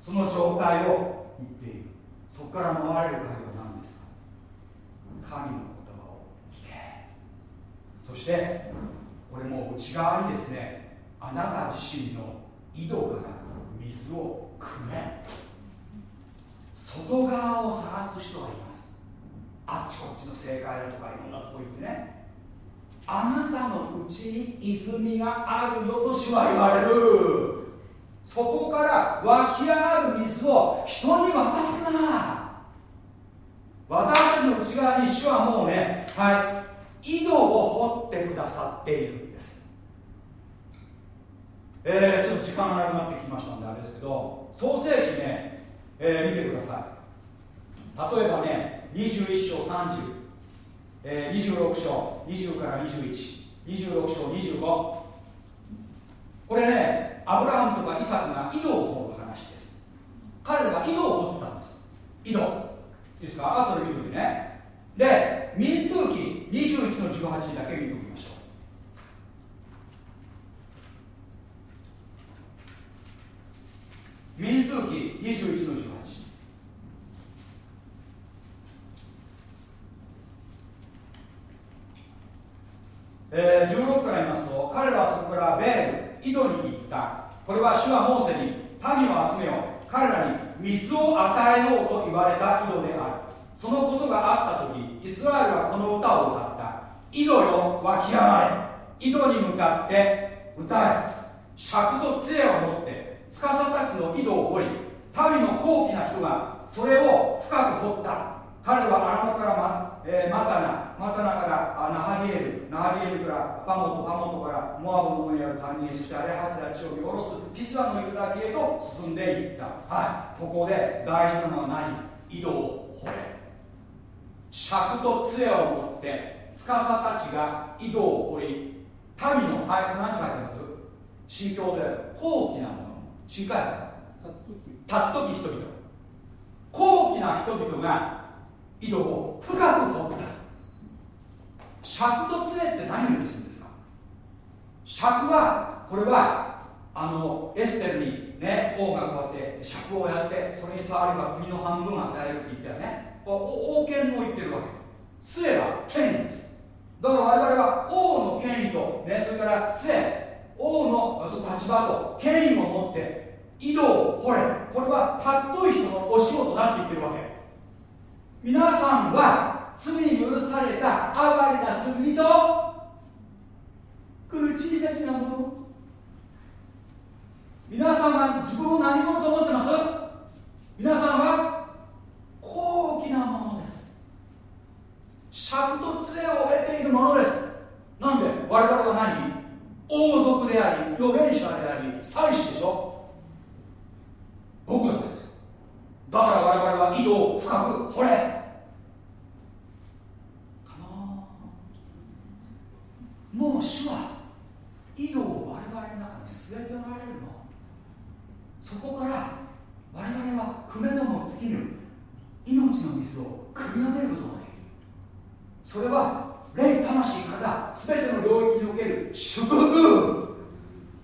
その状態を言っている。そこから逃れる鍵は何ですか？神の言葉を聞け。そしてこれも内側にですねあなた自身の井戸から水を汲め。外側を探す人がいます。あっちこっちの正解だとかいろんなとこ行ってね。あなたのうちに泉があるよと主は言われる。そこから湧き上がる水を人に渡すな。私たちの内側に主はもうねはい井戸を掘ってくださっているんです。えー、ちょっと時間がなくなってきましたんであれですけど創世記ね、えー、見てください。例えばね21章30、えー、26章20から2126章25これねアブラハムとかイサクが井戸を掘る話です。彼らが井戸を掘ったんです。井戸いいですか？後で見ておいてね。で民数記21の18だけ見ておきましょう。民数記21の18えー、16から言いますと彼らはそこからベール井戸に行った。これは主はモーセに民を集めよう。彼らに水を与えようと言われた井戸である。そのことがあった時イスラエルはこの歌を歌った。井戸よ湧き上がれ。井戸に向かって歌え。尺と杖を持って司たちの井戸を掘り民の高貴な人がそれを深く掘った。彼はアラノからま、えー、マタナマタナからナハリエルナハリエルからパモトパモトからモアブの上にある谷にしてあれはてた地を見下ろすピスラの頂へと進んでいった。はい。ここで大事なのは何？井戸を掘れ。尺と杖を持って司たちが井戸を掘り民のはい何書いてます？心境で高貴なもの。新海たっとき人々。高貴な人々が井戸を深く掘った。尺と杖って何を意味するんですか？尺はこれはあのエステルにね王がこうやって尺をやってそれに触れば国の半分与えるって言ったよね。王権を言ってるわけ。杖は権威です。だから我々は王の権威と、ね、それから杖。王の立場と権威を持って井戸を掘れ。これはたっとい人のお仕事だって言ってるわけ。皆さんは罪許された哀れな罪とこの小さなもの皆さんは自分を何者と思ってます。皆さんは高貴なものです。尺と杖を得ているものです。なんで？我々は何？王族であり預言者であり祭司でしょ？僕なんです。だから我々は井戸を深く掘れ。かなもう主は井戸を我々の中に据えておられるの？そこから我々はくめども尽きぬ命の水を汲み上げることができる。それは霊魂から全ての領域における。祝福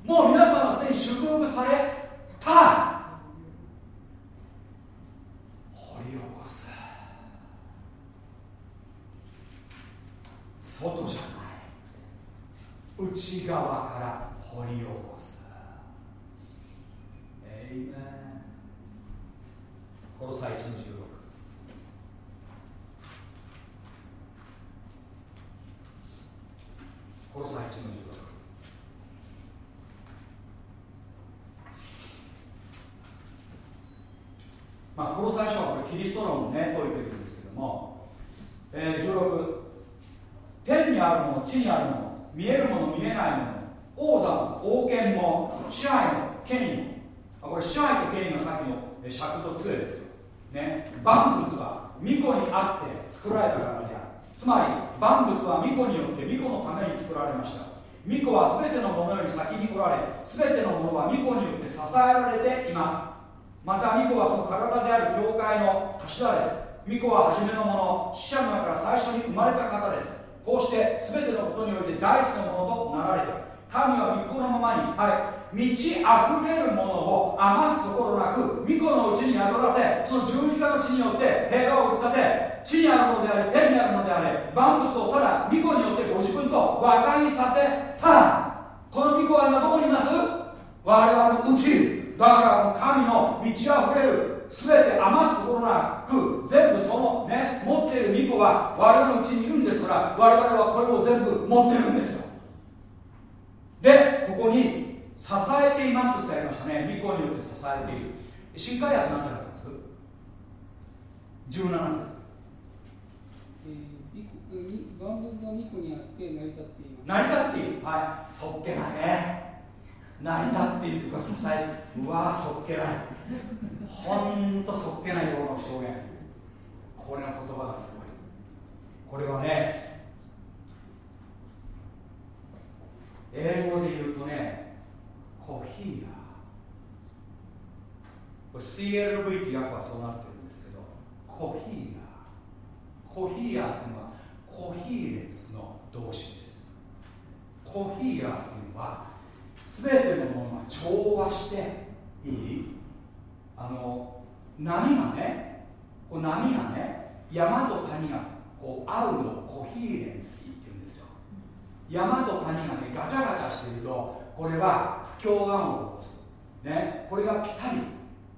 もう皆さんはすでに祝福された掘り起こす外じゃない内側から掘り起こすえいめこの際1の16この際1の16まあ、この最初はこれキリスト論をね説いてるんですけども、えー、16天にあるもの地にあるもの見えるもの見えないもの王座も王権も支配も権威も。あこれ支配と権威がさっきの尺と杖ですよ、ね、万物は巫女にあって作られたからであるつまり万物は巫女によって巫女のために作られました。巫女は全てのものより先におられ全てのものは巫女によって支えられています。また巫女はその体である教会の頭です。巫女は初めのもの死者の中から最初に生まれた方です。こうして全てのことにおいて第一のものとなられた。神は御子のままに、はい、満ち溢れるものを余すところなく御子のうちに宿らせその十字架の地によって平和を打ち立て地にあるのであれ天にあるのであれ万物をただ御子によってご自分と和解させたこの御子は今どこにいます？我々のうちだから神の満ち溢れる全て余すところなく全部そのね持っている巫女は我々のうちにいるんですから我々はこれを全部持ってるんですよ。でここに支えていますってありましたね。巫女によって支えている。新海薬何てあります？17節。万物の巫女にあって成り立っています。成り立っている。はい。そっけないね。成り立っているとか支えうわそっけない。ほんとそっけないような表現。これの言葉がすごい。これはね英語で言うとねコヒーヤこれ CLV って訳はそうなってるんですけどコヒーヤコヒーヤっていうのはコヒーレンスの動詞です。コヒーヤっていうのは全てのものが調和していい。あの波がねこう波がね山と谷がこう合うのコヒーレンスっていうんですよ。山と谷がねガチャガチャしてるとこれは不協和音を起こす。ねこれがピタリ。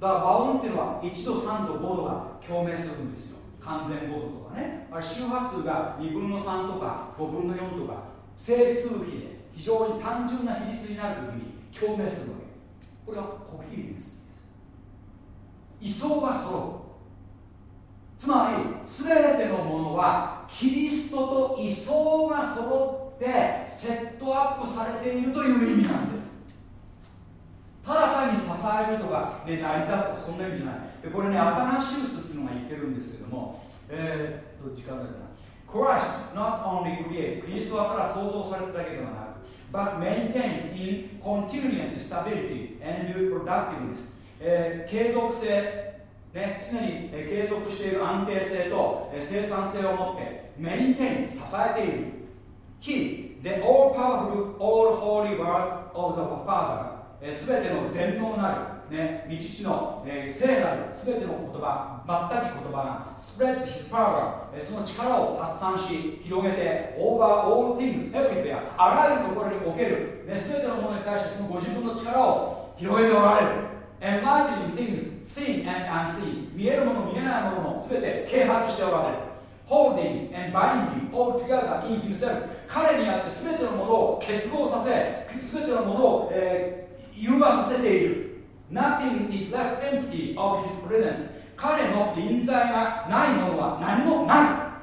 だから和音っていうのは1度3度5度が共鳴するんですよ。完全5度とかね。あれ周波数が2分の3とか5分の4とか整数比で非常に単純な比率になるときに共鳴するわけ。これはコヒーです。位相が揃う。つまり全てのものはキリストと位相が揃ってセットアップされているという意味なんです。ただ単に支えるとかで成り立つとかそんな意味じゃない。でこれねアタナシウスっていうのが言ってるんですけどもえー、っと時間だけな Christ not only create キリストはただ創造されただけではなく but maintains in continuous stability and reproductiveness、えー、継続性、ね、常に、継続している安定性と、生産性を持ってメインテイン支えている He, the all-powerful, all-holy word of the Father すべ、ての全能なる、ね、道父の、えー、聖なるすべての言葉、まったり言葉が spreads his power、えー、その力を発散し、広げて over all things, everywhere あらゆるところにおける、ね、すべてのものに対してそのご自分の力を広げておられる。Enlightening things, seen and unseen 見えるもの見えないものもすべて啓発しておられる。Holding and binding all together in himself 彼にあって全てのものを結合させ全てのものを、えー融和させている。Nothing is left empty of his presence 彼の臨在がないものは何もない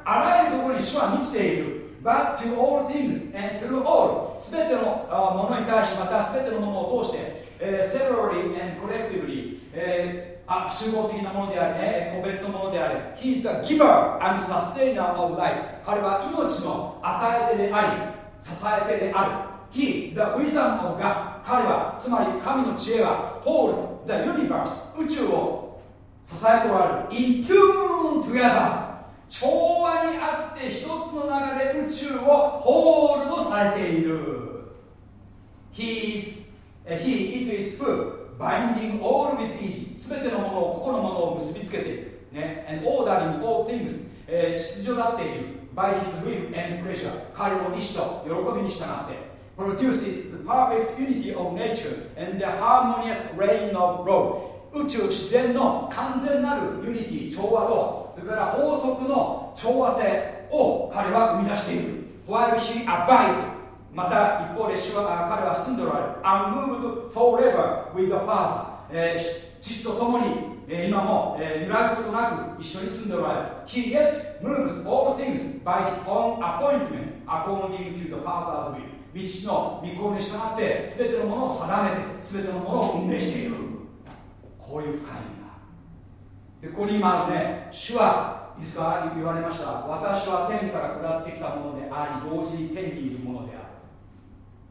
あらゆるところに主は満ちている But to all things and through all すべてのものに対しまたすべてのものを通して、えー、severally and collectively、えーあ集合的なものでありね個別のものであれ He is the giver and sustainer of life 彼は命の与え手であり支え手である He, the wisdom of God 彼はつまり神の知恵は holds the universe 宇宙を支えておられる in tune together 調和にあって一つの中で宇宙をホールドされている He is He it is full binding all with each すべてのものを個々のものを結びつけている、ね、and ordering all things、えー、秩序だっている by his will and pleasure 彼の意志と喜びに従って produces the perfect unity of nature and the harmonious reign of law 宇宙自然の完全なるユニティ調和とそれから法則の調和性を彼は生み出している while he abides また一方で主は彼は住んでおられる unmoved forever with the Father、えー、父と共に、えー、今も、えー、揺らぐことなく一緒に住んでおられる He yet moves all things by his own appointment according to the Father's will 道の御心に従って全てのものを定めて全てのものを運命しているこういう深い意味がでここに今あるね主はいいですか言われました。私は天から下ってきたものであり同時に天にいるものである。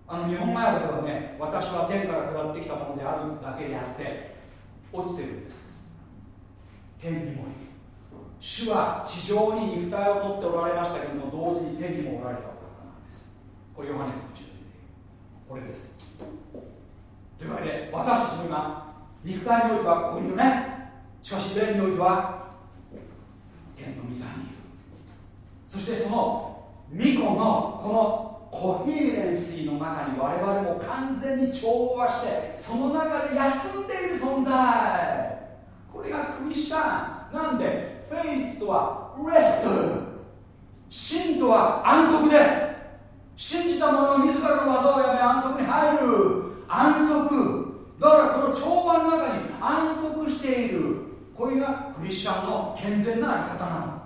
あの日本語訳ではね私は天から下ってきたものであるだけであって落ちてるんです。天にもいる。主は地上に肉体を取っておられましたけども同時に天にもおられた。これヨハネ福音これです。というわけで私たちも今肉体においてはここにいるね。しかし霊においては天の御座にいる。そしてその巫女のこのコヒーレンシーの中に我々も完全に調和してその中で休んでいる存在。これがクリスチャン。なんで？フェイスとはレスト。信とは安息です。信じた者は自らの技をやめ安息に入る安息だからこの調和の中に安息している。これがクリスチャンの健全なあり方なの。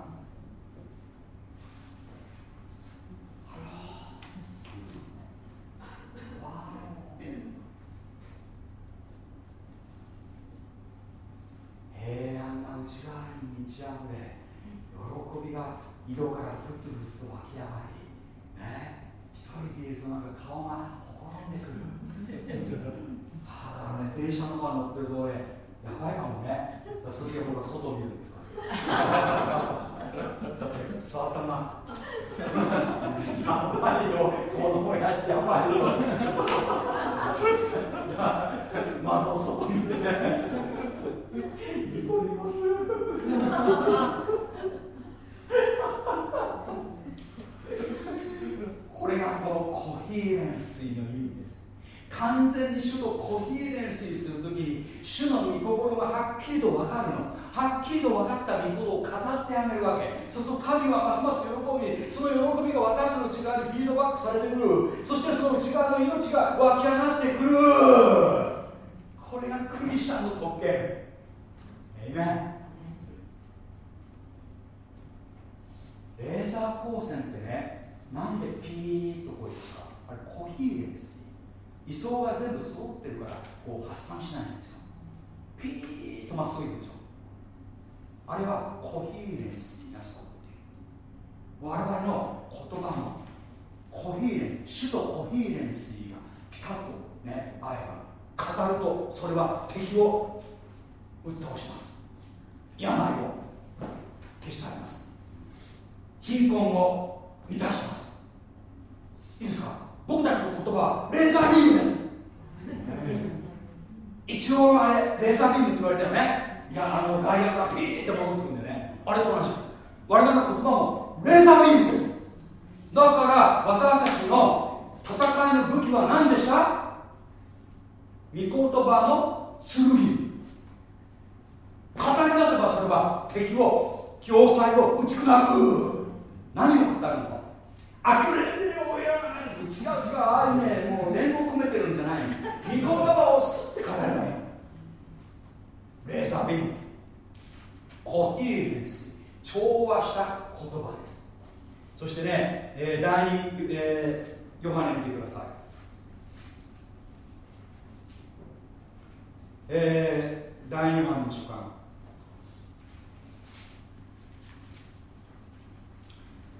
平安が内側に満ち溢れ喜びが井戸からふつふつと湧き上がりね。人でいるとなんか顔がほころんでくるあのね、電車の中乗ってると俺、やばいかもねだ。それで僕は外を見るんですから。だって座ったまやばいよ、この親父やばいぞ。窓を外見てね。ニコニコする。これがこのコヒーレンスの意味です。完全に主とコヒーレンスするときに主の御心がはっきりと分かるの。はっきりと分かった御心を語ってあげるわけ。そうすると神はますます喜びその喜びが私の内側にフィードバックされてくる。そしてその内側の命が湧き上がってくる。これがクリスチャンの特権。えいめレーザー光線ってねなんでピーッとこうですかあれコヒーレンス位相が全部揃ってるからこう発散しないんですよ。ピーッとまっすぐいくでしょあれはコヒーレンスになすことって。いう我々の言葉のコヒーレン主とコヒーレンスがピタッとね合えば語るとそれは敵を打っ倒します。病を消し去ります。貧困を満たします。いいですか？僕たちの言葉はレーザービームです。一応あれレーザービームって言われたよね。いやあの外野がピーって戻ってくるんでね。あれと同じ。我々の言葉もレーザービームです。だから私たちの戦いの武器は何でした？御言葉の剣。語り出せばそれは敵を要塞を打ち砕く。何を語るの？あふれ違う違うああいうねもう念を込めてるんじゃない。御言葉をすって語ればい。レーザービームコヒーレス調和した言葉です。そしてね、えー、第2、えー、ヨハネ見てください。えー、第2番の書簡。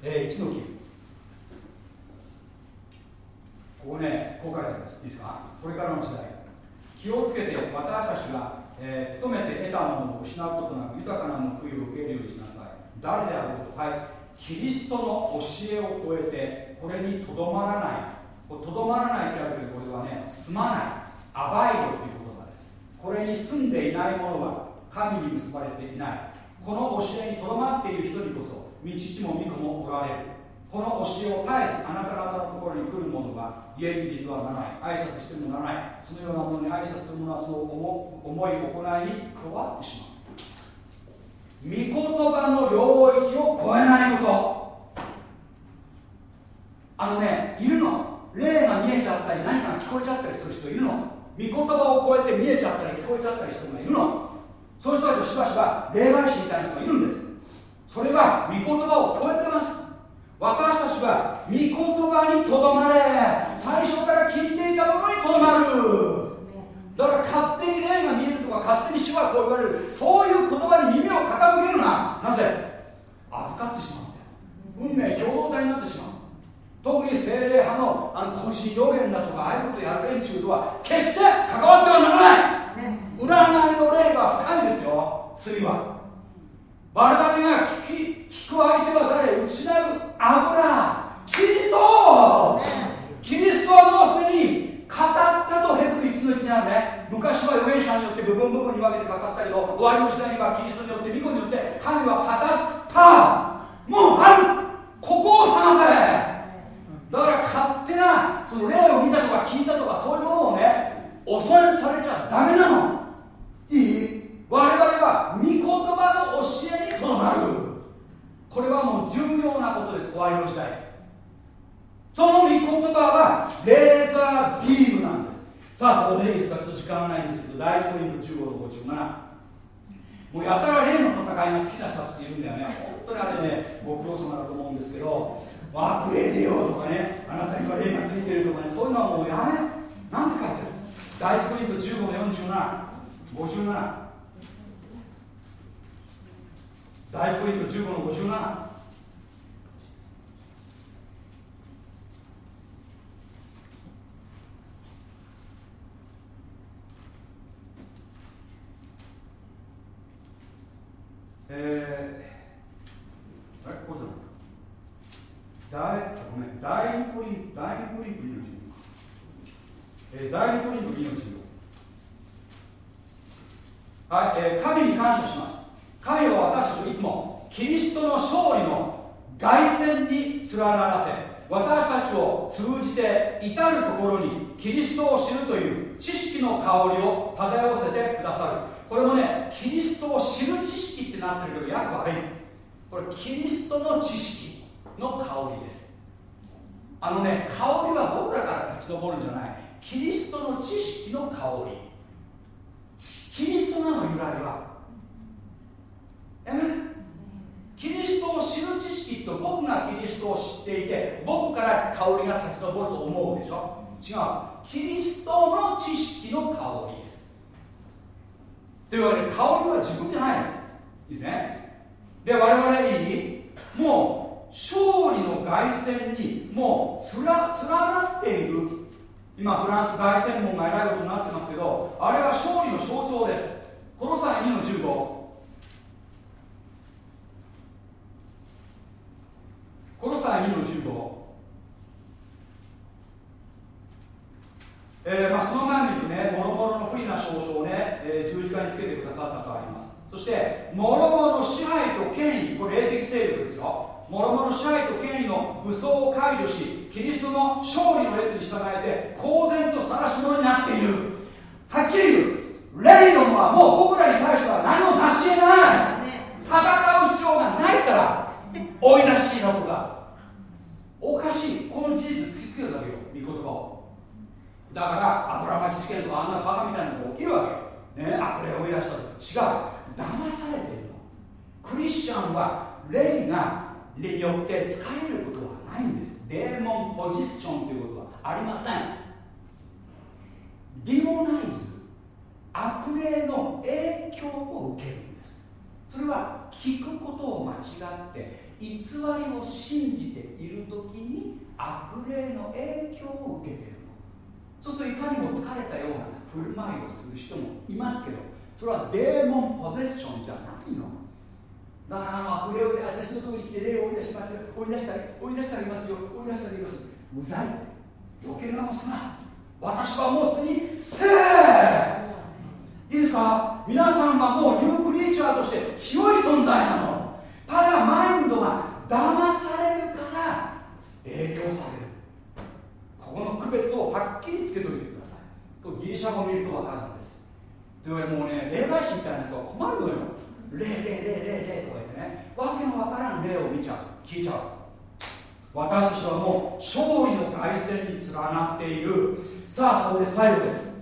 えー、1の9ここねこう書いてありますいいですか？これからの時代。気をつけて私たちが、えー、勤めて得たものを失うことなく豊かな報いを受けるようにしなさい。誰であろうとはい。キリストの教えを超えてこれにとどまらない。とどまらないってあるけどこれはね住まない。アバイドという言葉です。これに住んでいない者は神に結ばれていない。この教えにとどまっている人にこそ道父も御子もおられる。この教えを絶えずあなた方のところに来る者は家にいてはならない。挨拶してもならないそのようなものに挨拶する者はその思い行いに加わってしまう。御言葉の領域を超えないこと。あのねいるの。霊が見えちゃったり何かが聞こえちゃったりする人いるの。御言葉を超えて見えちゃったり聞こえちゃったり人がいるの。そういう人たちをしばしば霊媒師みたいな人がいるんです。それは御言葉を超えてます。私たちは御言葉にとどまれ。最初から聞いていたものにとどまる。だから勝手に霊が見えるとか勝手に主はこう言われる。そういう言葉に耳を傾けるな。なぜ？預かってしまうんだよ運命共同体になってしまう。特に精霊派のあの個人予言だとかああいうことやる連中とは決して関わってはならない。占いの霊が深いですよ。罪は我々が聞き聞く相手は誰？内なる油キリストキリストはもうすでに語ったとヘブル1の1にあるね。昔は預言者によって部分部分に分けて語ったけど終わりの時代にはキリストによって御子によって神は語った。もうある。ここを探せ。だから勝手なその霊を見たとか聞いたとかそういうものをね恐れされちゃダメなの。いい我々は御言葉の教えにとどまる。これはもう重要なことです。終わりの時代。その御言葉はレーザービームなんです。さあそこでいいですかちょっと時間がないんですけど第1ポイント15の57もうやたら霊の戦いが好きな人たちっているんだよね。本当にあれねご苦労様だと思うんですけど悪霊でよとかねあなたには霊がついてるとかねそういうのはもうやめ。なんて書いてある？第1ポイント15の4757第1ポイント15の57えー、あれこうじゃないか。第ごめん。第2コリント第2コリント2の、えー、第2コリント2のはい、えー、神に感謝します。神は私たちをいつもキリストの勝利の凱旋に連ならせ私たちを通じて至る所にキリストを知るという知識の香りを漂わせてくださる。これもねキリストを知る知識ってなってるけど訳悪いこれキリストの知識の香りです。あのね香りは僕らから立ち上るんじゃない。キリストの知識の香り。キリストなの由来は。キリストを知る知識と僕がキリストを知っていて僕から香りが立ち上ると思うでしょ？違う。キリストの知識の香りです。というわけで香りは自分じゃないの。いいですね？で我々にもう勝利の凱旋にもうつら連なっている。今フランス凱旋門がえらいことになってますけどあれは勝利の象徴です。この際2の15この際2の15えーまあ、その前にね、もろもろの不利な証書をね、えー、十字架につけてくださったとあります。そして、もろもろの支配と権威、これ霊的勢力ですよ。もろもろ支配と権威の武装を解除しキリストの勝利の列に従えて公然と晒し者になっている。はっきり言う。レイドンはもう僕らに対しては何もなし得ない。戦う必要がないから [LAUGHS] 追い出しの子がおかしい。この事実突きつけるだけよ。御言葉を。だから油巻き事件とかあんなバカみたいなのが起きるわけね悪霊を追い出したと違う。騙されてるの。クリスチャンは霊がによって使えることはないんです。デーモンポジションということはありません。ディモナイズ。悪霊の影響を受けるんです。それは聞くことを間違って偽りを信じている時に悪霊の影響を受けているの。そうするといかにも疲れたような振る舞いをする人もいますけどそれはデーモンポゼッションじゃないの。だから悪霊を私のとこに来て霊を追い出しますよ。追い出したり追い出してあげますよ。追い出してあげますうざい余計なことすな私はもうすでにせーいいですか？皆さんはもうニュークリーチャーとして強い存在なの。ただマインドが騙されるから影響される。ここの区別をはっきりつけておいてください。ギリシャ語を見ると分かるんです。でもね霊媒師みたいな人は困るのよ。霊霊霊霊霊とか言ってね。わけのわからん霊を見ちゃう聞いちゃう。私たちはもう勝利の凱旋に連なっている。さあそこで最後です。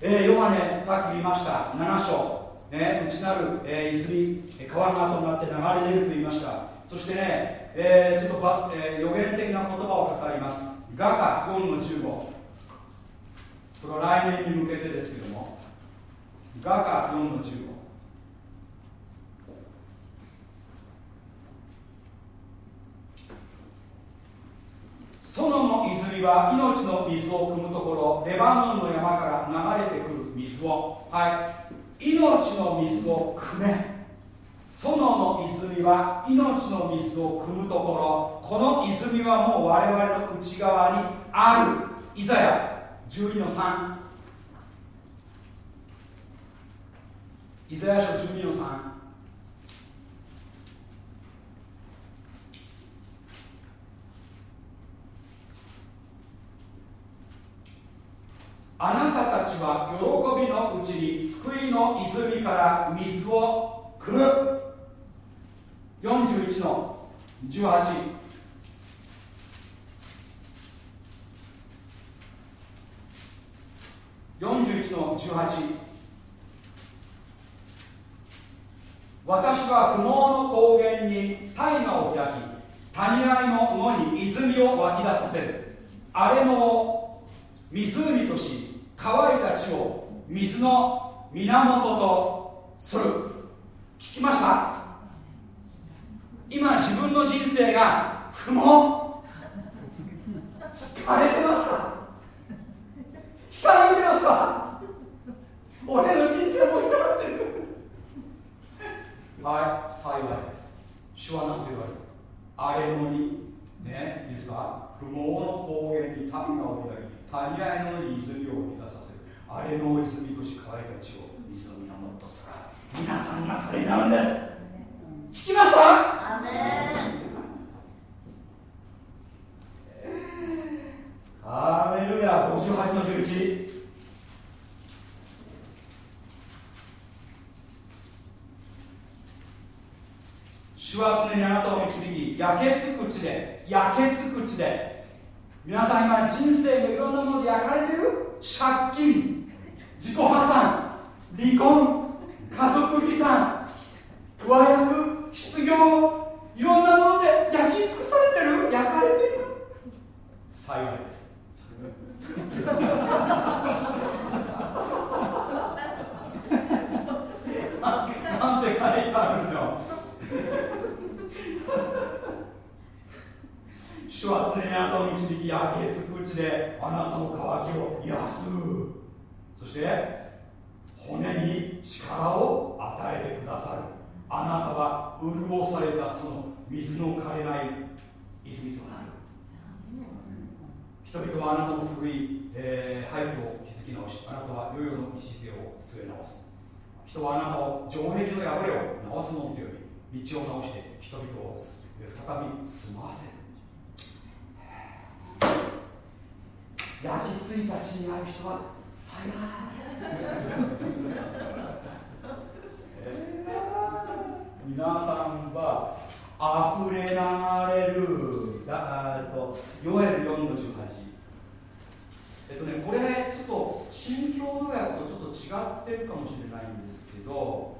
えー、ヨハネさっき見ました。7章、ね、内なる、えー、泉川の後になって流れ出ると言いました。そしてね、えー、ちょっとば、えー、予言的な言葉を語ります。画家4の15これは来年に向けてですけども。画家4の15園の泉は命の水を汲むところレバノンの山から流れてくる水を。はい。命の水を汲め。園の泉は命の水を汲むところ。この泉はもう我々の内側にある。イザヤ12の3イザヤ書12の3あなたたちは喜びのうちに救いの泉から水を汲む。41の18 41の18私は不毛の高原に大河を開き谷合の野に泉を湧き出させる。荒れ野を湖とし乾いた地を水の源とする。聞きました？今自分の人生が不毛。枯れてますか？光見てますか？俺の人生も光ってる。はい幸いです。主は何て言われる？荒れ野にねいいですか不毛の高原に民が降りたり。谷合のに泉を湧き出させるあれの泉とし乾いた地を水の源とする皆さんがそれになるんです。聞きましたアーメルヤ58の11主は常にあなたを導き焼けつく地で焼けつく地で皆さん今人生のいろんなもので焼かれてる？借金。自己破産。離婚。家族離散上役失業。いろんなもので焼き尽くされてる？焼かれている？幸いです。[LAUGHS] [LAUGHS] なんて書いてあるの？主は常にあなたを導き焼けつく地であなたの渇きを癒す。そして骨に力を与えてくださる。あなたは潤されたその水の枯れない泉となる。人々はあなたの古い、えー、廃墟を築き直しあなたは世々の礎を据え直す。人はあなたを城壁の破れを直すものとより道を直して人々を再び住まわせる。焼き付いた地にある人は幸い皆さんは溢れ流れる。だとヨエル4の18えっとねこれねちょっと新共同訳とちょっと違ってるかもしれないんですけど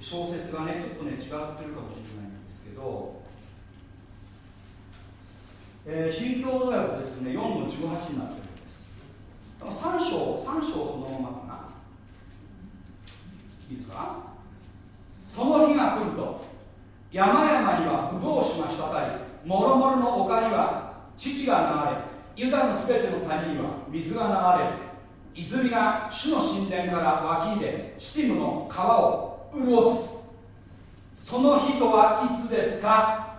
小説がねちょっとね違ってるかもしれないんですけどえー、新共同訳ですね4の18になってるんです。3章3章このままかな。いいですか？その日が来ると山々にはブドウ酒が滴りもろもろの丘には乳が流れユダのすべての谷には水が流れ泉が主の神殿から湧き出シティムの川を潤す。その日とはいつですか？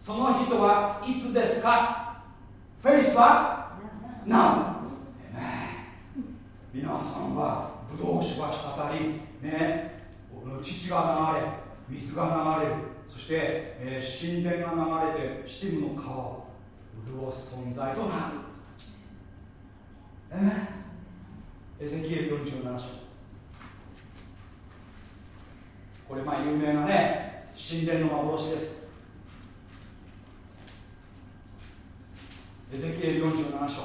その日とはいつですか？フェイスは？な皆さんはブドウ酒が滴りね乳が流れ水が流れる。そして、えー、神殿が流れてシティムの川を潤す存在となる、えー、エゼキエル47章。これまあ有名なね神殿の幻です。エゼキエル47章。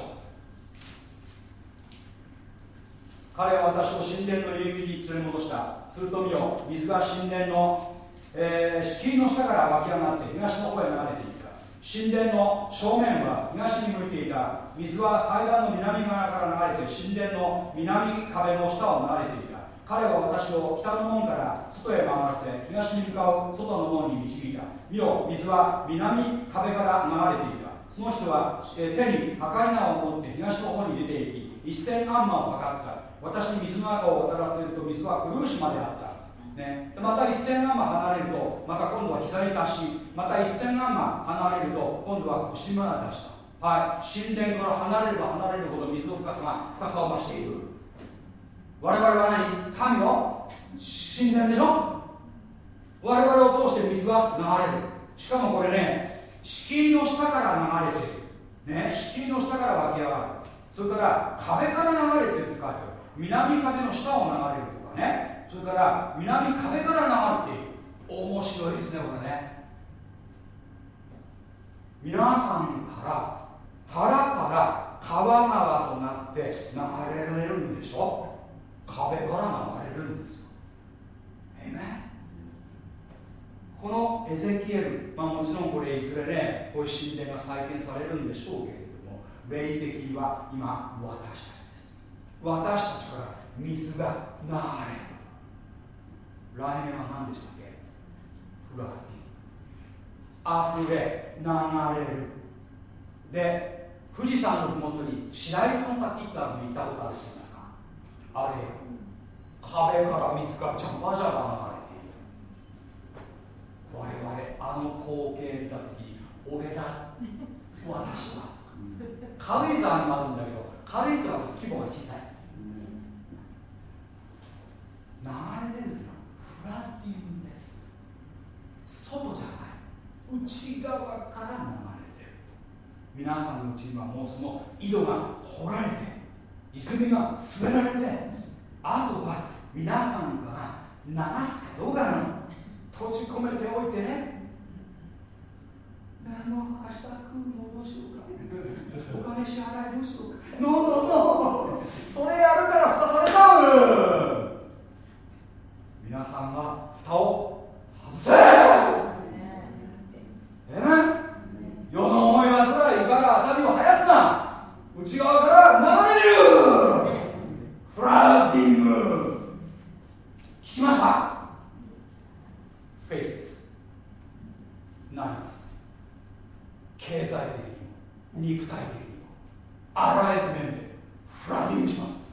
彼は私を神殿の入り口に連れ戻した。すると見よ水が神殿の、えー、敷居の下から湧き上がって東の方へ流れていた。神殿の正面は東に向いていた。水は祭壇の南側から流れて神殿の南壁の下を流れていた。彼は私を北の門から外へ回らせ東に向かう外の門に導いた。見よ水は南壁から流れていた。その人は、え、手に測り縄を持って東の方に出ていき一千アンマを測った。私に水の中を渡らせると水はクルーシまであった、ね、でまた1000アンマ離れるとまた今度は膝に達しまた1000アンマ離れると今度は腰まで達した。はい。神殿から離れれば離れるほど水の深さが深さを増している。我々は何神の神殿でしょ？我々を通して水は流れる。しかもこれね敷居の下から流れてる。ね敷居の下から湧き上がる。それから壁から流れてるって書いてある。南風の下を流れるとかね。それから南壁から流れている。面白いですねこれね。皆さんから腹から川川となって流れられるんでしょ？壁から流れるんですよ。えめこのエゼキエル、まあ、もちろんこれいずれねこういう神殿が再建されるんでしょうけれども霊的には今私たち私たちから水が流れる。来年は何でしたっけ？フラティ溢れ流れる。で富士山のふもとに白糸の滝ってあるの行ったことある人いますか？あれ壁から水がジャバジャバ流れる我々あの光景見た時に俺だ私は軽井沢にもあるんだけど軽井沢の規模が小さい。流れ出るのはフラッティングです外じゃない内側から流れてる皆さんのうちにはもうその井戸が掘られて泉が滑られてあとは皆さんから流すかどうかなの閉じ込めておいてね。あの明日来るのどうしようかお金支払いどうしようか。ノーノーノー。それやるから蓋されちゃう。皆さんは蓋を外せ。え？世の思いは空いかがあさりを生やすな。内側から流れる。フラッディング。聞きました。フェイスですなります。経済的にも肉体的にもあらゆる面でフラッディングします。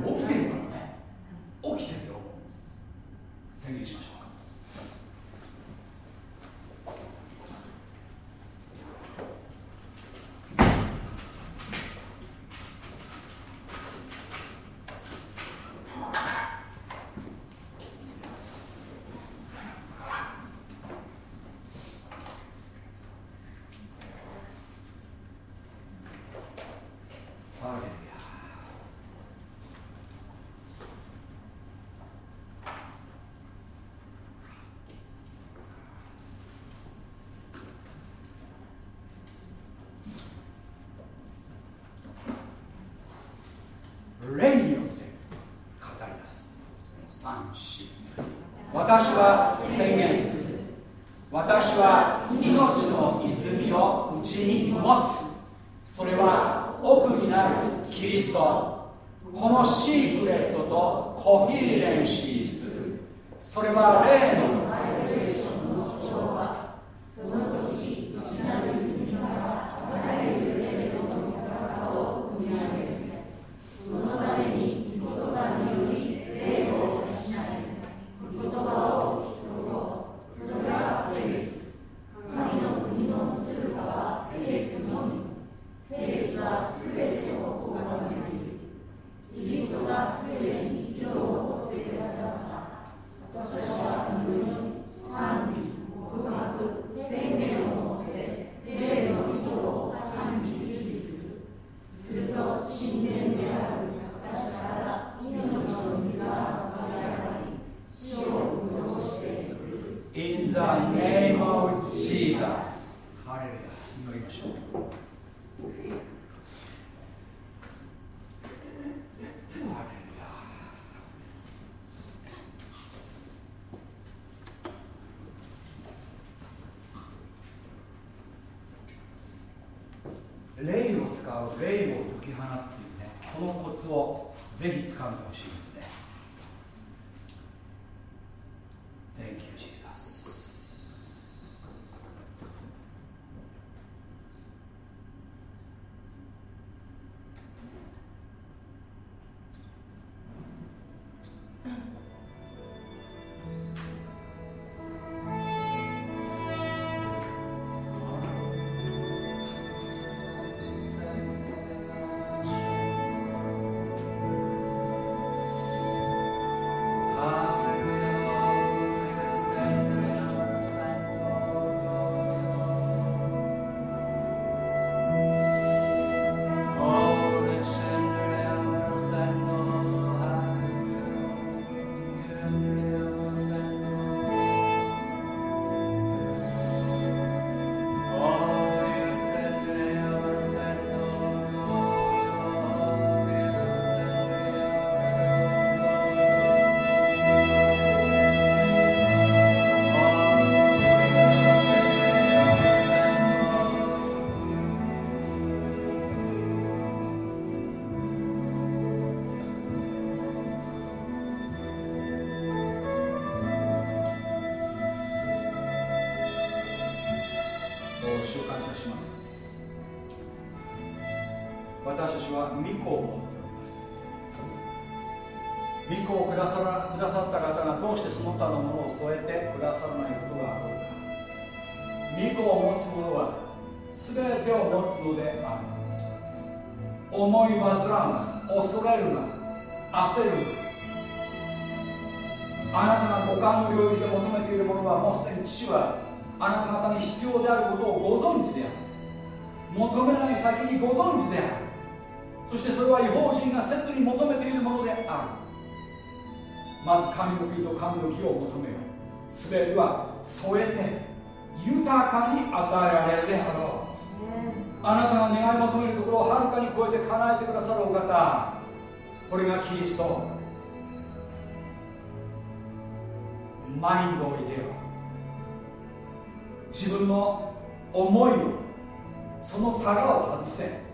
もう起きてるからね。起きてる宣言しましょう。をぜひ掴んでほしい。私たちは御子を持っております。御子をくださらくださった方がどうしてその他のものを添えてくださらないことがあろうか御子を持つ者は全てを持つのである思い煩うな恐れるな焦るなあなたが五感の領域で求めているものはもうすでに父はあなた方に必要であることをご存知である求めない先にご存知であるそしてそれは違法人が切に求めているものである。まず神の国と神の義を求めよ。う全ては添えて豊かに与えられるであろう。あなたが願い求めるところをはるかに超えて叶えてくださるお方。これがキリスト。マインドを入れよう。自分の思いをそのタガを外せ。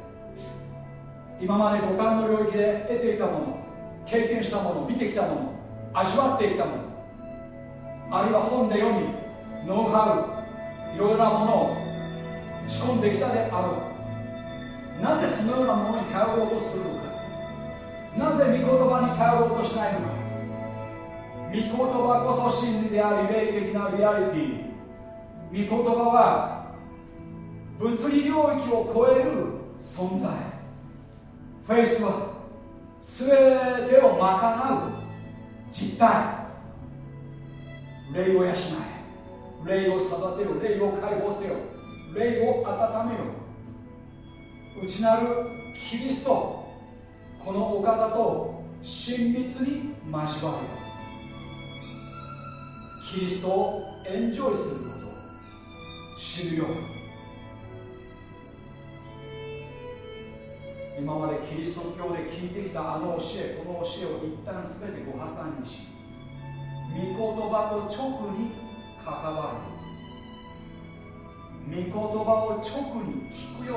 今まで五感の領域で得ていたもの経験したもの見てきたもの味わってきたものあるいは本で読みノウハウいろいろなものを仕込んできたであろう。なぜそのようなものに頼ろうとするのか。なぜ御言葉に頼ろうとしないのか。御言葉こそ真理であり霊的なリアリティ。御言葉は物理領域を超える存在。フェイスは全てを賄う実体霊を養え。霊を育てよ。霊を解放せよ。霊を温めよ。内なるキリストこのお方と親密に交わるキリストをエンジョイすること。知るよ。う今までキリスト教で聞いてきたあの教えこの教えを一旦全てご破産にし御言葉と直に関わる御言葉を直に聞くよ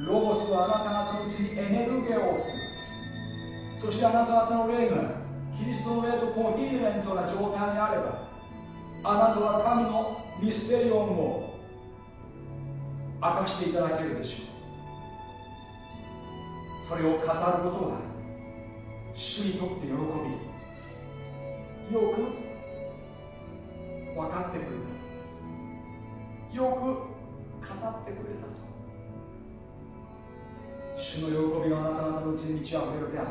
うロゴスはあなた方のうちにエネルギーをする。そしてあなた方の霊がキリストの霊とコーヒーレントな状態にあればあなたは神のミステリオンを明かしていただけるでしょう。それを語ることが主にとって喜び。よく分かってくれた。よく語ってくれたと。主の喜びがあなた方のうちに満ち溢れるである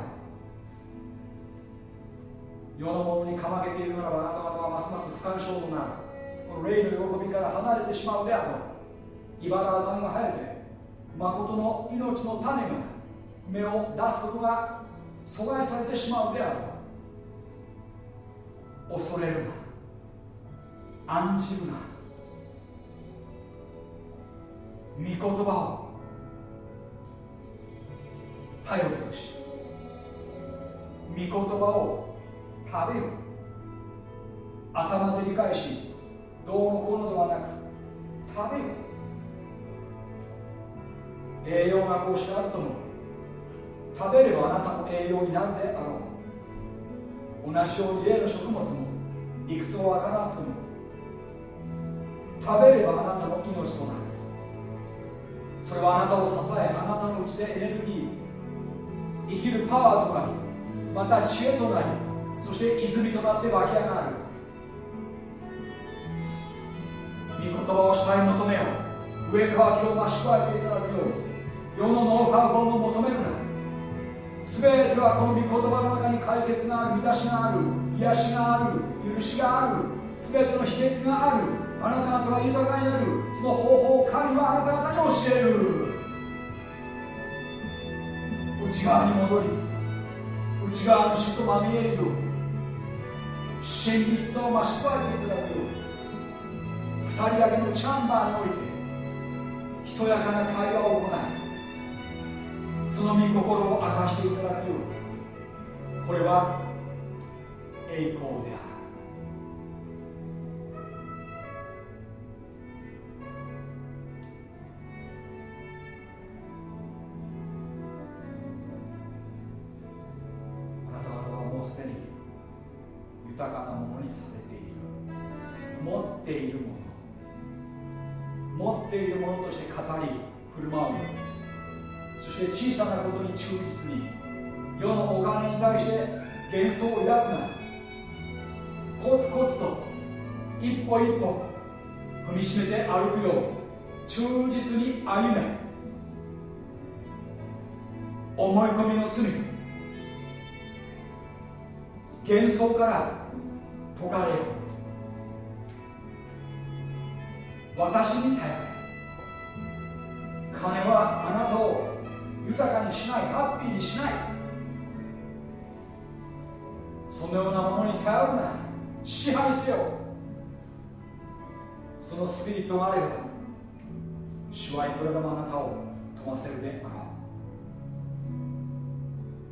世のものにかまけているならばあなた方はますます不干渉となる。この霊の喜びから離れてしまうであろう。茨あざみが生えて誠の命の種が芽を出すことが阻害されてしまうであろう恐れるな。案じるな。御言葉を。頼りとし御言葉を食べよ。頭で理解しどうのこうのではなく食べよ。栄養学を知らずとも食べればあなたも栄養になるであろう。同じように例の食物も理屈をわからなくても食べればあなたの命となる。それはあなたを支えあなたのうちでエネルギー生きるパワーとなりまた知恵となりそして泉となって湧き上がる。御言葉を下に求めよう。上から今日増し加えていただくよ世のノウハウ本を求めるな全てはこの御言葉の中に解決がある満たしがある癒しがある許しがある全ての秘訣がある。あなた方は豊かになるその方法を神はあなた方に教える。内側に戻り内側の主とまみえるよう真実さを増し加えていただくよう二人だけのチャンバーにおいてひそやかな会話を行いその御心を明かしていた。だくようにこれは栄光であるあなた方はもうすでに豊かなものにされている。持っているもの。持っているものとして語り振る舞うよそして小さなことに忠実に世のお金に対して幻想を抱くなコツコツと一歩一歩踏みしめて歩くよう忠実に歩め思い込みの罪幻想から解かれよ。私に頼れ金はあなたを豊かにしないハッピーにしない。そのようなものに頼るな支配せよ。そのスピリットがあれば主はいくらでもあなたを飛ばせるであろ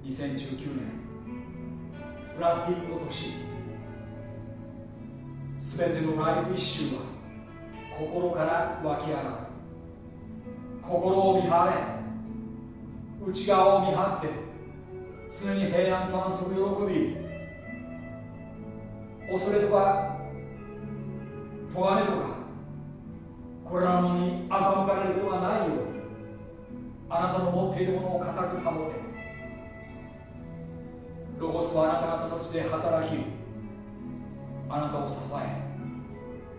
う2019年フラッティングの年すべてのライフイッシュは心から湧き上がる。心を見張れ。内側を見張って常に平安と安息喜び恐れとか咎めとかこれらのに欺かれることがないようにあなたの持っているものを固く保てロゴスはあなた方たちで働きあなたを支え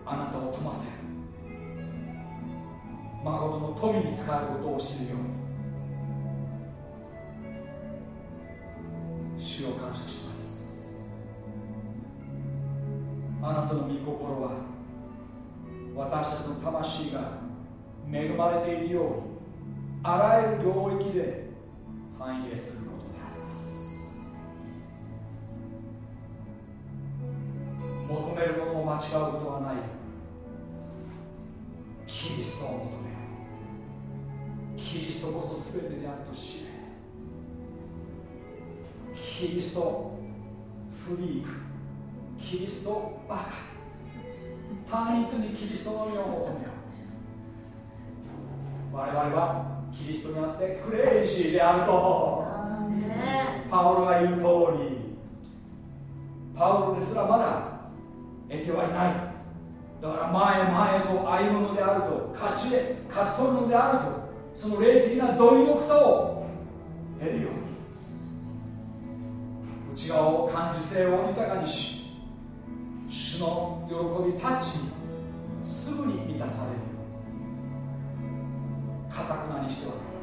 あなたを富ませ誠の富に使うことを知るように。主を感謝します。あなたの御心は私たちの魂が恵まれているようにあらゆる領域で反映することであります。求めるものを間違うことはないキリストを求めキリストこそ全てであると知れ。キリストフリーク。キリストバカ。単一にキリストの身を求めよう。我々はキリストにあってクレイジーであると。パウロが言う通り。パウロですらまだ得てはいない。だから前前と歩むのであると。勝ちへ勝ち取るのであると。その霊的な貪欲さを得るように内側を感受性を豊かにし主の喜びタッチにすぐに満たされるかたくなにしてはならない「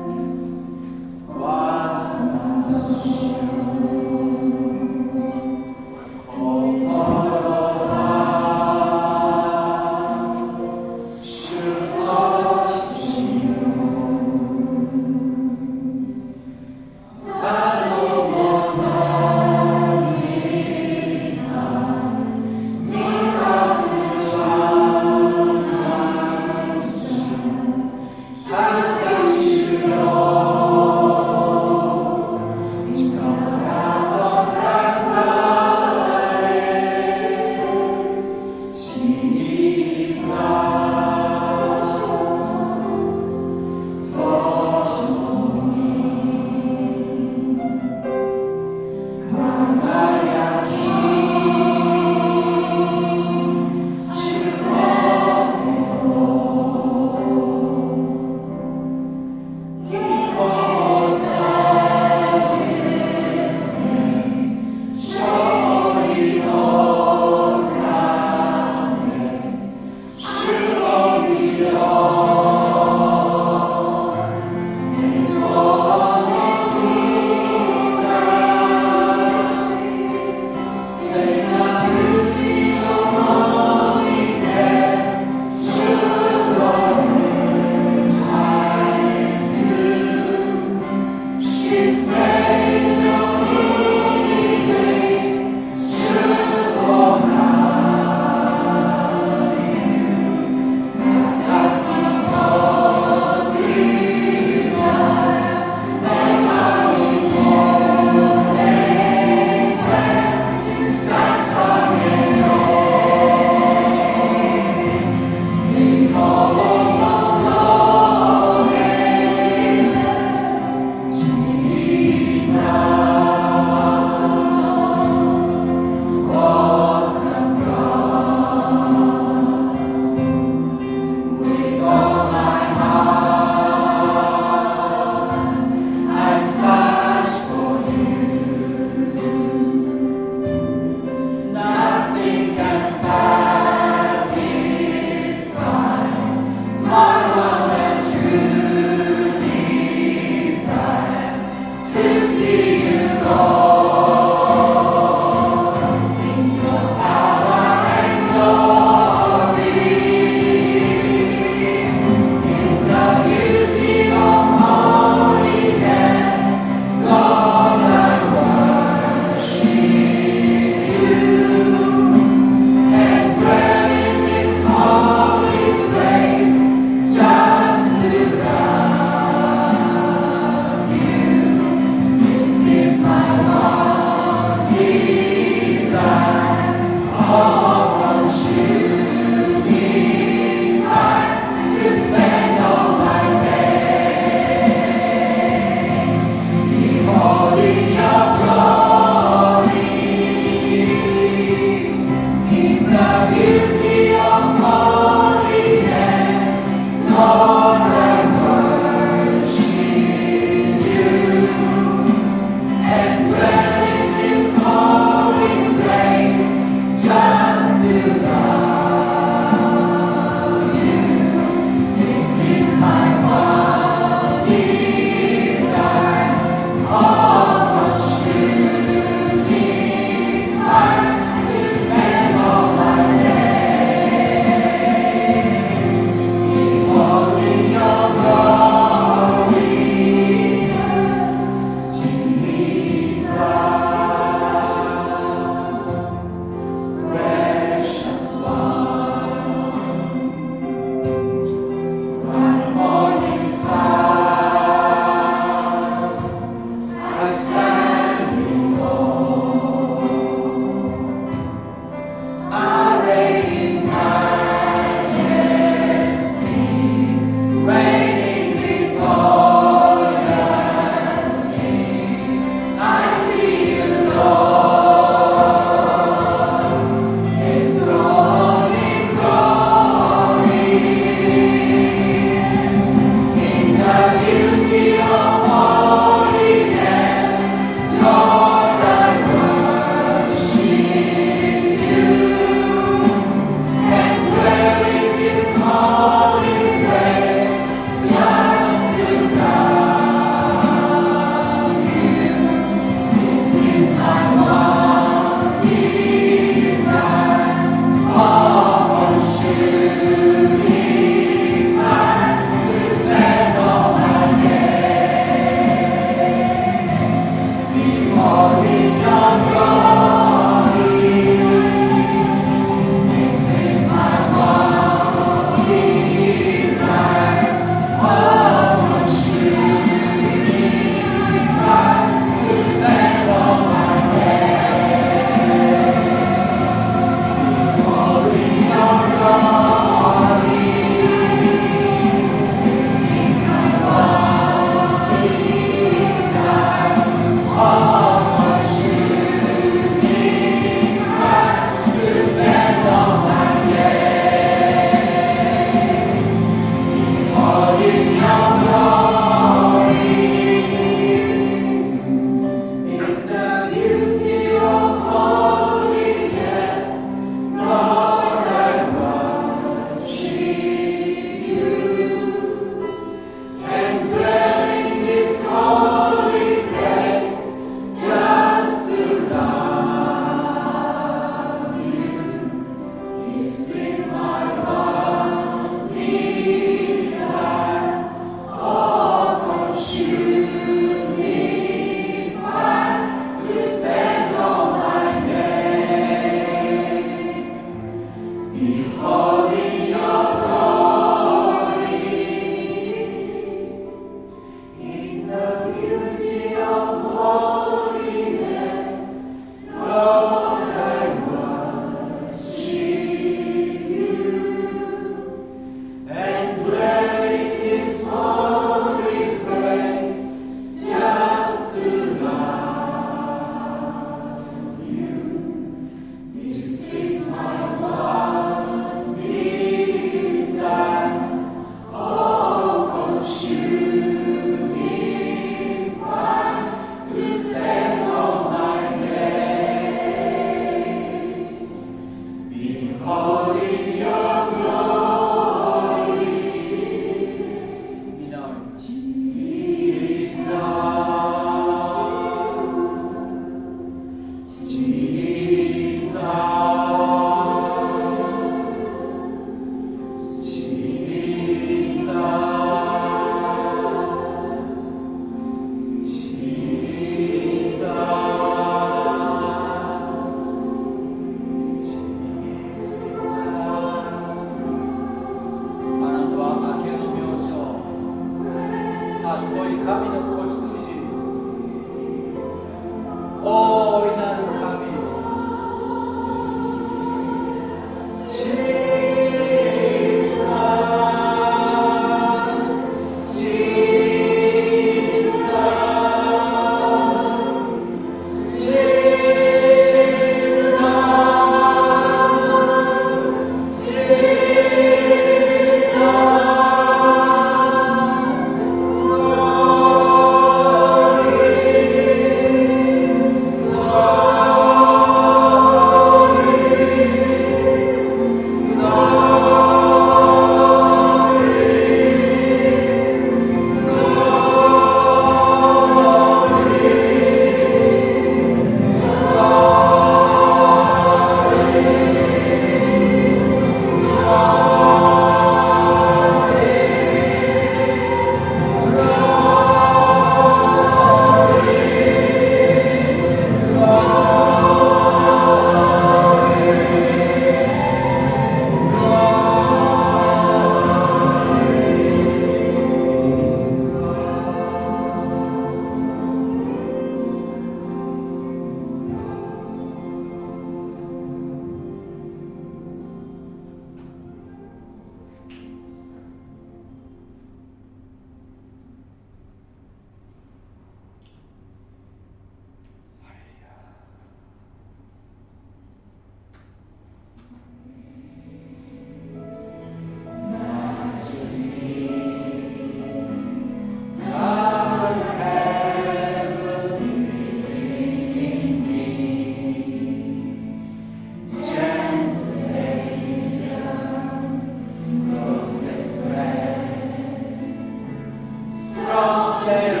Amen.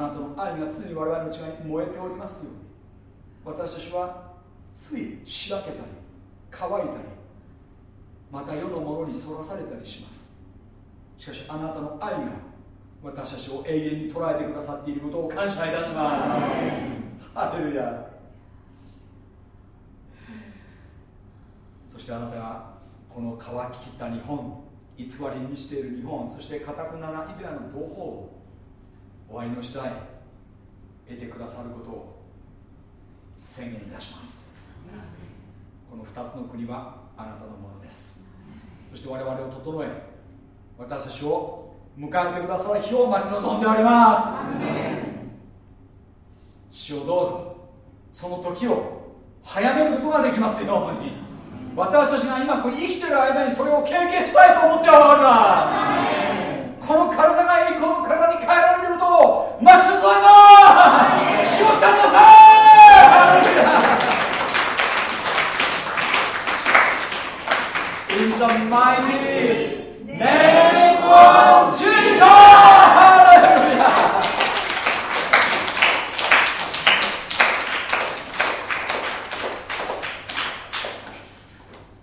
が常に我々の内側に燃えておりますよ。うに私たちはついしらけたり乾いたりまた世のものにそらされたりします。しかしあなたの愛が私たちを永遠に捉えてくださっていることを感謝いたします。ハレルヤそしてあなたがこの乾ききった日本偽りに満ちている日本そしてかたくななイデアの同胞を終わりの時代得てくださることを宣言いたします。この2つの国はあなたのものです。そして我々を整え私たちを迎えてくださる日を待ち望んでおります。主をどうぞその時を早めることができますように。私たちが今ここに生きてる間にそれを経験したいと思っております。この体が栄光の体に変えられることを待ち望みます。さん In the mighty name of Jesus.